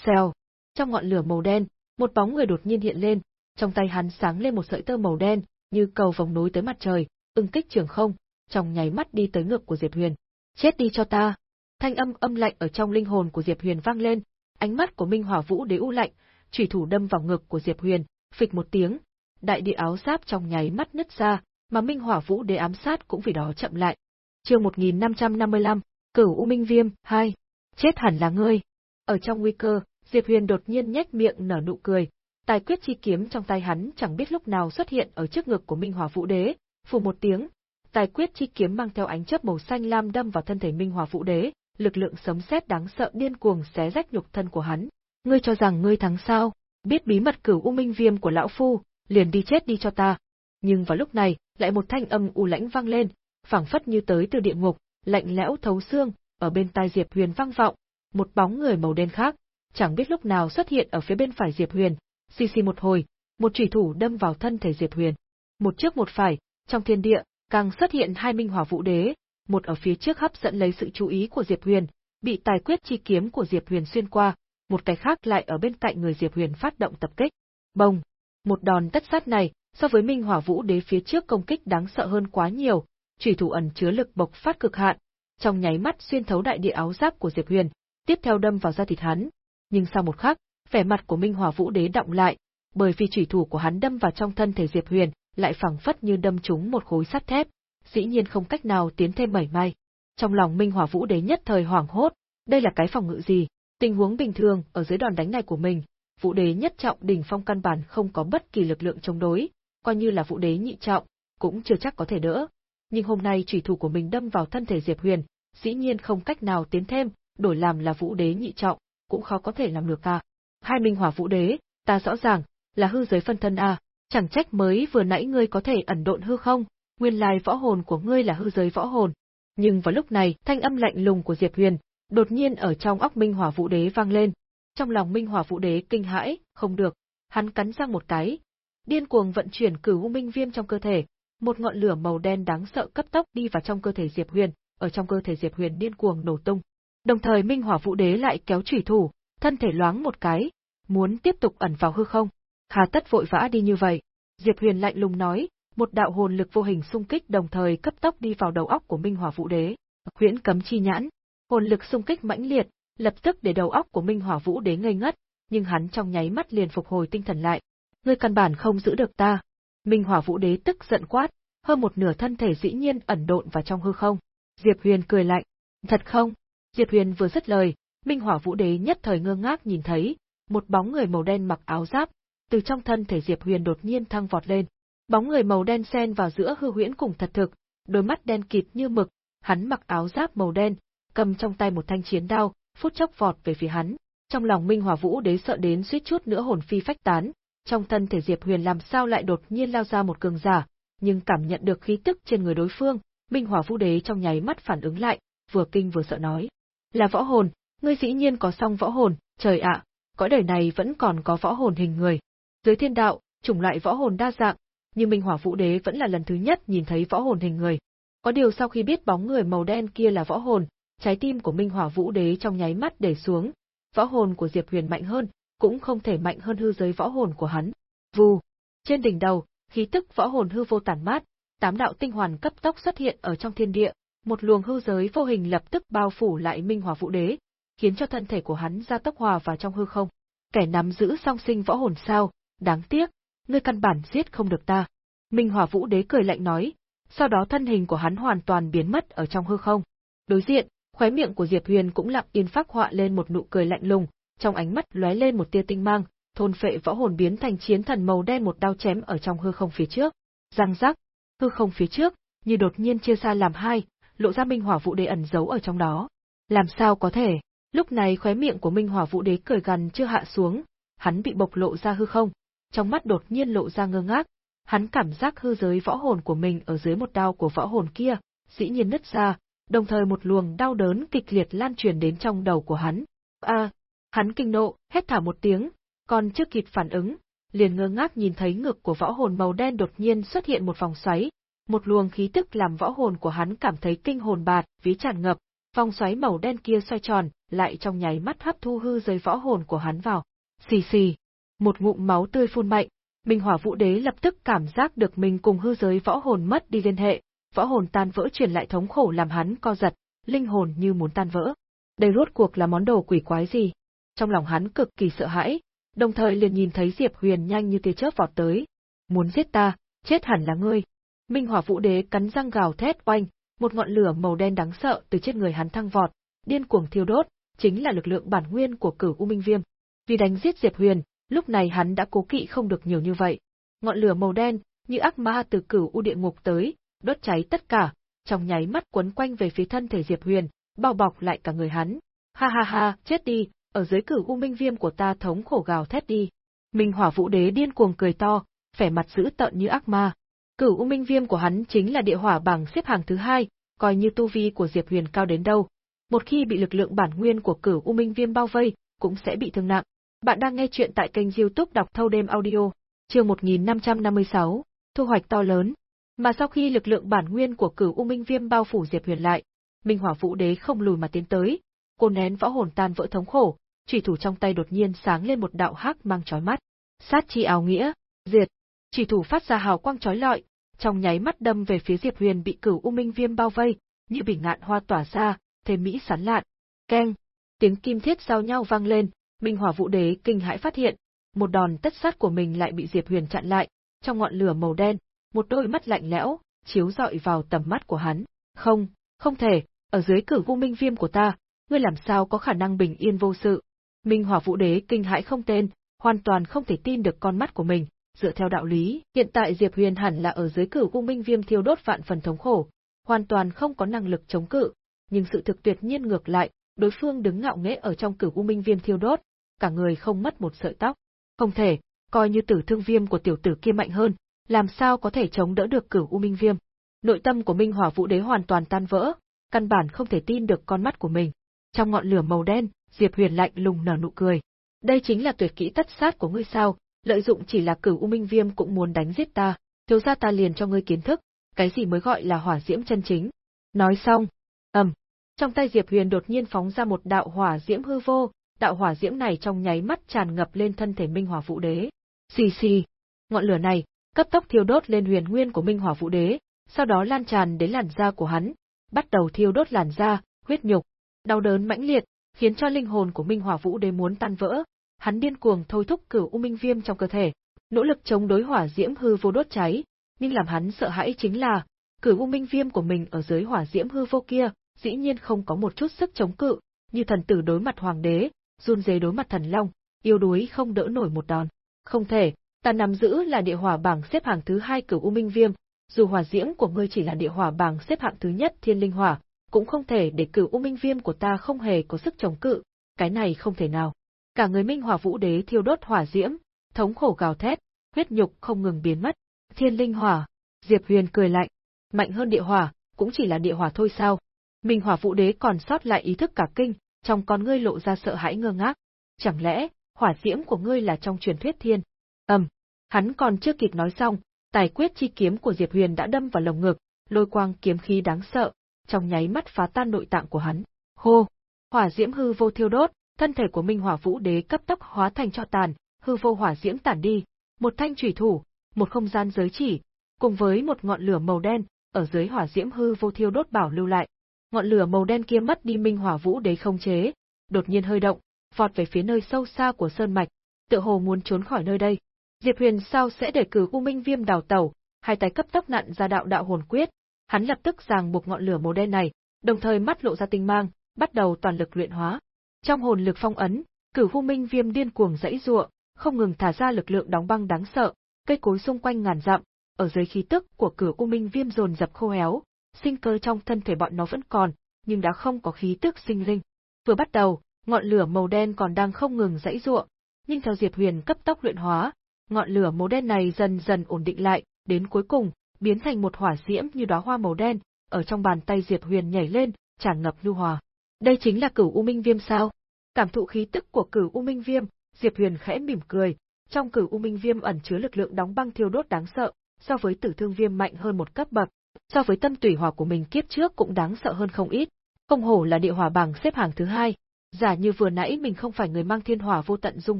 A: Xèo. Trong ngọn lửa màu đen, một bóng người đột nhiên hiện lên, trong tay hắn sáng lên một sợi tơ màu đen, như cầu vòng nối tới mặt trời, ưng kích trường không, trong nháy mắt đi tới ngược của Diệp Huyền. Chết đi cho ta. Thanh âm âm lạnh ở trong linh hồn của Diệp Huyền vang lên, ánh mắt của Minh Hỏa Vũ Đế u lạnh, chủy thủ đâm vào ngực của Diệp Huyền, phịch một tiếng, đại địa áo giáp trong nháy mắt nứt ra, mà Minh Hỏa Vũ Đế ám sát cũng vì đó chậm lại. Chương 1555, Cửu U Minh Viêm 2. Chết hẳn là ngươi. Ở trong nguy cơ, Diệp Huyền đột nhiên nhếch miệng nở nụ cười, tài quyết chi kiếm trong tay hắn chẳng biết lúc nào xuất hiện ở trước ngực của Minh Hỏa Vũ Đế, phù một tiếng, tài quyết chi kiếm mang theo ánh chớp màu xanh lam đâm vào thân thể Minh Hỏa Vũ Đế, lực lượng sấm sét đáng sợ điên cuồng xé rách nhục thân của hắn. Ngươi cho rằng ngươi thắng sao? Biết bí mật cửu u minh viêm của lão phu, liền đi chết đi cho ta. Nhưng vào lúc này, lại một thanh âm u lãnh vang lên, phảng phất như tới từ địa ngục, lạnh lẽo thấu xương, ở bên tai Diệp Huyền vang vọng, một bóng người màu đen khác, chẳng biết lúc nào xuất hiện ở phía bên phải Diệp Huyền, xì xì một hồi, một chủy thủ đâm vào thân thể Diệp Huyền. Một trước một phải, trong thiên địa, càng xuất hiện hai minh hỏa vũ đế, một ở phía trước hấp dẫn lấy sự chú ý của Diệp Huyền, bị tài quyết chi kiếm của Diệp Huyền xuyên qua, một cái khác lại ở bên cạnh người Diệp Huyền phát động tập kích. Bông! Một đòn tất sát này, so với Minh Hỏa Vũ Đế phía trước công kích đáng sợ hơn quá nhiều, chủy thủ ẩn chứa lực bộc phát cực hạn, trong nháy mắt xuyên thấu đại địa áo giáp của Diệp Huyền, tiếp theo đâm vào da thịt hắn. Nhưng sau một khắc, vẻ mặt của Minh Hỏa Vũ Đế động lại, bởi vì chủy thủ của hắn đâm vào trong thân thể Diệp Huyền, lại phẳng phất như đâm trúng một khối sắt thép, dĩ nhiên không cách nào tiến thêm mảy may. Trong lòng Minh Hỏa Vũ Đế nhất thời hoảng hốt, đây là cái phòng ngự gì? Tình huống bình thường, ở dưới đòn đánh này của mình, Vũ đế nhất trọng đỉnh phong căn bản không có bất kỳ lực lượng chống đối, coi như là Vũ đế nhị trọng, cũng chưa chắc có thể đỡ. Nhưng hôm nay chủy thủ của mình đâm vào thân thể Diệp Huyền, dĩ nhiên không cách nào tiến thêm, đổi làm là Vũ đế nhị trọng, cũng khó có thể làm được cả. Hai minh hỏa Vũ đế, ta rõ ràng là hư giới phân thân a, chẳng trách mới vừa nãy ngươi có thể ẩn độn hư không, nguyên lai võ hồn của ngươi là hư giới võ hồn. Nhưng vào lúc này, thanh âm lạnh lùng của Diệp Huyền, đột nhiên ở trong óc Minh Hỏa Vũ Đế vang lên. Trong lòng Minh Hỏa Vũ Đế kinh hãi, không được, hắn cắn răng một cái, điên cuồng vận chuyển cửu u minh viêm trong cơ thể, một ngọn lửa màu đen đáng sợ cấp tốc đi vào trong cơ thể Diệp Huyền, ở trong cơ thể Diệp Huyền điên cuồng nổ tung. Đồng thời Minh Hỏa Vũ Đế lại kéo chủy thủ, thân thể loáng một cái, muốn tiếp tục ẩn vào hư không. Hà tất vội vã đi như vậy. Diệp Huyền lạnh lùng nói, một đạo hồn lực vô hình xung kích đồng thời cấp tốc đi vào đầu óc của Minh Hỏa Vũ Đế. Huyễn cấm chi nhãn, hồn lực xung kích mãnh liệt, lập tức để đầu óc của Minh Hỏa Vũ Đế ngây ngất, nhưng hắn trong nháy mắt liền phục hồi tinh thần lại. Ngươi căn bản không giữ được ta. Minh Hỏa Vũ Đế tức giận quát, hơn một nửa thân thể dĩ nhiên ẩn độn vào trong hư không. Diệp Huyền cười lạnh, thật không? Diệp Huyền vừa dứt lời, Minh Hỏa Vũ Đế nhất thời ngơ ngác nhìn thấy, một bóng người màu đen mặc áo giáp, từ trong thân thể Diệp Huyền đột nhiên thăng vọt lên. Bóng người màu đen xen vào giữa hư huyễn cùng thật thực, đôi mắt đen kịt như mực, hắn mặc áo giáp màu đen, cầm trong tay một thanh chiến đao, phút chốc vọt về phía hắn. Trong lòng Minh hòa Vũ Đế sợ đến suýt chút nữa hồn phi phách tán, trong thân thể Diệp Huyền làm sao lại đột nhiên lao ra một cường giả, nhưng cảm nhận được khí tức trên người đối phương, Minh hòa Vũ Đế trong nháy mắt phản ứng lại, vừa kinh vừa sợ nói: "Là võ hồn, ngươi dĩ nhiên có song võ hồn, trời ạ, cõi đời này vẫn còn có võ hồn hình người." Dưới thiên đạo, chủng loại võ hồn đa dạng, nhưng Minh Hỏa Vũ Đế vẫn là lần thứ nhất nhìn thấy võ hồn hình người. Có điều sau khi biết bóng người màu đen kia là võ hồn, trái tim của Minh Hỏa Vũ Đế trong nháy mắt để xuống, võ hồn của Diệp Huyền mạnh hơn, cũng không thể mạnh hơn hư giới võ hồn của hắn. Vù, trên đỉnh đầu, khí tức võ hồn hư vô tản mát, tám đạo tinh hoàn cấp tốc xuất hiện ở trong thiên địa, một luồng hư giới vô hình lập tức bao phủ lại Minh Hỏa Vũ Đế, khiến cho thân thể của hắn gia tốc hòa vào trong hư không. Kẻ nắm giữ song sinh võ hồn sao, đáng tiếc, ngươi căn bản giết không được ta. Minh Hỏa Vũ Đế cười lạnh nói, sau đó thân hình của hắn hoàn toàn biến mất ở trong hư không. Đối diện, khóe miệng của Diệp Huyền cũng lặng yên phác họa lên một nụ cười lạnh lùng, trong ánh mắt lóe lên một tia tinh mang, thôn phệ võ hồn biến thành chiến thần màu đen một đao chém ở trong hư không phía trước. Răng rắc, hư không phía trước, như đột nhiên chia xa làm hai, lộ ra Minh Hỏa Vũ Đế ẩn giấu ở trong đó. Làm sao có thể? Lúc này khóe miệng của Minh Hỏa Vũ Đế cười gần chưa hạ xuống, hắn bị bộc lộ ra hư không, trong mắt đột nhiên lộ ra ngơ ngác, hắn cảm giác hư giới võ hồn của mình ở dưới một đao của võ hồn kia, dĩ nhiên nứt ra, đồng thời một luồng đau đớn kịch liệt lan truyền đến trong đầu của hắn. A, hắn kinh nộ, hét thả một tiếng, còn chưa kịp phản ứng, liền ngơ ngác nhìn thấy ngực của võ hồn màu đen đột nhiên xuất hiện một vòng xoáy, một luồng khí tức làm võ hồn của hắn cảm thấy kinh hồn bạt, ví tràn ngập, vòng xoáy màu đen kia xoay tròn, lại trong nháy mắt hấp thu hư giới võ hồn của hắn vào. Xì xì, một ngụm máu tươi phun mạnh, Minh Hỏa Vũ Đế lập tức cảm giác được mình cùng hư giới võ hồn mất đi liên hệ, võ hồn tan vỡ truyền lại thống khổ làm hắn co giật, linh hồn như muốn tan vỡ. Đây rốt cuộc là món đồ quỷ quái gì? Trong lòng hắn cực kỳ sợ hãi, đồng thời liền nhìn thấy Diệp Huyền nhanh như tia chớp vọt tới. Muốn giết ta, chết hẳn là ngươi. Minh Hỏa Vũ Đế cắn răng gào thét oanh, một ngọn lửa màu đen đáng sợ từ trên người hắn thăng vọt, điên cuồng thiêu đốt, chính là lực lượng bản nguyên của Cửu U Minh Viêm. Vì đánh giết Diệp Huyền, lúc này hắn đã cố kỵ không được nhiều như vậy. Ngọn lửa màu đen, như ác ma từ Cửu U địa ngục tới, đốt cháy tất cả, trong nháy mắt quấn quanh về phía thân thể Diệp Huyền, bao bọc lại cả người hắn. Ha ha ha, chết đi, ở dưới cửu u minh viêm của ta thống khổ gào thét đi. Minh Hỏa Vũ Đế điên cuồng cười to, vẻ mặt dữ tợn như ác ma. Cửu u minh viêm của hắn chính là địa hỏa bảng xếp hàng thứ hai, coi như tu vi của Diệp Huyền cao đến đâu. Một khi bị lực lượng bản nguyên của cửu u minh viêm bao vây, cũng sẽ bị thương nặng. Bạn đang nghe chuyện tại kênh youtube đọc thâu đêm audio, chương 1556, thu hoạch to lớn. Mà sau khi lực lượng bản nguyên của cửu U Minh Viêm bao phủ Diệp Huyền lại, Minh Hỏa Vũ Đế không lùi mà tiến tới, cô nén võ hồn tan vỡ thống khổ, chủy thủ trong tay đột nhiên sáng lên một đạo hắc mang chói mắt. Sát chi áo nghĩa, diệt. Chủy thủ phát ra hào quang chói lọi, trong nháy mắt đâm về phía Diệp Huyền bị cửu U Minh Viêm bao vây, như bị ngạn hoa tỏa ra, thêm mỹ sán lạn. Keng, tiếng kim thiết giao nhau vang lên, Minh Hỏa Vũ Đế kinh hãi phát hiện, một đòn tất sát của mình lại bị Diệp Huyền chặn lại, trong ngọn lửa màu đen, một đôi mắt lạnh lẽo, chiếu rọi vào tầm mắt của hắn. Không, không thể, ở dưới cử vô minh viêm của ta, ngươi làm sao có khả năng bình yên vô sự. Minh Hỏa Vũ Đế kinh hãi không tên, hoàn toàn không thể tin được con mắt của mình, dựa theo đạo lý, hiện tại Diệp Huyền hẳn là ở dưới cửu vô minh viêm thiêu đốt vạn phần thống khổ, hoàn toàn không có năng lực chống cự, nhưng sự thực tuyệt nhiên ngược lại, đối phương đứng ngạo nghễ ở trong cửu u minh viêm thiêu đốt, cả người không mất một sợi tóc. Không thể, coi như tử thương viêm của tiểu tử kia mạnh hơn, làm sao có thể chống đỡ được cửu u minh viêm. Nội tâm của Minh Hỏa Vũ Đế hoàn toàn tan vỡ, căn bản không thể tin được con mắt của mình. Trong ngọn lửa màu đen, Diệp Huyền lạnh lùng nở nụ cười. Đây chính là tuyệt kỹ tất sát của ngươi sao, lợi dụng chỉ là cửu u minh viêm cũng muốn đánh giết ta, thiếu gia ta liền cho ngươi kiến thức, cái gì mới gọi là hỏa diễm chân chính. Nói xong, ầm, trong tay Diệp Huyền đột nhiên phóng ra một đạo hỏa diễm hư vô, đạo hỏa diễm này trong nháy mắt tràn ngập lên thân thể Minh Hỏa Vũ Đế. Xì xì, ngọn lửa này cấp tốc thiêu đốt lên huyền nguyên của Minh Hỏa Vũ Đế, sau đó lan tràn đến làn da của hắn, bắt đầu thiêu đốt làn da, huyết nhục. Đau đớn mãnh liệt, khiến cho linh hồn của Minh Hỏa Vũ Đế muốn tan vỡ, hắn điên cuồng thôi thúc cửu u minh viêm trong cơ thể, nỗ lực chống đối hỏa diễm hư vô đốt cháy, nhưng làm hắn sợ hãi chính là, cửu u minh viêm của mình ở dưới hỏa diễm hư vô kia, dĩ nhiên không có một chút sức chống cự, như thần tử đối mặt hoàng đế, run rế đối mặt thần long, yêu đuối không đỡ nổi một đòn. Không thể, ta nắm giữ là địa hỏa bảng xếp hạng thứ hai cửu u minh viêm, dù hỏa diễm của ngươi chỉ là địa hỏa bảng xếp hạng thứ nhất thiên linh hỏa, cũng không thể để cửu u minh viêm của ta không hề có sức chống cự, cái này không thể nào. Cả người minh hỏa vũ đế thiêu đốt hỏa diễm, thống khổ gào thét, huyết nhục không ngừng biến mất. Thiên linh hỏa, Diệp Huyền cười lạnh, mạnh hơn địa hỏa, cũng chỉ là địa hỏa thôi sao? Minh hỏa vũ đế còn sót lại ý thức cả kinh, trong con ngươi lộ ra sợ hãi ngơ ngác. Chẳng lẽ, hỏa diễm của ngươi là trong truyền thuyết thiên? Ầm, hắn còn chưa kịp nói xong, tài quyết chi kiếm của Diệp Huyền đã đâm vào lồng ngực, lôi quang kiếm khí đáng sợ, trong nháy mắt phá tan nội tạng của hắn. Hô! Hỏa diễm hư vô thiêu đốt, thân thể của Minh Hỏa Vũ Đế cấp tốc hóa thành cho tàn, hư vô hỏa diễm tản đi, một thanh chủy thủ, một không gian giới chỉ, cùng với một ngọn lửa màu đen, ở dưới hỏa diễm hư vô thiêu đốt bảo lưu lại. Ngọn lửa màu đen kia mất đi Minh Hỏa Vũ Đế không chế, đột nhiên hơi động, vọt về phía nơi sâu xa của sơn mạch, tựa hồ muốn trốn khỏi nơi đây. Diệp Huyền sao sẽ để cử U Minh Viêm đào tẩu, hai tay cấp tốc nặn ra đạo đạo hồn quyết, hắn lập tức ràng buộc ngọn lửa màu đen này, đồng thời mắt lộ ra tinh mang, bắt đầu toàn lực luyện hóa. Trong hồn lực phong ấn, cử U Minh Viêm điên cuồng dãy giụa, không ngừng thả ra lực lượng đóng băng đáng sợ, cây cối xung quanh ngàn dặm, ở dưới khí tức của cử U Minh Viêm dồn dập khô héo, sinh cơ trong thân thể bọn nó vẫn còn, nhưng đã không có khí tức sinh linh. Vừa bắt đầu, ngọn lửa màu đen còn đang không ngừng dãy giụa, nhưng theo Diệp Huyền cấp tốc luyện hóa, ngọn lửa màu đen này dần dần ổn định lại, đến cuối cùng, biến thành một hỏa diễm như đóa hoa màu đen, ở trong bàn tay Diệp Huyền nhảy lên, tràn ngập nhu hòa. Đây chính là Cửu U Minh Viêm sao? Cảm thụ khí tức của Cửu U Minh Viêm, Diệp Huyền khẽ mỉm cười, trong Cửu U Minh Viêm ẩn chứa lực lượng đóng băng thiêu đốt đáng sợ, so với Tử Thương Viêm mạnh hơn một cấp bậc, so với Tâm Tủy Hỏa của mình kiếp trước cũng đáng sợ hơn không ít. Không hổ là địa hỏa bảng xếp hạng thứ hai, giả như vừa nãy mình không phải người mang thiên hỏa vô tận dung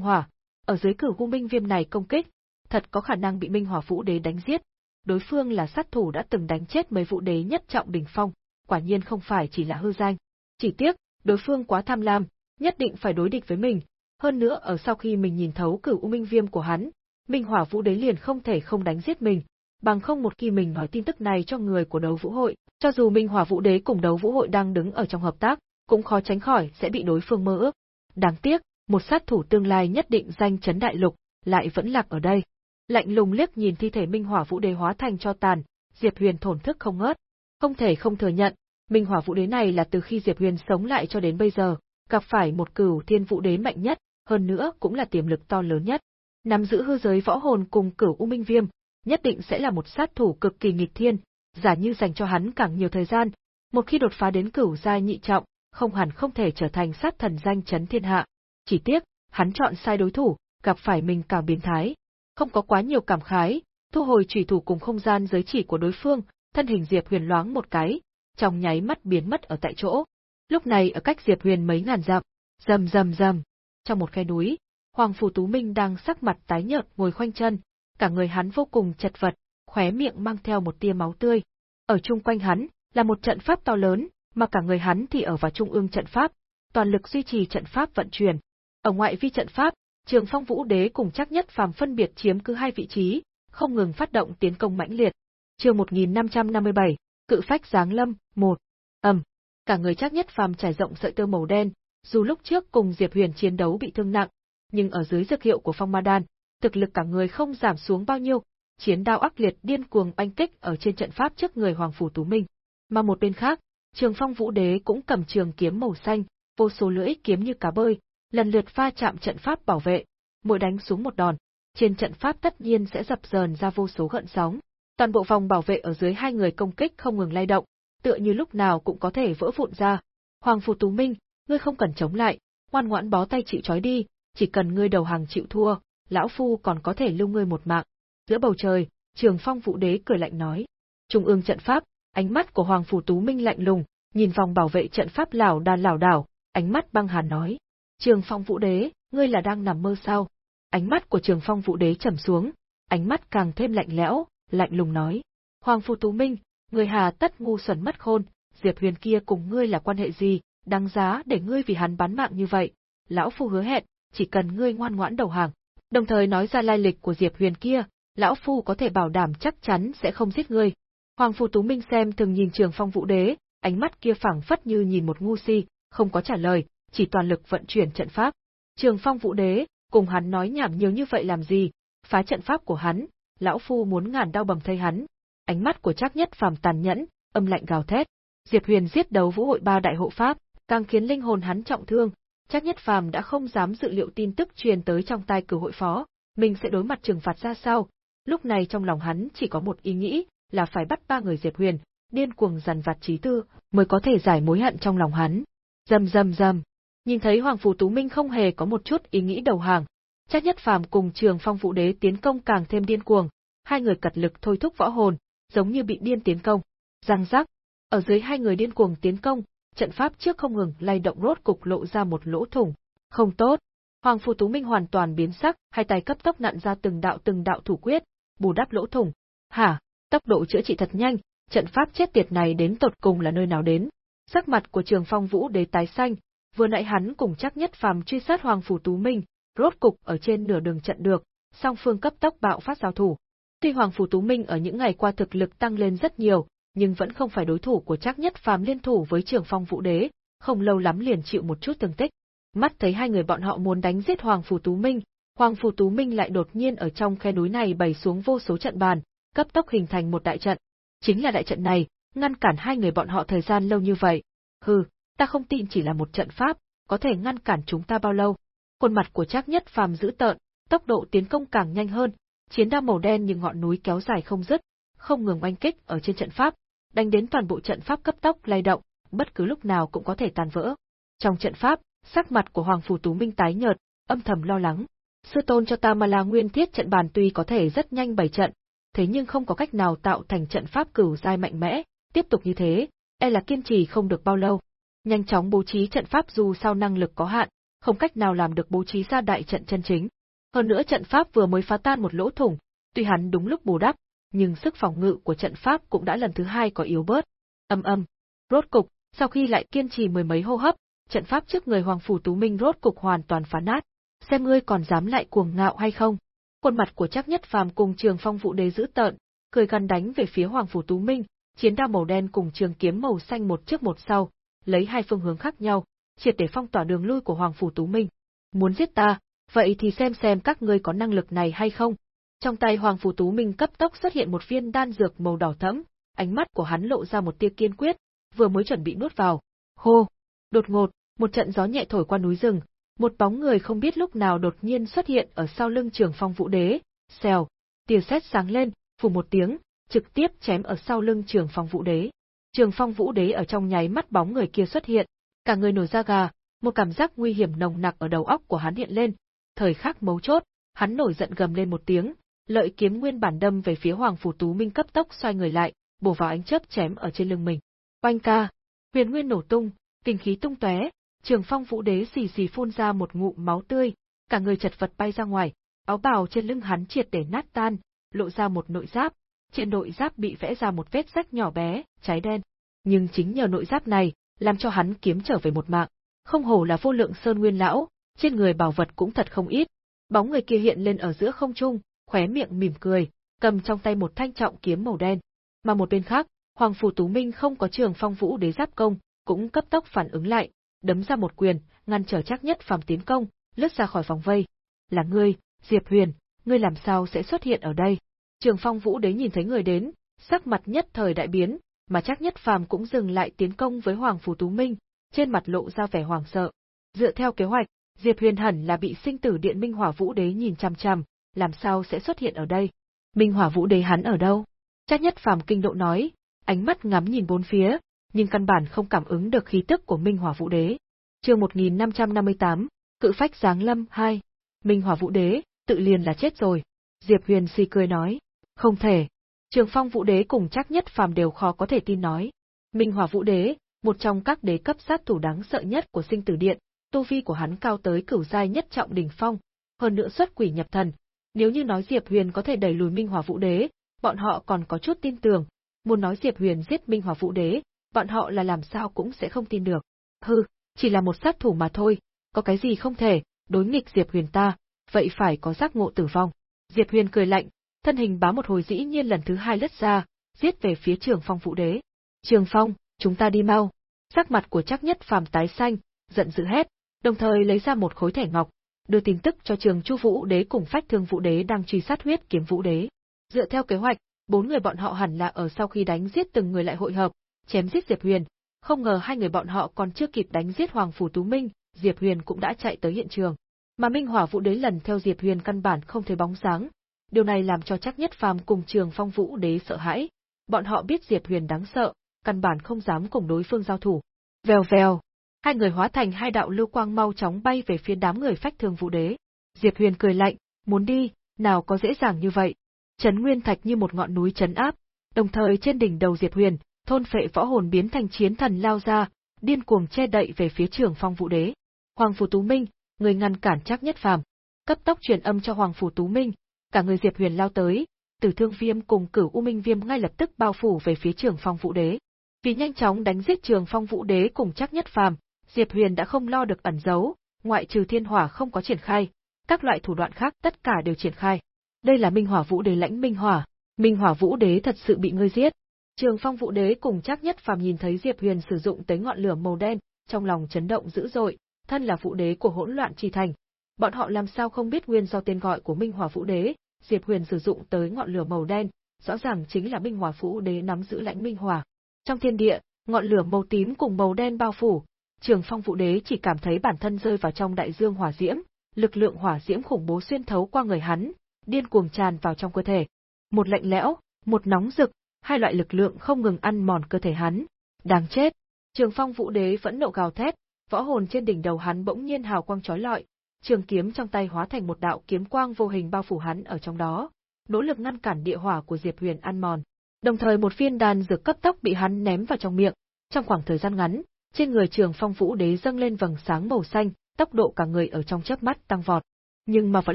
A: hỏa, ở dưới cửu u minh viêm này công kích, thật có khả năng bị Minh Hỏa Vũ Đế đánh giết. Đối phương là sát thủ đã từng đánh chết mấy vũ đế nhất trọng đỉnh phong, quả nhiên không phải chỉ là hư danh. Chỉ tiếc, đối phương quá tham lam, nhất định phải đối địch với mình, hơn nữa ở sau khi mình nhìn thấu cửu u minh viêm của hắn, Minh Hỏa Vũ Đế liền không thể không đánh giết mình, bằng không một khi mình nói tin tức này cho người của đấu vũ hội, cho dù Minh Hỏa Vũ Đế cùng đấu vũ hội đang đứng ở trong hợp tác, cũng khó tránh khỏi sẽ bị đối phương mơ ước. Đáng tiếc, một sát thủ tương lai nhất định danh chấn đại lục, lại vẫn lạc ở đây. Lạnh lùng liếc nhìn thi thể Minh Hỏa Vũ Đế hóa thành cho tàn, Diệp Huyền thổn thức không ngớt. Không thể không thừa nhận, Minh Hỏa Vũ Đế này là từ khi Diệp Huyền sống lại cho đến bây giờ, gặp phải một cửu thiên vũ đế mạnh nhất, hơn nữa cũng là tiềm lực to lớn nhất. Nắm giữ hư giới võ hồn cùng cửu U Minh Viêm, nhất định sẽ là một sát thủ cực kỳ nghịch thiên, giả như dành cho hắn càng nhiều thời gian, một khi đột phá đến cửu giai nhị trọng, không hẳn không thể trở thành sát thần danh chấn thiên hạ. Chỉ tiếc, hắn chọn sai đối thủ, gặp phải mình càng biến thái. Không có quá nhiều cảm khái, thu hồi chủy thủ cùng không gian giới chỉ của đối phương, thân hình Diệp Huyền loáng một cái, trong nháy mắt biến mất ở tại chỗ. Lúc này ở cách Diệp Huyền mấy ngàn dặm, rầm rầm rầm, trong một khe núi, Hoàng Phủ Tú Minh đang sắc mặt tái nhợt ngồi khoanh chân, cả người hắn vô cùng chật vật, khóe miệng mang theo một tia máu tươi. Ở chung quanh hắn là một trận pháp to lớn, mà cả người hắn thì ở vào trung ương trận pháp, toàn lực duy trì trận pháp vận chuyển. Ở ngoại vi trận pháp, Trường Phong Vũ Đế cùng chắc nhất phàm phân biệt chiếm cứ hai vị trí, không ngừng phát động tiến công mãnh liệt. Chương 1557, Cự phách giáng lâm, 1. Ầm. cả người chắc nhất phàm trải rộng sợi tơ màu đen, dù lúc trước cùng Diệp Huyền chiến đấu bị thương nặng, nhưng ở dưới dược hiệu của phong ma đan, thực lực cả người không giảm xuống bao nhiêu, chiến đao ác liệt điên cuồng oanh kích ở trên trận pháp trước người Hoàng phủ Tú Minh. Mà một bên khác, Trường Phong Vũ Đế cũng cầm trường kiếm màu xanh, vô số lưỡi kiếm như cá bơi, lần lượt pha chạm trận pháp bảo vệ, mỗi đánh xuống một đòn, trên trận pháp tất nhiên sẽ dập dờn ra vô số gợn sóng. Toàn bộ vòng bảo vệ ở dưới hai người công kích không ngừng lay động, tựa như lúc nào cũng có thể vỡ vụn ra. Hoàng phủ Tú Minh, ngươi không cần chống lại, ngoan ngoãn bó tay chịu trói đi, chỉ cần ngươi đầu hàng chịu thua, lão phu còn có thể lưu ngươi một mạng. Giữa bầu trời, Trường Phong Vũ Đế cười lạnh nói. Trung ương trận pháp, ánh mắt của Hoàng phủ Tú Minh lạnh lùng, nhìn vòng bảo vệ trận pháp lảo đà lảo đảo, ánh mắt băng hàn nói: "Trường Phong Vũ Đế, ngươi là đang nằm mơ sao?" Ánh mắt của Trường Phong Vũ Đế trầm xuống, ánh mắt càng thêm lạnh lẽo, lạnh lùng nói: "Hoàng phủ Tú Minh, ngươi hà tất ngu xuẩn mất khôn, Diệp Huyền kia cùng ngươi là quan hệ gì, đáng giá để ngươi vì hắn bán mạng như vậy? Lão phu hứa hẹn, chỉ cần ngươi ngoan ngoãn đầu hàng." Đồng thời nói ra lai lịch của Diệp Huyền kia, lão phu có thể bảo đảm chắc chắn sẽ không giết ngươi. Hoàng Phù Tú Minh xem thường nhìn Trường Phong Vũ Đế, ánh mắt kia phảng phất như nhìn một ngu si, không có trả lời, chỉ toàn lực vận chuyển trận pháp. Trường Phong Vũ Đế, cùng hắn nói nhảm nhiều như vậy làm gì? Phá trận pháp của hắn, lão phu muốn ngàn đau bầm thây hắn. Ánh mắt của Trác Nhất Phàm tàn nhẫn, âm lạnh gào thét. Diệp Huyền giết đấu vũ hội ba đại hộ pháp, càng khiến linh hồn hắn trọng thương chắc Nhất Phàm đã không dám dự liệu tin tức truyền tới trong tai cử hội phó, mình sẽ đối mặt trừng phạt ra sao. Lúc này trong lòng hắn chỉ có một ý nghĩ, là phải bắt ba người Diệp Huyền, điên cuồng dằn vặt trí tư, mới có thể giải mối hận trong lòng hắn. Dầm dầm dầm. Nhìn thấy Hoàng Phủ Tú Minh không hề có một chút ý nghĩ đầu hàng, chắc nhất phàm cùng Trường Phong Vũ Đế tiến công càng thêm điên cuồng, hai người cật lực thôi thúc võ hồn, giống như bị điên tiến công. Răng rắc, ở dưới hai người điên cuồng tiến công, trận pháp trước không ngừng lay động rốt cục lộ ra một lỗ thủng. Không tốt. Hoàng Phủ Tú Minh hoàn toàn biến sắc, hai tay cấp tốc nặn ra từng đạo từng đạo thủ quyết, bù đắp lỗ thủng. Hả? Tốc độ chữa trị thật nhanh, trận pháp chết tiệt này đến tột cùng là nơi nào đến. Sắc mặt của Trường Phong Vũ đế tái xanh, vừa nãy hắn cùng chắc nhất phàm truy sát Hoàng Phủ Tú Minh, rốt cục ở trên nửa đường trận được, song phương cấp tốc bạo phát giao thủ. Tuy Hoàng Phủ Tú Minh ở những ngày qua thực lực tăng lên rất nhiều, nhưng vẫn không phải đối thủ của chắc nhất phàm liên thủ với Trường Phong Vũ đế, không lâu lắm liền chịu một chút thương tích. Mắt thấy hai người bọn họ muốn đánh giết Hoàng Phù Tú Minh, Hoàng Phù Tú Minh lại đột nhiên ở trong khe núi này bày xuống vô số trận bàn, cấp tốc hình thành một đại trận. Chính là đại trận này, ngăn cản hai người bọn họ thời gian lâu như vậy. Hừ, ta không tin chỉ là một trận pháp, có thể ngăn cản chúng ta bao lâu. Khuôn mặt của Trác Nhất Phàm giữ tợn, tốc độ tiến công càng nhanh hơn, chiến đao màu đen như ngọn núi kéo dài không dứt, không ngừng oanh kích ở trên trận pháp, đánh đến toàn bộ trận pháp cấp tốc lay động, bất cứ lúc nào cũng có thể tan vỡ. Trong trận pháp, sắc mặt của Hoàng Phủ Tú Minh tái nhợt, âm thầm lo lắng. Sư tôn cho ta mà là nguyên thiết trận bàn tuy có thể rất nhanh bày trận, thế nhưng không có cách nào tạo thành trận pháp cửu giai mạnh mẽ, tiếp tục như thế, e là kiên trì không được bao lâu. Nhanh chóng bố trí trận pháp dù sao năng lực có hạn, không cách nào làm được bố trí ra đại trận chân chính. Hơn nữa trận pháp vừa mới phá tan một lỗ thủng, tuy hắn đúng lúc bù đắp, nhưng sức phòng ngự của trận pháp cũng đã lần thứ hai có yếu bớt. Âm âm. Rốt cục, sau khi lại kiên trì mười mấy hô hấp, trận pháp trước người Hoàng phủ Tú Minh rốt cục hoàn toàn phá nát. Xem ngươi còn dám lại cuồng ngạo hay không? Khuôn mặt của chắc nhất phàm cùng trường phong vụ đế giữ tợn, cười gằn đánh về phía Hoàng Phủ Tú Minh, chiến đao màu đen cùng trường kiếm màu xanh một trước một sau, lấy hai phương hướng khác nhau, triệt để phong tỏa đường lui của Hoàng Phủ Tú Minh. Muốn giết ta, vậy thì xem xem các ngươi có năng lực này hay không. Trong tay Hoàng Phủ Tú Minh cấp tốc xuất hiện một viên đan dược màu đỏ thẫm, ánh mắt của hắn lộ ra một tia kiên quyết, vừa mới chuẩn bị nuốt vào. Hô! Đột ngột, một trận gió nhẹ thổi qua núi rừng, một bóng người không biết lúc nào đột nhiên xuất hiện ở sau lưng Trường Phong Vũ Đế, xèo, tia sét sáng lên, phủ một tiếng, trực tiếp chém ở sau lưng Trường Phong Vũ Đế. Trường Phong Vũ Đế ở trong nháy mắt bóng người kia xuất hiện, cả người nổi da gà, một cảm giác nguy hiểm nồng nặc ở đầu óc của hắn hiện lên. Thời khắc mấu chốt, hắn nổi giận gầm lên một tiếng, lợi kiếm nguyên bản đâm về phía Hoàng phủ Tú Minh cấp tốc xoay người lại, bổ vào ánh chớp chém ở trên lưng mình. Oanh ca, huyền nguyên nổ tung, kinh khí tung tóe, Trường Phong Vũ Đế xì xì phun ra một ngụm máu tươi, cả người chật vật bay ra ngoài, áo bào trên lưng hắn triệt để nát tan, lộ ra một nội giáp, trên nội giáp bị vẽ ra một vết rách nhỏ bé, cháy đen. Nhưng chính nhờ nội giáp này, làm cho hắn kiếm trở về một mạng. Không hổ là vô lượng sơn nguyên lão, trên người bảo vật cũng thật không ít. Bóng người kia hiện lên ở giữa không trung, khóe miệng mỉm cười, cầm trong tay một thanh trọng kiếm màu đen. Mà một bên khác, Hoàng Phủ Tú Minh không có trường phong vũ đế giáp công, cũng cấp tốc phản ứng lại, đấm ra một quyền, ngăn trở chắc nhất phàm tiến công, lướt ra khỏi vòng vây. Là ngươi, Diệp Huyền, ngươi làm sao sẽ xuất hiện ở đây? Trường Phong Vũ Đế nhìn thấy người đến, sắc mặt nhất thời đại biến, mà chắc nhất phàm cũng dừng lại tiến công với Hoàng Phủ Tú Minh, trên mặt lộ ra vẻ hoảng sợ. Dựa theo kế hoạch, Diệp Huyền hẳn là bị sinh tử điện Minh Hỏa Vũ Đế nhìn chằm chằm, làm sao sẽ xuất hiện ở đây? Minh Hỏa Vũ Đế hắn ở đâu? Chắc nhất phàm kinh độ nói, ánh mắt ngắm nhìn bốn phía, nhưng căn bản không cảm ứng được khí tức của Minh Hỏa Vũ Đế. Chương 1558, Cự phách giáng lâm 2. Minh Hỏa Vũ Đế, tự liền là chết rồi. Diệp Huyền si cười nói, không thể. Trường Phong Vũ Đế cùng chắc nhất phàm đều khó có thể tin nói. Minh Hỏa Vũ Đế, một trong các đế cấp sát thủ đáng sợ nhất của sinh tử điện, tu vi của hắn cao tới cửu giai nhất trọng đỉnh phong, hơn nữa xuất quỷ nhập thần. Nếu như nói Diệp Huyền có thể đẩy lùi Minh Hỏa Vũ Đế, bọn họ còn có chút tin tưởng, muốn nói Diệp Huyền giết Minh Hỏa Vũ Đế, bọn họ là làm sao cũng sẽ không tin được. Hừ, chỉ là một sát thủ mà thôi, có cái gì không thể, đối nghịch Diệp Huyền ta, vậy phải có giác ngộ tử vong. Diệp Huyền cười lạnh, thân hình bá một hồi dĩ nhiên lần thứ hai lướt ra, giết về phía Trường Phong Vũ Đế. Trường Phong, chúng ta đi mau. Sắc mặt của chắc nhất phàm tái xanh, giận dữ hét, đồng thời lấy ra một khối thẻ ngọc, đưa tin tức cho Trường Chu Vũ Đế cùng Phách Thương Vũ Đế đang truy sát huyết kiếm Vũ Đế. Dựa theo kế hoạch, bốn người bọn họ hẳn là ở sau khi đánh giết từng người lại hội hợp, chém giết Diệp Huyền, không ngờ hai người bọn họ còn chưa kịp đánh giết Hoàng phủ Tú Minh, Diệp Huyền cũng đã chạy tới hiện trường. Mà Minh Hỏa Vũ Đế lần theo Diệp Huyền căn bản không thấy bóng dáng. Điều này làm cho chắc nhất phàm cùng Trường Phong Vũ Đế sợ hãi. Bọn họ biết Diệp Huyền đáng sợ, căn bản không dám cùng đối phương giao thủ. Vèo vèo, hai người hóa thành hai đạo lưu quang mau chóng bay về phía đám người phách thương Vũ Đế. Diệp Huyền cười lạnh, muốn đi, nào có dễ dàng như vậy. Trấn Nguyên Thạch như một ngọn núi chấn áp, đồng thời trên đỉnh đầu Diệp Huyền, thôn phệ võ hồn biến thành chiến thần lao ra, điên cuồng che đậy về phía Trường Phong Vũ Đế. Hoàng Phủ Tú Minh, người ngăn cản chắc nhất phàm, cấp tốc truyền âm cho Hoàng Phủ Tú Minh, cả người Diệp Huyền lao tới, Tử Thương Viêm cùng Cửu U Minh Viêm ngay lập tức bao phủ về phía Trường Phong Vũ Đế. Vì nhanh chóng đánh giết Trường Phong Vũ Đế cùng chắc nhất phàm, Diệp Huyền đã không lo được ẩn giấu, ngoại trừ Thiên Hỏa không có triển khai, các loại thủ đoạn khác tất cả đều triển khai. Đây là Minh Hỏa Vũ Đế lãnh Minh Hỏa, Minh Hỏa Vũ Đế thật sự bị ngươi giết. Trường Phong Vũ Đế cùng chắc nhất phàm nhìn thấy Diệp Huyền sử dụng tới ngọn lửa màu đen, trong lòng chấn động dữ dội, thân là Vũ Đế của hỗn loạn chi thành, bọn họ làm sao không biết nguyên do tên gọi của Minh Hỏa Vũ Đế, Diệp Huyền sử dụng tới ngọn lửa màu đen, rõ ràng chính là Minh Hỏa Vũ Đế nắm giữ lãnh Minh Hỏa. Trong thiên địa, ngọn lửa màu tím cùng màu đen bao phủ, Trường Phong Vũ Đế chỉ cảm thấy bản thân rơi vào trong đại dương hỏa diễm, lực lượng hỏa diễm khủng bố xuyên thấu qua người hắn, điên cuồng tràn vào trong cơ thể. Một lạnh lẽo, một nóng rực, hai loại lực lượng không ngừng ăn mòn cơ thể hắn. Đáng chết! Trường Phong Vũ Đế vẫn nộ gào thét, võ hồn trên đỉnh đầu hắn bỗng nhiên hào quang chói lọi, trường kiếm trong tay hóa thành một đạo kiếm quang vô hình bao phủ hắn ở trong đó, nỗ lực ngăn cản địa hỏa của Diệp Huyền ăn mòn. Đồng thời một viên đan dược cấp tốc bị hắn ném vào trong miệng, trong khoảng thời gian ngắn, trên người Trường Phong Vũ Đế dâng lên vầng sáng màu xanh, tốc độ cả người ở trong chớp mắt tăng vọt. Nhưng mà vào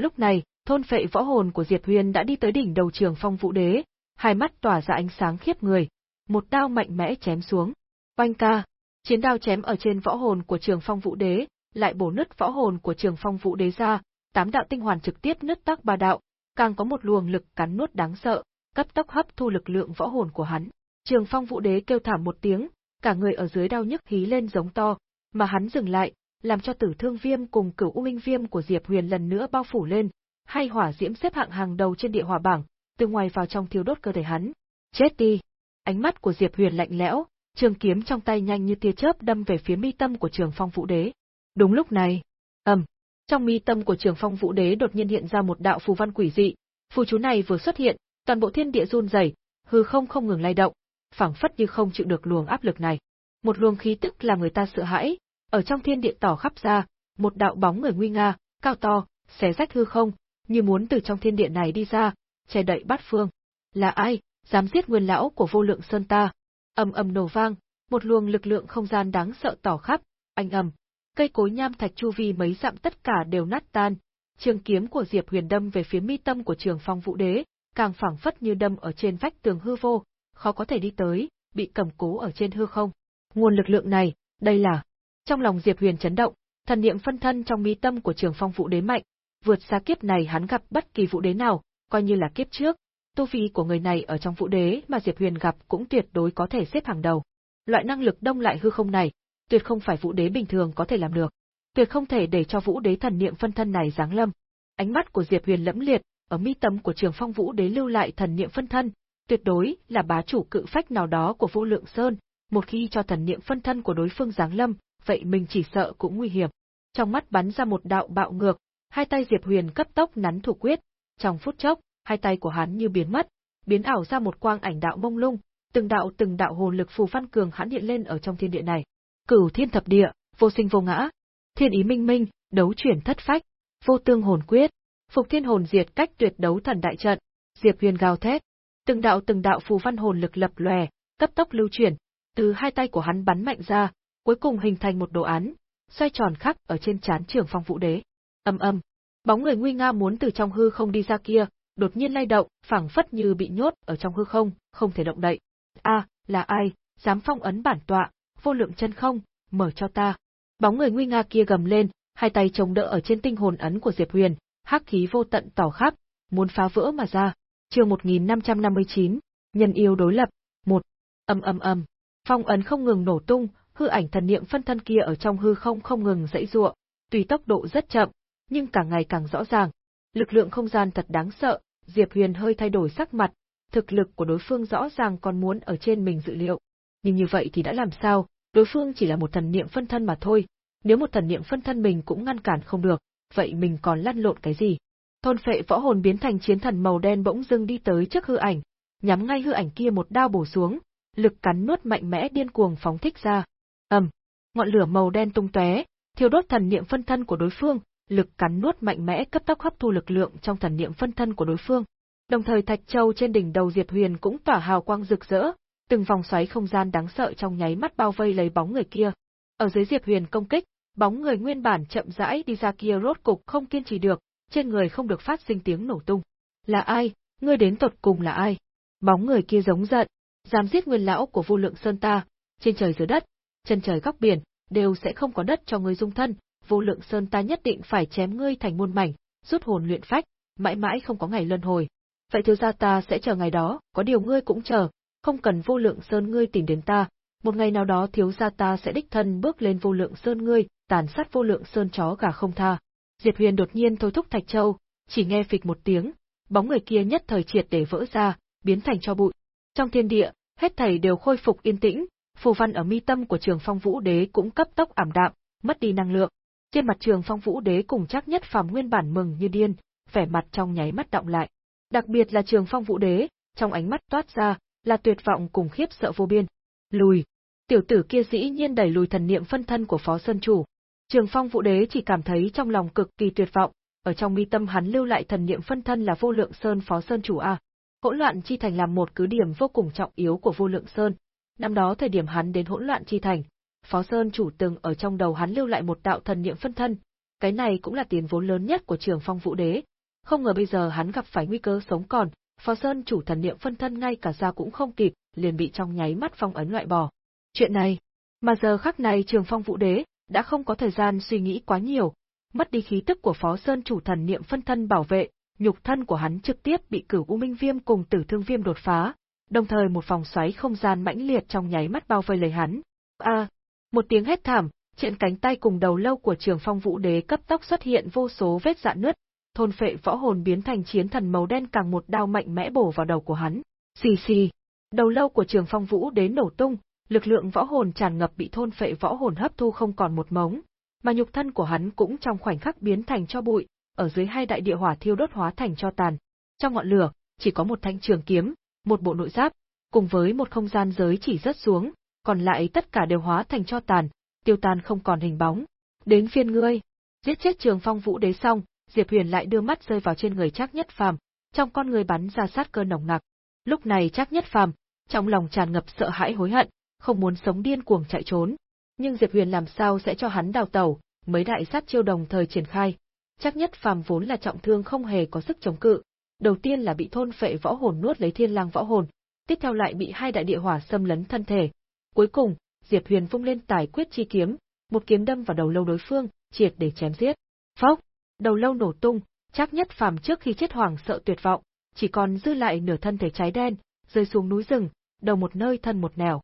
A: lúc này, thôn phệ võ hồn của Diệp Huyền đã đi tới đỉnh đầu Trường Phong Vũ Đế, hai mắt tỏa ra ánh sáng khiếp người, một đao mạnh mẽ chém xuống. Oanh ca, chiến đao chém ở trên võ hồn của Trường Phong Vũ Đế, lại bổ nứt võ hồn của Trường Phong Vũ Đế ra, tám đạo tinh hoàn trực tiếp nứt tắc ba đạo, càng có một luồng lực cắn nuốt đáng sợ, cấp tốc hấp thu lực lượng võ hồn của hắn. Trường Phong Vũ Đế kêu thảm một tiếng, cả người ở dưới đau nhức hí lên giống to, mà hắn dừng lại, làm cho Tử Thương Viêm cùng Cửu U Minh Viêm của Diệp Huyền lần nữa bao phủ lên, hai hỏa diễm xếp hạng hàng đầu trên địa hỏa bảng, từ ngoài vào trong thiêu đốt cơ thể hắn. Chết đi! Ánh mắt của Diệp Huyền lạnh lẽo, trường kiếm trong tay nhanh như tia chớp đâm về phía mi tâm của Trường Phong Vũ Đế. Đúng lúc này, ầm, trong mi tâm của Trường Phong Vũ Đế đột nhiên hiện ra một đạo phù văn quỷ dị, phù chú này vừa xuất hiện, toàn bộ thiên địa run rẩy, hư không không ngừng lay động, phảng phất như không chịu được luồng áp lực này. Một luồng khí tức làm người ta sợ hãi, ở trong thiên địa tỏ khắp ra, một đạo bóng người nguy nga, cao to, xé rách hư không, như muốn từ trong thiên địa này đi ra, che đậy bát phương. Là ai, dám giết nguyên lão của vô lượng sơn ta? Ầm ầm nổ vang, một luồng lực lượng không gian đáng sợ tỏ khắp, anh ầm. Cây cối nham thạch chu vi mấy dặm tất cả đều nát tan. Trường kiếm của Diệp Huyền đâm về phía mi tâm của Trường Phong Vũ Đế, càng phảng phất như đâm ở trên vách tường hư vô, khó có thể đi tới, bị cầm cố ở trên hư không. Nguồn lực lượng này, đây là. Trong lòng Diệp Huyền chấn động, thần niệm phân thân trong mi tâm của Trường Phong Vũ Đế mạnh, vượt xa kiếp này hắn gặp bất kỳ vũ đế nào, coi như là kiếp trước, tu vi của người này ở trong vũ đế mà Diệp Huyền gặp cũng tuyệt đối có thể xếp hàng đầu. Loại năng lực đông lại hư không này, tuyệt không phải vũ đế bình thường có thể làm được. Tuyệt không thể để cho vũ đế thần niệm phân thân này giáng lâm. Ánh mắt của Diệp Huyền lẫm liệt, ở mi tâm của Trường Phong Vũ Đế lưu lại thần niệm phân thân, tuyệt đối là bá chủ cự phách nào đó của Vô Lượng Sơn, một khi cho thần niệm phân thân của đối phương giáng lâm, vậy mình chỉ sợ cũng nguy hiểm. Trong mắt bắn ra một đạo bạo ngược, hai tay Diệp Huyền cấp tốc nắn thủ quyết, trong phút chốc, hai tay của hắn như biến mất, biến ảo ra một quang ảnh đạo mông lung, từng đạo từng đạo hồn lực phù văn cường hãn hiện lên ở trong thiên địa này. Cửu thiên thập địa, vô sinh vô ngã, thiên ý minh minh, đấu chuyển thất phách, vô tương hồn quyết, phục thiên hồn diệt cách tuyệt đấu thần đại trận, Diệp Huyền gào thét, từng đạo từng đạo phù văn hồn lực lập lòe, cấp tốc lưu chuyển, từ hai tay của hắn bắn mạnh ra, cuối cùng hình thành một đồ án, xoay tròn khắc ở trên trán Trường Phong Vũ Đế. Âm âm, bóng người nguy nga muốn từ trong hư không đi ra kia, đột nhiên lay động, phảng phất như bị nhốt ở trong hư không, không thể động đậy. A, là ai, dám phong ấn bản tọa, vô lượng chân không, mở cho ta. Bóng người nguy nga kia gầm lên, hai tay chống đỡ ở trên tinh hồn ấn của Diệp Huyền, hắc khí vô tận tỏ khắp, muốn phá vỡ mà ra. Chương 1559, nhân yêu đối lập, một Âm âm âm. Phong ấn không ngừng nổ tung, hư ảnh thần niệm phân thân kia ở trong hư không không ngừng dãy giụa, tùy tốc độ rất chậm, nhưng càng ngày càng rõ ràng. Lực lượng không gian thật đáng sợ, Diệp Huyền hơi thay đổi sắc mặt, thực lực của đối phương rõ ràng còn muốn ở trên mình dự liệu. Nhưng như vậy thì đã làm sao, đối phương chỉ là một thần niệm phân thân mà thôi, nếu một thần niệm phân thân mình cũng ngăn cản không được, vậy mình còn lăn lộn cái gì? Thôn phệ võ hồn biến thành chiến thần màu đen bỗng dưng đi tới trước hư ảnh, nhắm ngay hư ảnh kia một đao bổ xuống, lực cắn nuốt mạnh mẽ điên cuồng phóng thích ra. Ầm, ngọn lửa màu đen tung tóe, thiêu đốt thần niệm phân thân của đối phương, lực cắn nuốt mạnh mẽ cấp tốc hấp thu lực lượng trong thần niệm phân thân của đối phương. Đồng thời Thạch Châu trên đỉnh đầu Diệp Huyền cũng tỏa hào quang rực rỡ, từng vòng xoáy không gian đáng sợ trong nháy mắt bao vây lấy bóng người kia. Ở dưới Diệp Huyền công kích, bóng người nguyên bản chậm rãi đi ra kia rốt cục không kiên trì được, trên người không được phát sinh tiếng nổ tung. Là ai? Ngươi đến tột cùng là ai? Bóng người kia giống giận, dám giết nguyên lão của vô lượng sơn ta, trên trời dưới đất, chân trời góc biển, đều sẽ không có đất cho ngươi dung thân, vô lượng sơn ta nhất định phải chém ngươi thành muôn mảnh, rút hồn luyện phách, mãi mãi không có ngày luân hồi. Vậy thiếu gia ta sẽ chờ ngày đó, có điều ngươi cũng chờ, không cần vô lượng sơn ngươi tìm đến ta, một ngày nào đó thiếu gia ta sẽ đích thân bước lên vô lượng sơn ngươi, tàn sát vô lượng sơn chó gà không tha. Diệp Huyền đột nhiên thôi thúc Thạch Châu, chỉ nghe phịch một tiếng, bóng người kia nhất thời triệt để vỡ ra, biến thành cho bụi. Trong thiên địa, hết thảy đều khôi phục yên tĩnh, phù văn ở mi tâm của Trường Phong Vũ Đế cũng cấp tốc ảm đạm, mất đi năng lượng. Trên mặt Trường Phong Vũ Đế cùng chắc nhất phàm nguyên bản mừng như điên, vẻ mặt trong nháy mắt động lại. Đặc biệt là Trường Phong Vũ Đế, trong ánh mắt toát ra là tuyệt vọng cùng khiếp sợ vô biên. Lùi. Tiểu tử kia dĩ nhiên đẩy lùi thần niệm phân thân của Phó Sơn chủ. Trường Phong Vũ Đế chỉ cảm thấy trong lòng cực kỳ tuyệt vọng, ở trong mi tâm hắn lưu lại thần niệm phân thân là Vô Lượng Sơn Phó Sơn chủ a. Hỗn loạn chi thành là một cứ điểm vô cùng trọng yếu của Vô Lượng Sơn. Năm đó thời điểm hắn đến hỗn loạn chi thành, Phó Sơn chủ từng ở trong đầu hắn lưu lại một đạo thần niệm phân thân, cái này cũng là tiền vốn lớn nhất của Trường Phong Vũ Đế. Không ngờ bây giờ hắn gặp phải nguy cơ sống còn, Phó Sơn chủ thần niệm phân thân ngay cả ra cũng không kịp, liền bị trong nháy mắt phong ấn loại bỏ. Chuyện này, mà giờ khắc này Trường Phong Vũ Đế đã không có thời gian suy nghĩ quá nhiều, mất đi khí tức của Phó Sơn chủ thần niệm phân thân bảo vệ, nhục thân của hắn trực tiếp bị Cửu U Minh Viêm cùng Tử Thương Viêm đột phá, đồng thời một vòng xoáy không gian mãnh liệt trong nháy mắt bao vây lấy hắn. A, một tiếng hét thảm, trên cánh tay cùng đầu lâu của Trường Phong Vũ Đế cấp tốc xuất hiện vô số vết rạn nứt, thôn phệ võ hồn biến thành chiến thần màu đen càng một đao mạnh mẽ bổ vào đầu của hắn. Xì xì, đầu lâu của Trường Phong Vũ Đế nổ tung, lực lượng võ hồn tràn ngập bị thôn phệ võ hồn hấp thu không còn một mống, mà nhục thân của hắn cũng trong khoảnh khắc biến thành cho bụi, ở dưới hai đại địa hỏa thiêu đốt hóa thành cho tàn. Trong ngọn lửa, chỉ có một thanh trường kiếm, một bộ nội giáp, cùng với một không gian giới chỉ rớt xuống, còn lại tất cả đều hóa thành cho tàn, tiêu tan không còn hình bóng. Đến phiên ngươi, giết chết Trường Phong Vũ Đế xong, Diệp Huyền lại đưa mắt rơi vào trên người Trác Nhất Phàm, trong con người bắn ra sát cơ nồng nặc. Lúc này Trác Nhất Phàm, trong lòng tràn ngập sợ hãi hối hận, không muốn sống điên cuồng chạy trốn. Nhưng Diệp Huyền làm sao sẽ cho hắn đào tẩu, mấy đại sát chiêu đồng thời triển khai. Chắc nhất phàm vốn là trọng thương không hề có sức chống cự. Đầu tiên là bị thôn phệ võ hồn nuốt lấy thiên lang võ hồn, tiếp theo lại bị hai đại địa hỏa xâm lấn thân thể. Cuối cùng, Diệp Huyền vung lên tài quyết chi kiếm, một kiếm đâm vào đầu lâu đối phương, triệt để chém giết. Phốc, đầu lâu nổ tung, chắc nhất phàm trước khi chết hoàng sợ tuyệt vọng, chỉ còn dư lại nửa thân thể cháy đen, rơi xuống núi rừng, đầu một nơi thân một nẻo.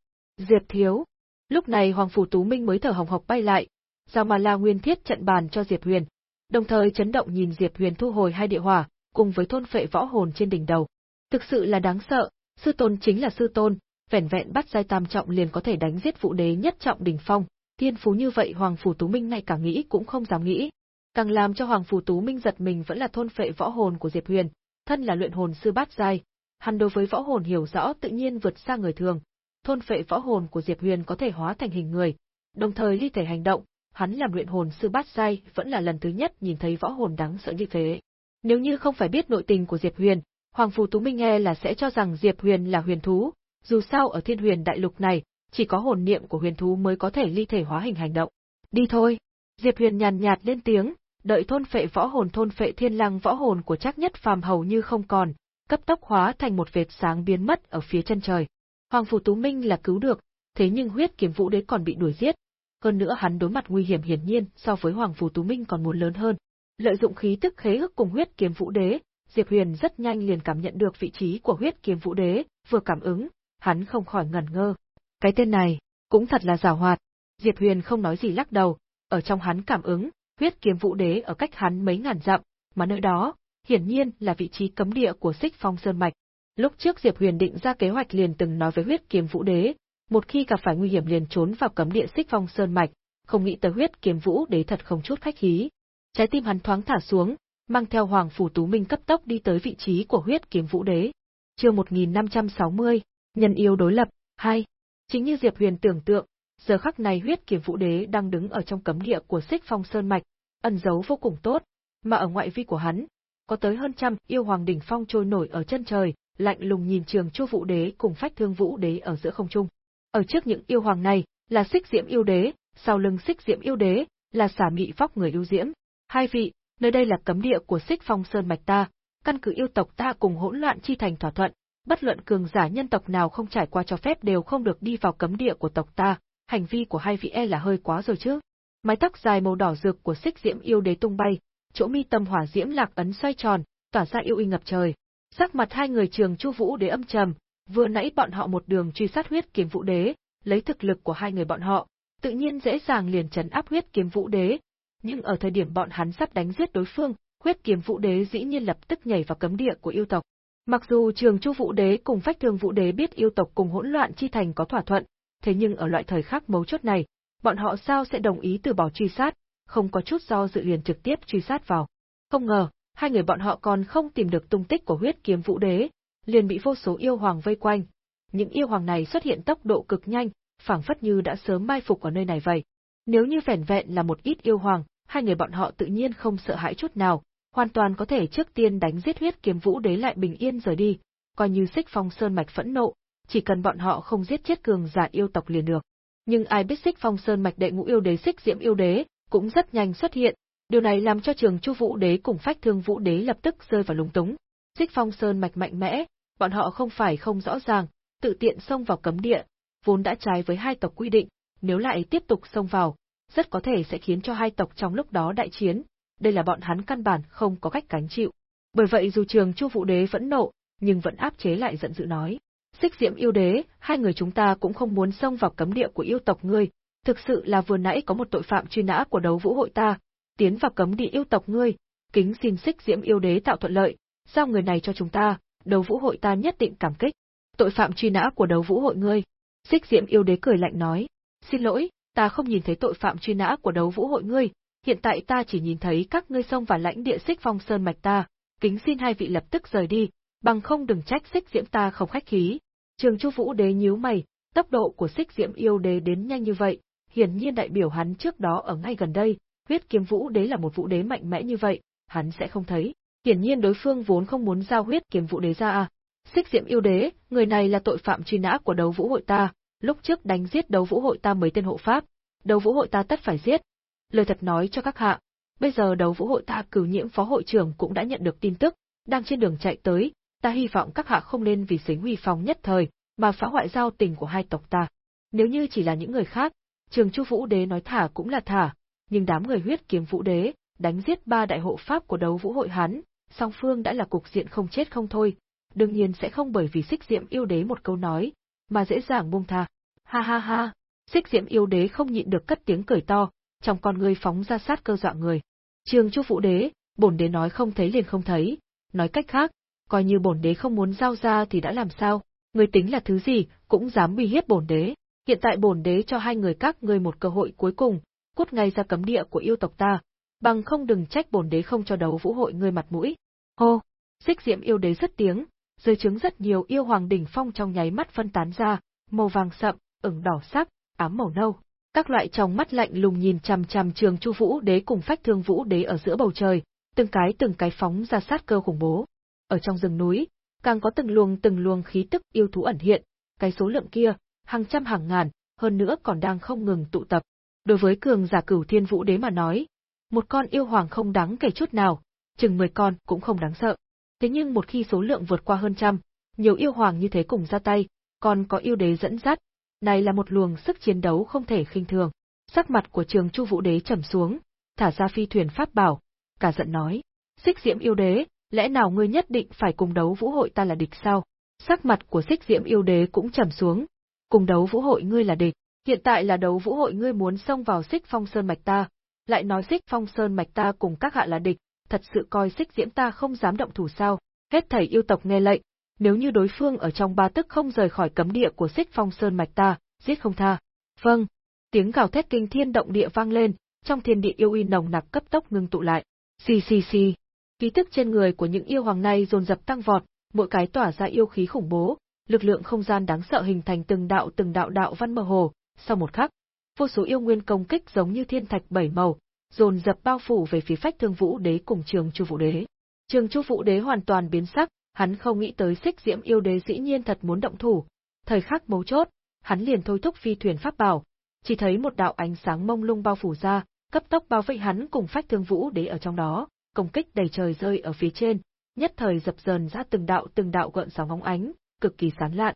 A: Diệp thiếu. Lúc này Hoàng Phủ Tú Minh mới thở hồng hộc bay lại, giao mà la nguyên thiết trận bàn cho Diệp Huyền. đồng thời chấn động nhìn Diệp Huyền thu hồi hai địa hỏa, cùng với thôn phệ võ hồn trên đỉnh đầu. Thực sự là đáng sợ, sư tôn chính là sư tôn, vẻn vẹn bắt giai tam trọng liền có thể đánh giết vũ đế nhất trọng đỉnh phong, thiên phú như vậy Hoàng Phủ Tú Minh ngay cả nghĩ cũng không dám nghĩ. Càng làm cho Hoàng Phủ Tú Minh giật mình vẫn là thôn phệ võ hồn của Diệp Huyền, thân là luyện hồn sư bát giai, hắn đối với võ hồn hiểu rõ tự nhiên vượt xa người thường. Thôn phệ võ hồn của Diệp Huyền có thể hóa thành hình người, đồng thời ly thể hành động, hắn làm luyện hồn sư bát giai vẫn là lần thứ nhất nhìn thấy võ hồn đáng sợ như thế. Nếu như không phải biết nội tình của Diệp Huyền, Hoàng Phù Tú Minh nghe là sẽ cho rằng Diệp Huyền là huyền thú, dù sao ở thiên huyền đại lục này, chỉ có hồn niệm của huyền thú mới có thể ly thể hóa hình hành động. Đi thôi. Diệp Huyền nhàn nhạt lên tiếng, đợi thôn phệ võ hồn thôn phệ thiên lăng võ hồn của chắc nhất phàm hầu như không còn, cấp tốc hóa thành một vệt sáng biến mất ở phía chân trời. Hoàng phủ Tú Minh là cứu được, thế nhưng huyết kiếm vũ đế còn bị đuổi giết. Hơn nữa hắn đối mặt nguy hiểm hiển nhiên so với Hoàng phủ Tú Minh còn muốn lớn hơn. Lợi dụng khí tức khế ước cùng huyết kiếm vũ đế, Diệp Huyền rất nhanh liền cảm nhận được vị trí của huyết kiếm vũ đế, vừa cảm ứng, hắn không khỏi ngẩn ngơ. Cái tên này, cũng thật là giả hoạt. Diệp Huyền không nói gì lắc đầu, ở trong hắn cảm ứng, huyết kiếm vũ đế ở cách hắn mấy ngàn dặm, mà nơi đó, hiển nhiên là vị trí cấm địa của Xích Phong Sơn Mạch. Lúc trước Diệp Huyền định ra kế hoạch liền từng nói với huyết kiếm vũ đế, một khi gặp phải nguy hiểm liền trốn vào cấm địa Xích Phong Sơn Mạch, không nghĩ tới huyết kiếm vũ đế thật không chút khách khí. Trái tim hắn thoáng thả xuống, mang theo Hoàng Phủ Tú Minh cấp tốc đi tới vị trí của huyết kiếm vũ đế. Chương 1560, Nhân yêu đối lập, 2. Chính như Diệp Huyền tưởng tượng, giờ khắc này huyết kiếm vũ đế đang đứng ở trong cấm địa của xích phong sơn mạch, ẩn giấu vô cùng tốt, mà ở ngoại vi của hắn, có tới hơn trăm yêu hoàng đỉnh phong trôi nổi ở chân trời, lạnh lùng nhìn trường chu vũ đế cùng phách thương vũ đế ở giữa không trung. Ở trước những yêu hoàng này, là xích diễm yêu đế, sau lưng xích diễm yêu đế, là xả mị vóc người yêu diễm. Hai vị, nơi đây là cấm địa của xích phong sơn mạch ta, căn cứ yêu tộc ta cùng hỗn loạn chi thành thỏa thuận, bất luận cường giả nhân tộc nào không trải qua cho phép đều không được đi vào cấm địa của tộc ta, hành vi của hai vị e là hơi quá rồi chứ. Mái tóc dài màu đỏ rực của xích diễm yêu đế tung bay, chỗ mi tâm hỏa diễm lạc ấn xoay tròn, tỏa ra yêu uy ngập trời. Sắc mặt hai người trường Chu Vũ đế âm trầm, vừa nãy bọn họ một đường truy sát huyết kiếm vũ đế, lấy thực lực của hai người bọn họ, tự nhiên dễ dàng liền trấn áp huyết kiếm vũ đế. Nhưng ở thời điểm bọn hắn sắp đánh giết đối phương, huyết kiếm vũ đế dĩ nhiên lập tức nhảy vào cấm địa của yêu tộc. Mặc dù Trường Chu Vũ Đế cùng Phách Thương Vũ Đế biết yêu tộc cùng hỗn loạn chi thành có thỏa thuận, thế nhưng ở loại thời khắc mấu chốt này, bọn họ sao sẽ đồng ý từ bỏ truy sát, không có chút do dự liền trực tiếp truy sát vào. Không ngờ, hai người bọn họ còn không tìm được tung tích của huyết kiếm Vũ Đế, liền bị vô số yêu hoàng vây quanh. Những yêu hoàng này xuất hiện tốc độ cực nhanh, phảng phất như đã sớm mai phục ở nơi này vậy. Nếu như vẻn vẹn là một ít yêu hoàng, hai người bọn họ tự nhiên không sợ hãi chút nào, hoàn toàn có thể trước tiên đánh giết huyết kiếm vũ đế lại bình yên rời đi, coi như xích phong sơn mạch phẫn nộ, chỉ cần bọn họ không giết chết cường giả yêu tộc liền được. Nhưng ai biết xích phong sơn mạch đệ ngũ yêu đế xích diễm yêu đế, cũng rất nhanh xuất hiện, điều này làm cho trường chu vũ đế cùng phách thương vũ đế lập tức rơi vào lúng túng. Xích phong sơn mạch mạnh mẽ, bọn họ không phải không rõ ràng, tự tiện xông vào cấm địa, vốn đã trái với hai tộc quy định, nếu lại tiếp tục xông vào, rất có thể sẽ khiến cho hai tộc trong lúc đó đại chiến, đây là bọn hắn căn bản không có cách cánh chịu. Bởi vậy dù trường Chu Vũ Đế vẫn nộ, nhưng vẫn áp chế lại giận dữ nói: "Xích Diễm yêu đế, hai người chúng ta cũng không muốn xông vào cấm địa của yêu tộc ngươi, thực sự là vừa nãy có một tội phạm truy nã của đấu vũ hội ta, tiến vào cấm địa yêu tộc ngươi, kính xin Xích Diễm yêu đế tạo thuận lợi, giao người này cho chúng ta, đấu vũ hội ta nhất định cảm kích." Tội phạm truy nã của đấu vũ hội ngươi. Xích Diễm yêu đế cười lạnh nói: "Xin lỗi, ta không nhìn thấy tội phạm truy nã của đấu vũ hội ngươi, hiện tại ta chỉ nhìn thấy các ngươi xông vào lãnh địa xích phong sơn mạch ta, kính xin hai vị lập tức rời đi, bằng không đừng trách xích diễm ta không khách khí. Trường Chu Vũ Đế nhíu mày, tốc độ của xích diễm yêu đế đến nhanh như vậy, hiển nhiên đại biểu hắn trước đó ở ngay gần đây, huyết kiếm vũ đế là một vũ đế mạnh mẽ như vậy, hắn sẽ không thấy. Hiển nhiên đối phương vốn không muốn giao huyết kiếm vũ đế ra à. Xích diễm yêu đế, người này là tội phạm truy nã của đấu vũ hội ta, lúc trước đánh giết đấu vũ hội ta mấy tên hộ pháp, đấu vũ hội ta tất phải giết, lời thật nói cho các hạ, bây giờ đấu vũ hội ta cử nhiễm phó hội trưởng cũng đã nhận được tin tức, đang trên đường chạy tới, ta hy vọng các hạ không nên vì dính huy phong nhất thời, mà phá hoại giao tình của hai tộc ta. Nếu như chỉ là những người khác, trường chu vũ đế nói thả cũng là thả, nhưng đám người huyết kiếm vũ đế, đánh giết ba đại hộ pháp của đấu vũ hội hắn, song phương đã là cục diện không chết không thôi, đương nhiên sẽ không bởi vì xích diệm yêu đế một câu nói, mà dễ dàng buông tha. Ha ha ha, xích diệm yêu đế không nhịn được cất tiếng cười to, trong con ngươi phóng ra sát cơ dọa người. Trường Chu Vũ Đế, bổn đế nói không thấy liền không thấy, nói cách khác, coi như bổn đế không muốn giao ra thì đã làm sao, người tính là thứ gì, cũng dám uy hiếp bổn đế. Hiện tại bổn đế cho hai người các ngươi một cơ hội cuối cùng, cút ngay ra cấm địa của yêu tộc ta, bằng không đừng trách bổn đế không cho đấu vũ hội ngươi mặt mũi. Hô, xích diệm yêu đế rất tiếng, dưới trứng rất nhiều yêu hoàng đỉnh phong trong nháy mắt phân tán ra, màu vàng sậm, ửng đỏ sắc, ám màu nâu. Các loại trong mắt lạnh lùng nhìn chằm chằm trường Chu Vũ Đế cùng Phách Thương Vũ Đế ở giữa bầu trời, từng cái từng cái phóng ra sát cơ khủng bố. Ở trong rừng núi, càng có từng luồng từng luồng khí tức yêu thú ẩn hiện, cái số lượng kia, hàng trăm hàng ngàn, hơn nữa còn đang không ngừng tụ tập. Đối với cường giả cửu thiên vũ đế mà nói, một con yêu hoàng không đáng kể chút nào, chừng 10 con cũng không đáng sợ. Thế nhưng một khi số lượng vượt qua hơn trăm, nhiều yêu hoàng như thế cùng ra tay, còn có yêu đế dẫn dắt, này là một luồng sức chiến đấu không thể khinh thường. Sắc mặt của trường Chu Vũ Đế trầm xuống, thả ra phi thuyền pháp bảo, cả giận nói: "Xích Diễm yêu đế, lẽ nào ngươi nhất định phải cùng đấu vũ hội ta là địch sao?" Sắc mặt của Xích Diễm yêu đế cũng trầm xuống, "Cùng đấu vũ hội ngươi là địch, hiện tại là đấu vũ hội ngươi muốn xông vào Xích Phong Sơn mạch ta, lại nói Xích Phong Sơn mạch ta cùng các hạ là địch, thật sự coi Xích Diễm ta không dám động thủ sao?" Hết thảy yêu tộc nghe lệnh, nếu như đối phương ở trong ba tức không rời khỏi cấm địa của Xích Phong Sơn mạch ta, giết không tha. Vâng. Tiếng gào thét kinh thiên động địa vang lên, trong thiên địa yêu uy nồng nặc cấp tốc ngưng tụ lại. Xì xì xì. Khí tức trên người của những yêu hoàng này dồn dập tăng vọt, mỗi cái tỏa ra yêu khí khủng bố, lực lượng không gian đáng sợ hình thành từng đạo từng đạo đạo văn mơ hồ, sau một khắc, vô số yêu nguyên công kích giống như thiên thạch bảy màu, dồn dập bao phủ về phía Phách Thương Vũ Đế cùng Trường Chu Vũ Đế. Trường Chu Vũ Đế hoàn toàn biến sắc, hắn không nghĩ tới Xích Diễm yêu đế dĩ nhiên thật muốn động thủ. Thời khắc mấu chốt, hắn liền thôi thúc phi thuyền pháp bảo, chỉ thấy một đạo ánh sáng mông lung bao phủ ra, cấp tốc bao vây hắn cùng Phách Thương Vũ đế ở trong đó, công kích đầy trời rơi ở phía trên, nhất thời dập dờn ra từng đạo từng đạo gợn sóng óng ánh, cực kỳ sáng lạn.